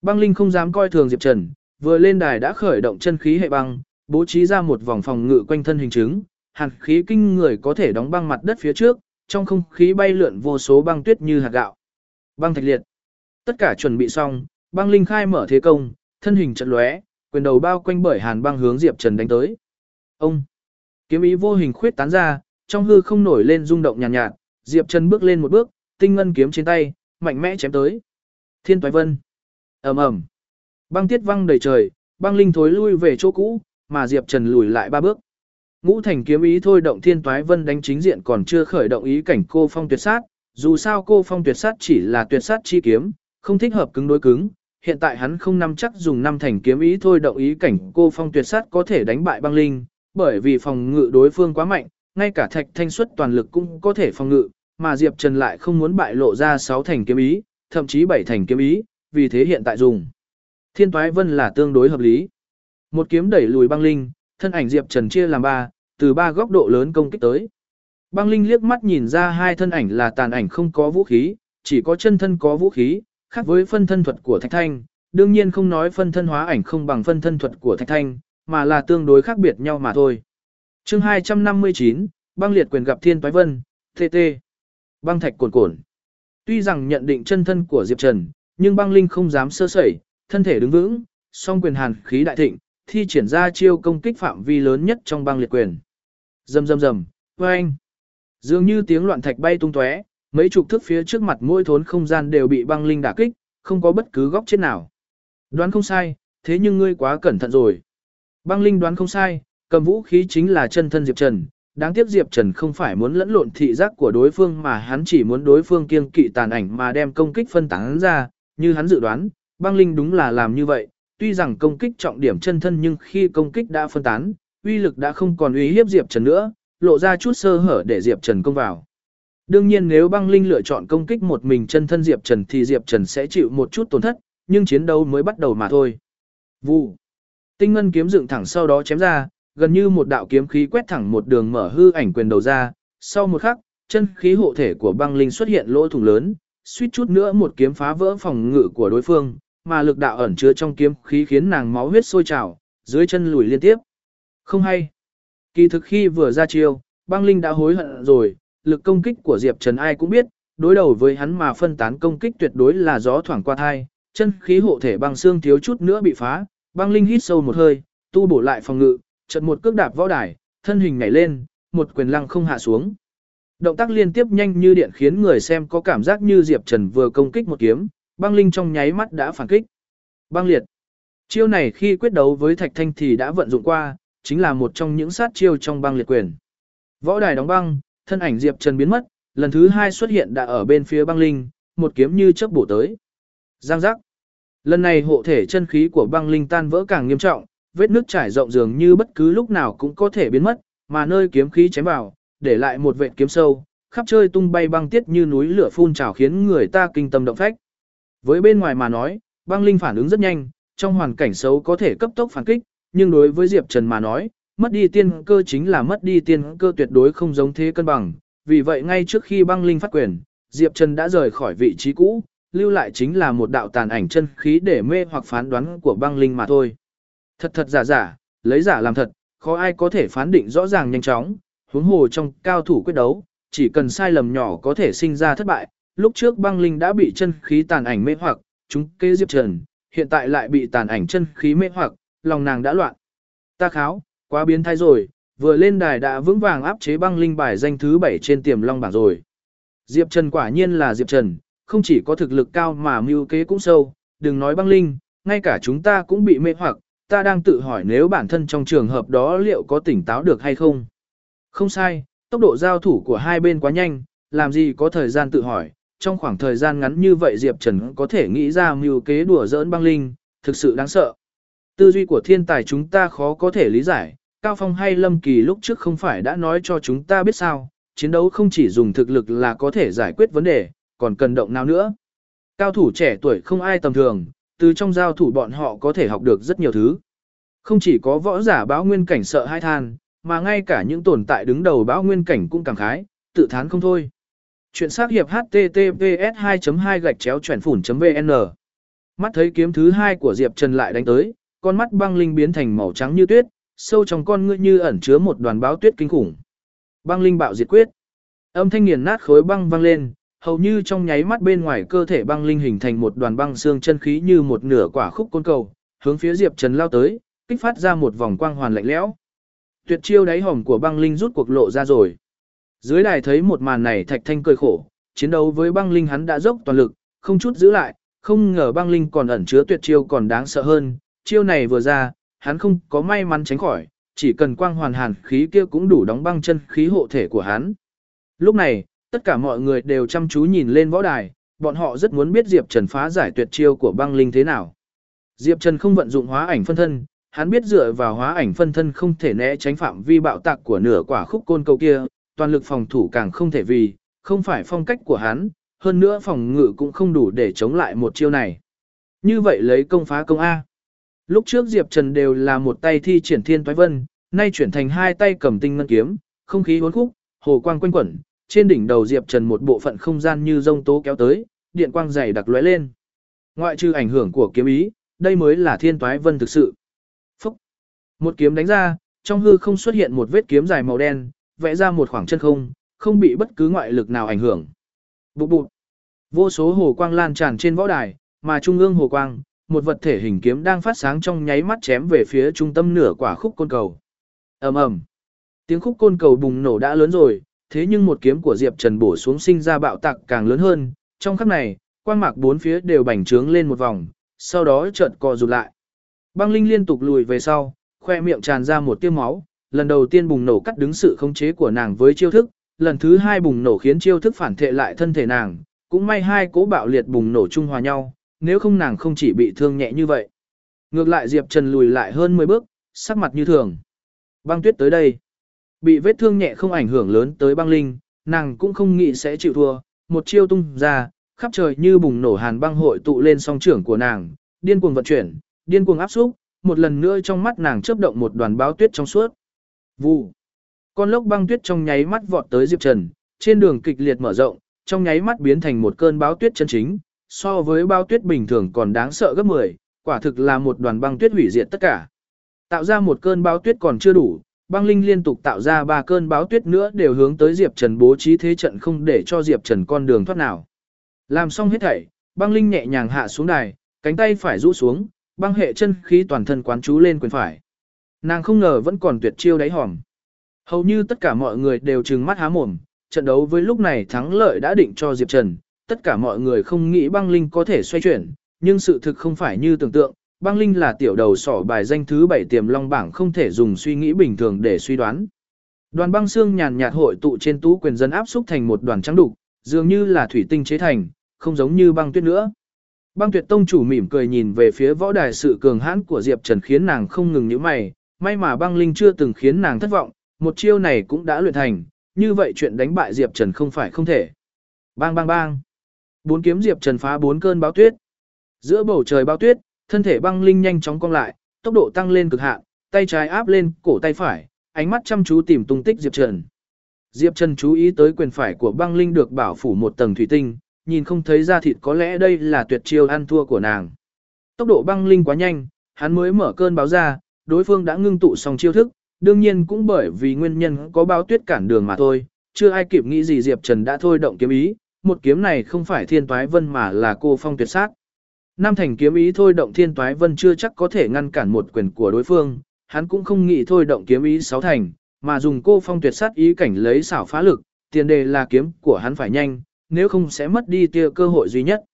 Băng linh không dám coi thường Diệp Trần, vừa lên đài đã khởi động chân khí hệ băng, bố trí ra một vòng phòng ngự quanh thân hình chứng, hàn khí kinh người có thể đóng băng mặt đất phía trước, trong không khí bay lượn vô số băng tuyết như hạt gạo. Băng thạch liệt. Tất cả chuẩn bị xong, băng linh khai mở thế công, thân hình trận lóe, quyền đầu bao quanh bởi hàn băng hướng Diệp Trần đánh tới. Ông. Kiếm ý vô hình khuyết tán ra, trong hư không nổi lên rung động nhàn nhạt, nhạt, Diệp Trần bước lên một bước, tinh ngân kiếm trên tay, mạnh mẽ chém tới. Thiên Toái Vân. Ầm ầm. Băng tiết văng đầy trời, băng linh thối lui về chỗ cũ, mà Diệp Trần lùi lại ba bước. Ngũ thành kiếm ý thôi động Thiên Toái Vân đánh chính diện còn chưa khởi động ý cảnh cô phong tuyệt sát, dù sao cô phong tuyệt sát chỉ là tuyệt sát chi kiếm, không thích hợp cứng đối cứng. Hiện tại hắn không nắm chắc dùng năm thành kiếm ý thôi động ý cảnh cô phong tuyệt sát có thể đánh bại băng linh, bởi vì phòng ngự đối phương quá mạnh, ngay cả thạch thanh suất toàn lực cũng có thể phòng ngự, mà Diệp Trần lại không muốn bại lộ ra 6 thành kiếm ý, thậm chí 7 thành kiếm ý, vì thế hiện tại dùng. Thiên toái vân là tương đối hợp lý. Một kiếm đẩy lùi băng linh, thân ảnh Diệp Trần chia làm ba, từ ba góc độ lớn công kích tới. Băng linh liếc mắt nhìn ra hai thân ảnh là tàn ảnh không có vũ khí, chỉ có chân thân có vũ khí, khác với phân thân thuật của Thạch Thanh, đương nhiên không nói phân thân hóa ảnh không bằng phân thân thuật của Thạch Thanh, mà là tương đối khác biệt nhau mà thôi. chương 259, băng liệt quyền gặp thiên toái vân, TT. Băng thạch cồn cồn. Tuy rằng nhận định chân thân của Diệp Trần, nhưng băng linh không dám sơ sẩy, thân thể đứng vững, song quyền hàn khí đại thịnh, thi triển ra chiêu công kích phạm vi lớn nhất trong băng liệt quyền. Rầm rầm rầm, oeng. Dường như tiếng loạn thạch bay tung tóe, mấy chục thước phía trước mặt mỗi thốn không gian đều bị băng linh đả kích, không có bất cứ góc chết nào. Đoán không sai, thế nhưng ngươi quá cẩn thận rồi. Băng linh đoán không sai, cầm vũ khí chính là chân thân Diệp Trần. Đáng tiếc Diệp Trần không phải muốn lẫn lộn thị giác của đối phương mà hắn chỉ muốn đối phương kiêng kỵ tàn ảnh mà đem công kích phân tán ra, như hắn dự đoán, băng linh đúng là làm như vậy, tuy rằng công kích trọng điểm chân thân nhưng khi công kích đã phân tán, uy lực đã không còn uy hiếp Diệp Trần nữa, lộ ra chút sơ hở để Diệp Trần công vào. Đương nhiên nếu băng linh lựa chọn công kích một mình chân thân Diệp Trần thì Diệp Trần sẽ chịu một chút tổn thất, nhưng chiến đấu mới bắt đầu mà thôi. Vụ. Tinh ngân kiếm dựng thẳng sau đó chém ra, gần như một đạo kiếm khí quét thẳng một đường mở hư ảnh quyền đầu ra, sau một khắc, chân khí hộ thể của băng linh xuất hiện lỗ thủng lớn, suýt chút nữa một kiếm phá vỡ phòng ngự của đối phương, mà lực đạo ẩn chứa trong kiếm khí khiến nàng máu huyết sôi trào, dưới chân lùi liên tiếp. Không hay. Kỳ thực khi vừa ra chiêu, băng linh đã hối hận rồi, lực công kích của Diệp Trần ai cũng biết, đối đầu với hắn mà phân tán công kích tuyệt đối là gió thoảng qua thai, chân khí hộ thể băng xương thiếu chút nữa bị phá, băng linh hít sâu một hơi, tu bổ lại phòng ngự, chợt một cước đạp võ đài, thân hình nhảy lên, một quyền lăng không hạ xuống. Động tác liên tiếp nhanh như điện khiến người xem có cảm giác như Diệp Trần vừa công kích một kiếm, băng linh trong nháy mắt đã phản kích. Băng liệt. Chiêu này khi quyết đấu với Thạch Thanh thì đã vận dụng qua, chính là một trong những sát chiêu trong băng liệt quyền. Võ đài đóng băng, thân ảnh Diệp Trần biến mất, lần thứ hai xuất hiện đã ở bên phía băng linh, một kiếm như chớp bổ tới. Giang giác. Lần này hộ thể chân khí của băng linh tan vỡ càng nghiêm trọng, vết nước trải rộng dường như bất cứ lúc nào cũng có thể biến mất, mà nơi kiếm khí chém vào, để lại một vệt kiếm sâu, khắp chơi tung bay băng tiết như núi lửa phun trào khiến người ta kinh tâm động phách. Với bên ngoài mà nói, băng linh phản ứng rất nhanh, trong hoàn cảnh xấu có thể cấp tốc phản kích, nhưng đối với Diệp Trần mà nói, mất đi tiên cơ chính là mất đi tiên cơ tuyệt đối không giống thế cân bằng. Vì vậy ngay trước khi băng linh phát quyền, Diệp Trần đã rời khỏi vị trí cũ, lưu lại chính là một đạo tàn ảnh chân khí để mê hoặc phán đoán của băng linh mà thôi. Thật thật giả giả, lấy giả làm thật, khó ai có thể phán định rõ ràng nhanh chóng, huống hồ trong cao thủ quyết đấu, chỉ cần sai lầm nhỏ có thể sinh ra thất bại. Lúc trước băng linh đã bị chân khí tàn ảnh mê hoặc, chúng kế Diệp Trần, hiện tại lại bị tàn ảnh chân khí mê hoặc, lòng nàng đã loạn. Ta kháo, quá biến thái rồi, vừa lên đài đã vững vàng áp chế băng linh bài danh thứ 7 trên tiềm long bảng rồi. Diệp Trần quả nhiên là Diệp Trần, không chỉ có thực lực cao mà mưu kế cũng sâu, đừng nói băng linh, ngay cả chúng ta cũng bị mê hoặc, ta đang tự hỏi nếu bản thân trong trường hợp đó liệu có tỉnh táo được hay không. Không sai, tốc độ giao thủ của hai bên quá nhanh, làm gì có thời gian tự hỏi, trong khoảng thời gian ngắn như vậy Diệp Trần có thể nghĩ ra mưu kế đùa giỡn băng linh, thực sự đáng sợ. Tư duy của thiên tài chúng ta khó có thể lý giải, Cao Phong hay Lâm Kỳ lúc trước không phải đã nói cho chúng ta biết sao, chiến đấu không chỉ dùng thực lực là có thể giải quyết vấn đề, còn cần động nào nữa. Cao thủ trẻ tuổi không ai tầm thường, từ trong giao thủ bọn họ có thể học được rất nhiều thứ. Không chỉ có võ giả báo nguyên cảnh sợ hai than, mà ngay cả những tồn tại đứng đầu báo nguyên cảnh cũng cảm khái, tự thán không thôi. Chuyện xác hiệp https 2 2 gạch chéo chuyển phủn vn Mắt thấy kiếm thứ hai của Diệp Trần lại đánh tới, con mắt băng linh biến thành màu trắng như tuyết, sâu trong con ngươi như ẩn chứa một đoàn báo tuyết kinh khủng. Băng linh bạo diệt quyết. Âm thanh nghiền nát khối băng vang lên, hầu như trong nháy mắt bên ngoài cơ thể băng linh hình thành một đoàn băng xương chân khí như một nửa quả khúc côn cầu, hướng phía Diệp Trần lao tới, kích phát ra một vòng quang hoàn lạnh lẽo. Tuyệt chiêu đáy hòm của băng linh rút cuộc lộ ra rồi. Dưới đài thấy một màn này Thạch Thanh cười khổ, chiến đấu với băng linh hắn đã dốc toàn lực, không chút giữ lại, không ngờ băng linh còn ẩn chứa tuyệt chiêu còn đáng sợ hơn, chiêu này vừa ra, hắn không có may mắn tránh khỏi, chỉ cần quang hoàn hàn khí kia cũng đủ đóng băng chân khí hộ thể của hắn. Lúc này, tất cả mọi người đều chăm chú nhìn lên võ đài, bọn họ rất muốn biết Diệp Trần phá giải tuyệt chiêu của băng linh thế nào. Diệp Trần không vận dụng hóa ảnh phân thân, hắn biết dựa vào hóa ảnh phân thân không thể né tránh phạm vi bạo tạc của nửa quả khúc côn cầu kia, toàn lực phòng thủ càng không thể vì, không phải phong cách của hắn, hơn nữa phòng ngự cũng không đủ để chống lại một chiêu này. Như vậy lấy công phá công A. Lúc trước Diệp Trần đều là một tay thi triển thiên toái vân, nay chuyển thành hai tay cầm tinh ngân kiếm, không khí hốn khúc, hồ quang quanh quẩn, trên đỉnh đầu Diệp Trần một bộ phận không gian như rông tố kéo tới, điện quang dày đặc lóe lên. Ngoại trừ ảnh hưởng của kiếm ý, đây mới là thiên toái vân thực sự. Phúc! Một kiếm đánh ra, trong hư không xuất hiện một vết kiếm dài màu đen, vẽ ra một khoảng chân không, không bị bất cứ ngoại lực nào ảnh hưởng. Bụt bụt! Vô số hồ quang lan tràn trên võ đài, mà trung ương hồ quang, một vật thể hình kiếm đang phát sáng trong nháy mắt chém về phía trung tâm nửa quả khúc côn cầu. ầm ầm, tiếng khúc côn cầu bùng nổ đã lớn rồi, thế nhưng một kiếm của Diệp Trần bổ xuống sinh ra bạo tạc càng lớn hơn, trong khắc này, quang mạc bốn phía đều bành trướng lên một vòng, sau đó chợt co rụt lại. Băng Linh liên tục lùi về sau, khoe miệng tràn ra một tia máu, lần đầu tiên bùng nổ cắt đứng sự khống chế của nàng với chiêu thức, lần thứ hai bùng nổ khiến chiêu thức phản thệ lại thân thể nàng, cũng may hai cố bạo liệt bùng nổ chung hòa nhau, nếu không nàng không chỉ bị thương nhẹ như vậy. Ngược lại Diệp Trần lùi lại hơn 10 bước, sắc mặt như thường. Băng tuyết tới đây. Bị vết thương nhẹ không ảnh hưởng lớn tới băng linh, nàng cũng không nghĩ sẽ chịu thua, một chiêu tung ra, khắp trời như bùng nổ hàn băng hội tụ lên song trưởng của nàng, điên cuồng vận chuyển, điên cuồng áp xúc, một lần nữa trong mắt nàng chớp động một đoàn báo tuyết trong suốt. Vụ. Con lốc băng tuyết trong nháy mắt vọt tới Diệp Trần, trên đường kịch liệt mở rộng, trong nháy mắt biến thành một cơn báo tuyết chân chính, so với bao tuyết bình thường còn đáng sợ gấp 10, quả thực là một đoàn băng tuyết hủy diệt tất cả. Tạo ra một cơn báo tuyết còn chưa đủ, băng linh liên tục tạo ra ba cơn báo tuyết nữa đều hướng tới Diệp Trần bố trí thế trận không để cho Diệp Trần con đường thoát nào. Làm xong hết thảy, băng linh nhẹ nhàng hạ xuống đài, cánh tay phải rũ xuống, băng hệ chân khí toàn thân quán chú lên quyền phải. Nàng không ngờ vẫn còn tuyệt chiêu đáy hòm. Hầu như tất cả mọi người đều trừng mắt há mồm, trận đấu với lúc này thắng lợi đã định cho Diệp Trần, tất cả mọi người không nghĩ băng linh có thể xoay chuyển, nhưng sự thực không phải như tưởng tượng, băng linh là tiểu đầu sỏ bài danh thứ 7 tiềm long bảng không thể dùng suy nghĩ bình thường để suy đoán. Đoàn băng xương nhàn nhạt hội tụ trên tú quyền dân áp xúc thành một đoàn trắng đục, dường như là thủy tinh chế thành, không giống như băng tuyết nữa. Băng tuyệt tông chủ mỉm cười nhìn về phía võ đài sự cường hãn của Diệp Trần khiến nàng không ngừng nhíu mày, may mà băng linh chưa từng khiến nàng thất vọng, một chiêu này cũng đã luyện thành, như vậy chuyện đánh bại Diệp Trần không phải không thể. Bang bang bang. Bốn kiếm Diệp Trần phá bốn cơn báo tuyết. Giữa bầu trời báo tuyết, thân thể băng linh nhanh chóng cong lại, tốc độ tăng lên cực hạn, tay trái áp lên cổ tay phải, ánh mắt chăm chú tìm tung tích Diệp Trần. Diệp Trần chú ý tới quyền phải của băng linh được bảo phủ một tầng thủy tinh, nhìn không thấy da thịt có lẽ đây là tuyệt chiêu ăn thua của nàng. Tốc độ băng linh quá nhanh, hắn mới mở cơn báo ra, đối phương đã ngưng tụ xong chiêu thức, đương nhiên cũng bởi vì nguyên nhân có báo tuyết cản đường mà thôi, chưa ai kịp nghĩ gì Diệp Trần đã thôi động kiếm ý, một kiếm này không phải thiên toái vân mà là cô phong tuyệt sát. Nam thành kiếm ý thôi động thiên toái vân chưa chắc có thể ngăn cản một quyền của đối phương, hắn cũng không nghĩ thôi động kiếm ý sáu thành, mà dùng cô phong tuyệt sát ý cảnh lấy xảo phá lực, tiền đề là kiếm của hắn phải nhanh, nếu không sẽ mất đi tia cơ hội duy nhất.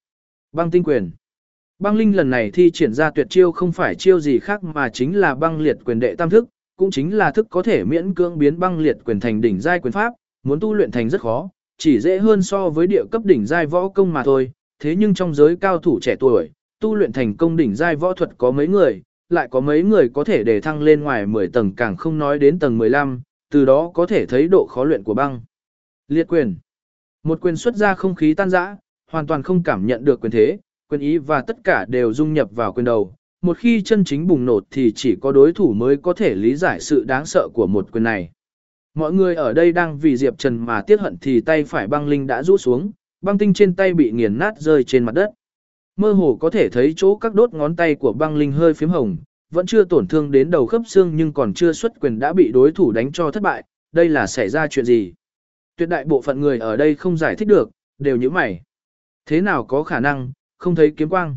Băng tinh quyền Băng linh lần này thi triển ra tuyệt chiêu không phải chiêu gì khác mà chính là băng liệt quyền đệ tam thức, cũng chính là thức có thể miễn cưỡng biến băng liệt quyền thành đỉnh giai quyền pháp, muốn tu luyện thành rất khó, chỉ dễ hơn so với địa cấp đỉnh giai võ công mà thôi, thế nhưng trong giới cao thủ trẻ tuổi, tu luyện thành công đỉnh giai võ thuật có mấy người, lại có mấy người có thể để thăng lên ngoài 10 tầng càng không nói đến tầng 15, từ đó có thể thấy độ khó luyện của băng. Liệt quyền. Một quyền xuất ra không khí tan rã, hoàn toàn không cảm nhận được quyền thế, quyền ý và tất cả đều dung nhập vào quyền đầu. Một khi chân chính bùng nổ thì chỉ có đối thủ mới có thể lý giải sự đáng sợ của một quyền này. Mọi người ở đây đang vì Diệp Trần mà tiếc hận thì tay phải băng linh đã rũ xuống, băng tinh trên tay bị nghiền nát rơi trên mặt đất. Mơ hồ có thể thấy chỗ các đốt ngón tay của băng linh hơi phím hồng, vẫn chưa tổn thương đến đầu khớp xương nhưng còn chưa xuất quyền đã bị đối thủ đánh cho thất bại, đây là xảy ra chuyện gì? Tuyệt đại bộ phận người ở đây không giải thích được, đều như mày. Thế nào có khả năng, không thấy kiếm quang?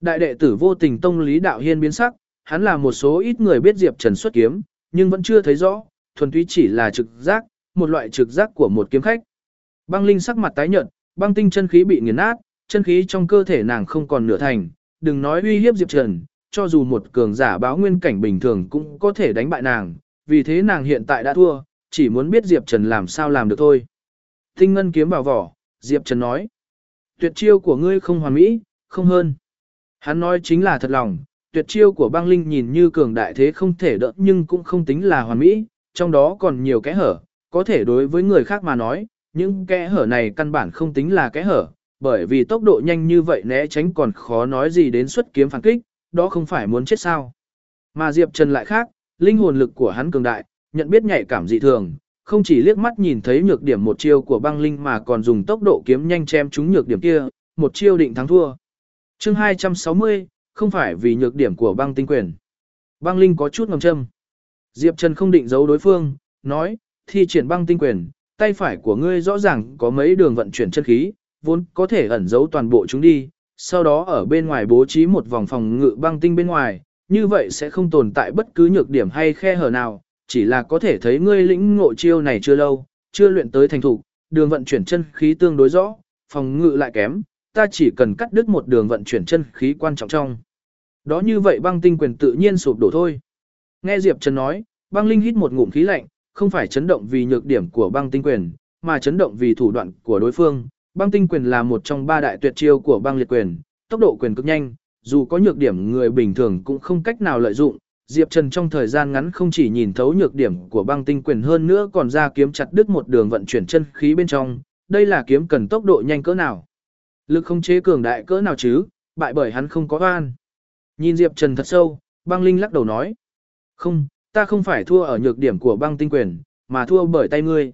Đại đệ tử vô tình tông lý đạo hiên biến sắc, hắn là một số ít người biết Diệp Trần xuất kiếm, nhưng vẫn chưa thấy rõ, thuần túy chỉ là trực giác, một loại trực giác của một kiếm khách. Băng Linh sắc mặt tái nhợt, băng tinh chân khí bị nghiền nát, chân khí trong cơ thể nàng không còn nửa thành, đừng nói uy hiếp Diệp Trần, cho dù một cường giả báo nguyên cảnh bình thường cũng có thể đánh bại nàng, vì thế nàng hiện tại đã thua, chỉ muốn biết Diệp Trần làm sao làm được thôi. Tinh ngân kiếm vào vỏ, Diệp Trần nói. Tuyệt chiêu của ngươi không hoàn mỹ, không hơn. Hắn nói chính là thật lòng, tuyệt chiêu của băng linh nhìn như cường đại thế không thể đỡ nhưng cũng không tính là hoàn mỹ, trong đó còn nhiều kẽ hở, có thể đối với người khác mà nói, những kẽ hở này căn bản không tính là kẽ hở, bởi vì tốc độ nhanh như vậy né tránh còn khó nói gì đến xuất kiếm phản kích, đó không phải muốn chết sao. Mà Diệp Trần lại khác, linh hồn lực của hắn cường đại, nhận biết nhạy cảm dị thường, không chỉ liếc mắt nhìn thấy nhược điểm một chiêu của băng linh mà còn dùng tốc độ kiếm nhanh chém trúng nhược điểm kia, một chiêu định thắng thua. chương 260, không phải vì nhược điểm của băng tinh quyền. Băng linh có chút ngầm châm. Diệp Trần không định giấu đối phương, nói, thi triển băng tinh quyền, tay phải của ngươi rõ ràng có mấy đường vận chuyển chân khí, vốn có thể ẩn giấu toàn bộ chúng đi, sau đó ở bên ngoài bố trí một vòng phòng ngự băng tinh bên ngoài, như vậy sẽ không tồn tại bất cứ nhược điểm hay khe hở nào, chỉ là có thể thấy ngươi lĩnh ngộ chiêu này chưa lâu, chưa luyện tới thành thủ, đường vận chuyển chân khí tương đối rõ, phòng ngự lại kém, ta chỉ cần cắt đứt một đường vận chuyển chân khí quan trọng trong. Đó như vậy băng tinh quyền tự nhiên sụp đổ thôi. Nghe Diệp Trần nói, băng linh hít một ngụm khí lạnh, không phải chấn động vì nhược điểm của băng tinh quyền, mà chấn động vì thủ đoạn của đối phương. Băng tinh quyền là một trong ba đại tuyệt chiêu của băng liệt quyền, tốc độ quyền cực nhanh, dù có nhược điểm người bình thường cũng không cách nào lợi dụng. Diệp Trần trong thời gian ngắn không chỉ nhìn thấu nhược điểm của băng tinh quyền hơn nữa còn ra kiếm chặt đứt một đường vận chuyển chân khí bên trong, đây là kiếm cần tốc độ nhanh cỡ nào. Lực không chế cường đại cỡ nào chứ, bại bởi hắn không có oan. Nhìn Diệp Trần thật sâu, băng linh lắc đầu nói. Không, ta không phải thua ở nhược điểm của băng tinh quyền, mà thua bởi tay ngươi.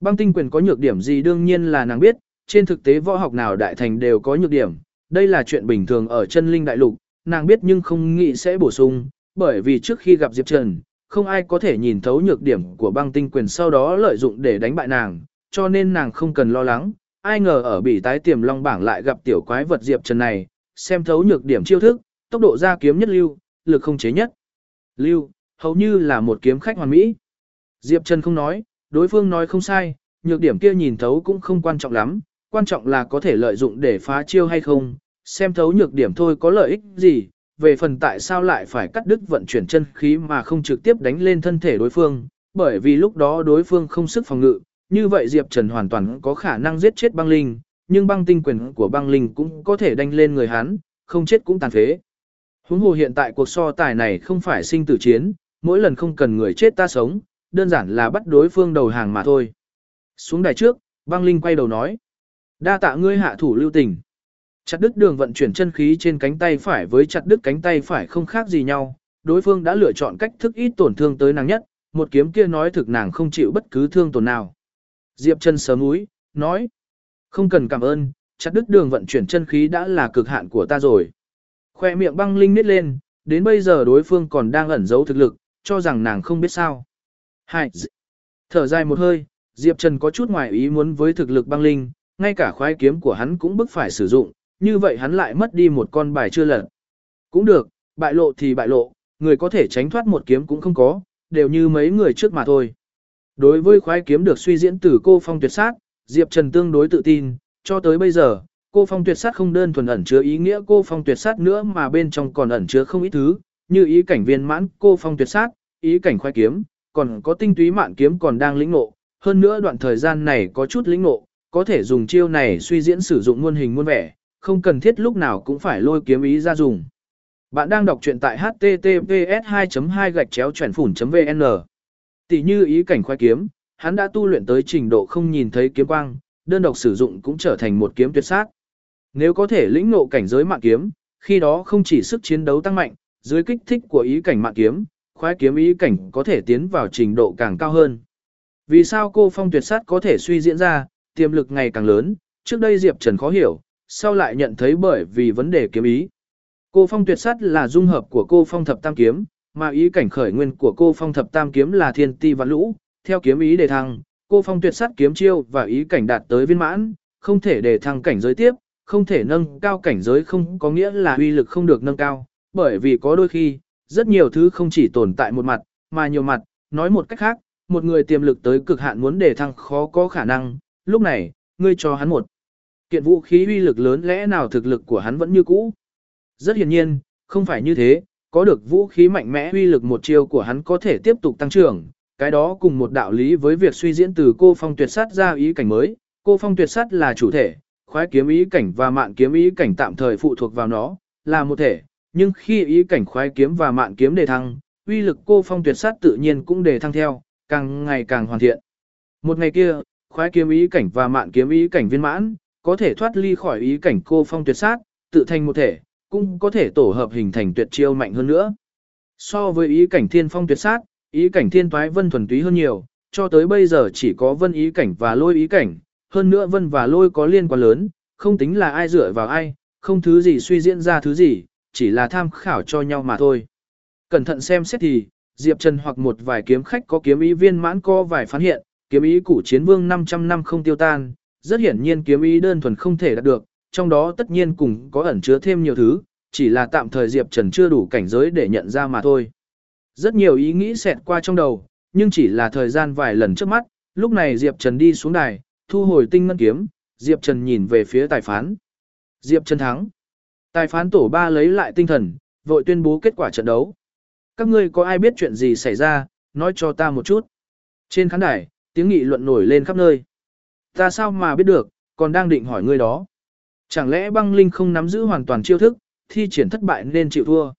Băng tinh quyền có nhược điểm gì đương nhiên là nàng biết, trên thực tế võ học nào đại thành đều có nhược điểm, đây là chuyện bình thường ở chân linh đại lục, nàng biết nhưng không nghĩ sẽ bổ sung, bởi vì trước khi gặp Diệp Trần, không ai có thể nhìn thấu nhược điểm của băng tinh quyền sau đó lợi dụng để đánh bại nàng, cho nên nàng không cần lo lắng, ai ngờ ở bị tái tiềm long bảng lại gặp tiểu quái vật Diệp Trần này, xem thấu nhược điểm chiêu thức, tốc độ ra kiếm nhất lưu, lực không chế nhất. Lưu, hầu như là một kiếm khách hoàn mỹ. Diệp Trần không nói, đối phương nói không sai, nhược điểm kia nhìn thấu cũng không quan trọng lắm, quan trọng là có thể lợi dụng để phá chiêu hay không, xem thấu nhược điểm thôi có lợi ích gì, về phần tại sao lại phải cắt đứt vận chuyển chân khí mà không trực tiếp đánh lên thân thể đối phương, bởi vì lúc đó đối phương không sức phòng ngự, như vậy Diệp Trần hoàn toàn có khả năng giết chết băng linh, nhưng băng tinh quyền của băng linh cũng có thể đánh lên người hắn, không chết cũng tàn phế. Huống hồ hiện tại cuộc so tài này không phải sinh tử chiến, mỗi lần không cần người chết ta sống, đơn giản là bắt đối phương đầu hàng mà thôi. Xuống đài trước, băng linh quay đầu nói. Đa tạ ngươi hạ thủ lưu tình. Chặt đứt đường vận chuyển chân khí trên cánh tay phải với chặt đứt cánh tay phải không khác gì nhau, đối phương đã lựa chọn cách thức ít tổn thương tới nàng nhất, một kiếm kia nói thực nàng không chịu bất cứ thương tổn nào. Diệp chân sớm úi, nói. Không cần cảm ơn, chặt đứt đường vận chuyển chân khí đã là cực hạn của ta rồi. Khoe miệng băng linh nít lên, đến bây giờ đối phương còn đang ẩn giấu thực lực, cho rằng nàng không biết sao. Hai. Thở dài một hơi, Diệp Trần có chút ngoài ý muốn với thực lực băng linh, ngay cả khoái kiếm của hắn cũng bức phải sử dụng, như vậy hắn lại mất đi một con bài chưa lật. Cũng được, bại lộ thì bại lộ, người có thể tránh thoát một kiếm cũng không có, đều như mấy người trước mà thôi. Đối với khoái kiếm được suy diễn từ cô phong tuyệt sát, Diệp Trần tương đối tự tin, cho tới bây giờ, cô phong tuyệt sát không đơn thuần ẩn chứa ý nghĩa cô phong tuyệt sát nữa mà bên trong còn ẩn chứa không ít thứ, như ý cảnh viên mãn cô phong tuyệt sát, ý cảnh khoái kiếm, còn có tinh túy mạn kiếm còn đang lĩnh ngộ, hơn nữa đoạn thời gian này có chút lĩnh ngộ, có thể dùng chiêu này suy diễn sử dụng muôn hình muôn vẻ, không cần thiết lúc nào cũng phải lôi kiếm ý ra dùng. Bạn đang đọc truyện tại https 2 2 gạch chéo chuyển vn Tỷ như ý cảnh khoái kiếm, hắn đã tu luyện tới trình độ không nhìn thấy kiếm quang, đơn độc sử dụng cũng trở thành một kiếm tuyệt sát. Nếu có thể lĩnh ngộ cảnh giới mạng kiếm, khi đó không chỉ sức chiến đấu tăng mạnh, dưới kích thích của ý cảnh mạng kiếm, khoái kiếm ý cảnh có thể tiến vào trình độ càng cao hơn. Vì sao cô phong tuyệt sát có thể suy diễn ra, tiềm lực ngày càng lớn, trước đây Diệp Trần khó hiểu, sau lại nhận thấy bởi vì vấn đề kiếm ý. Cô phong tuyệt sát là dung hợp của cô phong thập tam kiếm, mà ý cảnh khởi nguyên của cô phong thập tam kiếm là thiên ti và lũ, theo kiếm ý đề thăng, cô phong tuyệt sát kiếm chiêu và ý cảnh đạt tới viên mãn, không thể đề thăng cảnh giới tiếp, không thể nâng cao cảnh giới không có nghĩa là uy lực không được nâng cao, bởi vì có đôi khi, rất nhiều thứ không chỉ tồn tại một mặt, mà nhiều mặt, nói một cách khác, một người tiềm lực tới cực hạn muốn đề thăng khó có khả năng, lúc này, ngươi cho hắn một kiện vũ khí uy lực lớn lẽ nào thực lực của hắn vẫn như cũ. Rất hiển nhiên, không phải như thế, có được vũ khí mạnh mẽ uy lực một chiêu của hắn có thể tiếp tục tăng trưởng, cái đó cùng một đạo lý với việc suy diễn từ cô phong tuyệt sát ra ý cảnh mới, cô phong tuyệt sát là chủ thể, khoái kiếm ý cảnh và mạn kiếm ý cảnh tạm thời phụ thuộc vào nó, là một thể, nhưng khi ý cảnh khoái kiếm và mạn kiếm đề thăng, uy lực cô phong tuyệt sát tự nhiên cũng đề thăng theo, càng ngày càng hoàn thiện. Một ngày kia, khoái kiếm ý cảnh và mạn kiếm ý cảnh viên mãn, có thể thoát ly khỏi ý cảnh cô phong tuyệt sát, tự thành một thể, cũng có thể tổ hợp hình thành tuyệt chiêu mạnh hơn nữa. So với ý cảnh thiên phong tuyệt sát, ý cảnh thiên toái vân thuần túy hơn nhiều, cho tới bây giờ chỉ có vân ý cảnh và lôi ý cảnh, hơn nữa vân và lôi có liên quan lớn, không tính là ai dựa vào ai, không thứ gì suy diễn ra thứ gì, chỉ là tham khảo cho nhau mà thôi. Cẩn thận xem xét thì, Diệp Trần hoặc một vài kiếm khách có kiếm ý viên mãn có vài phán hiện, kiếm ý củ chiến vương 500 năm không tiêu tan, rất hiển nhiên kiếm ý đơn thuần không thể đạt được, trong đó tất nhiên cùng có ẩn chứa thêm nhiều thứ, chỉ là tạm thời Diệp Trần chưa đủ cảnh giới để nhận ra mà thôi. Rất nhiều ý nghĩ xẹt qua trong đầu, nhưng chỉ là thời gian vài lần trước mắt, lúc này Diệp Trần đi xuống đài, thu hồi tinh ngân kiếm, Diệp Trần nhìn về phía tài phán. Diệp Trần thắng. Tài phán tổ ba lấy lại tinh thần, vội tuyên bố kết quả trận đấu. Các ngươi có ai biết chuyện gì xảy ra, nói cho ta một chút. Trên khán đài, tiếng nghị luận nổi lên khắp nơi. Ta sao mà biết được, còn đang định hỏi ngươi đó. Chẳng lẽ băng linh không nắm giữ hoàn toàn chiêu thức, thi triển thất bại nên chịu thua.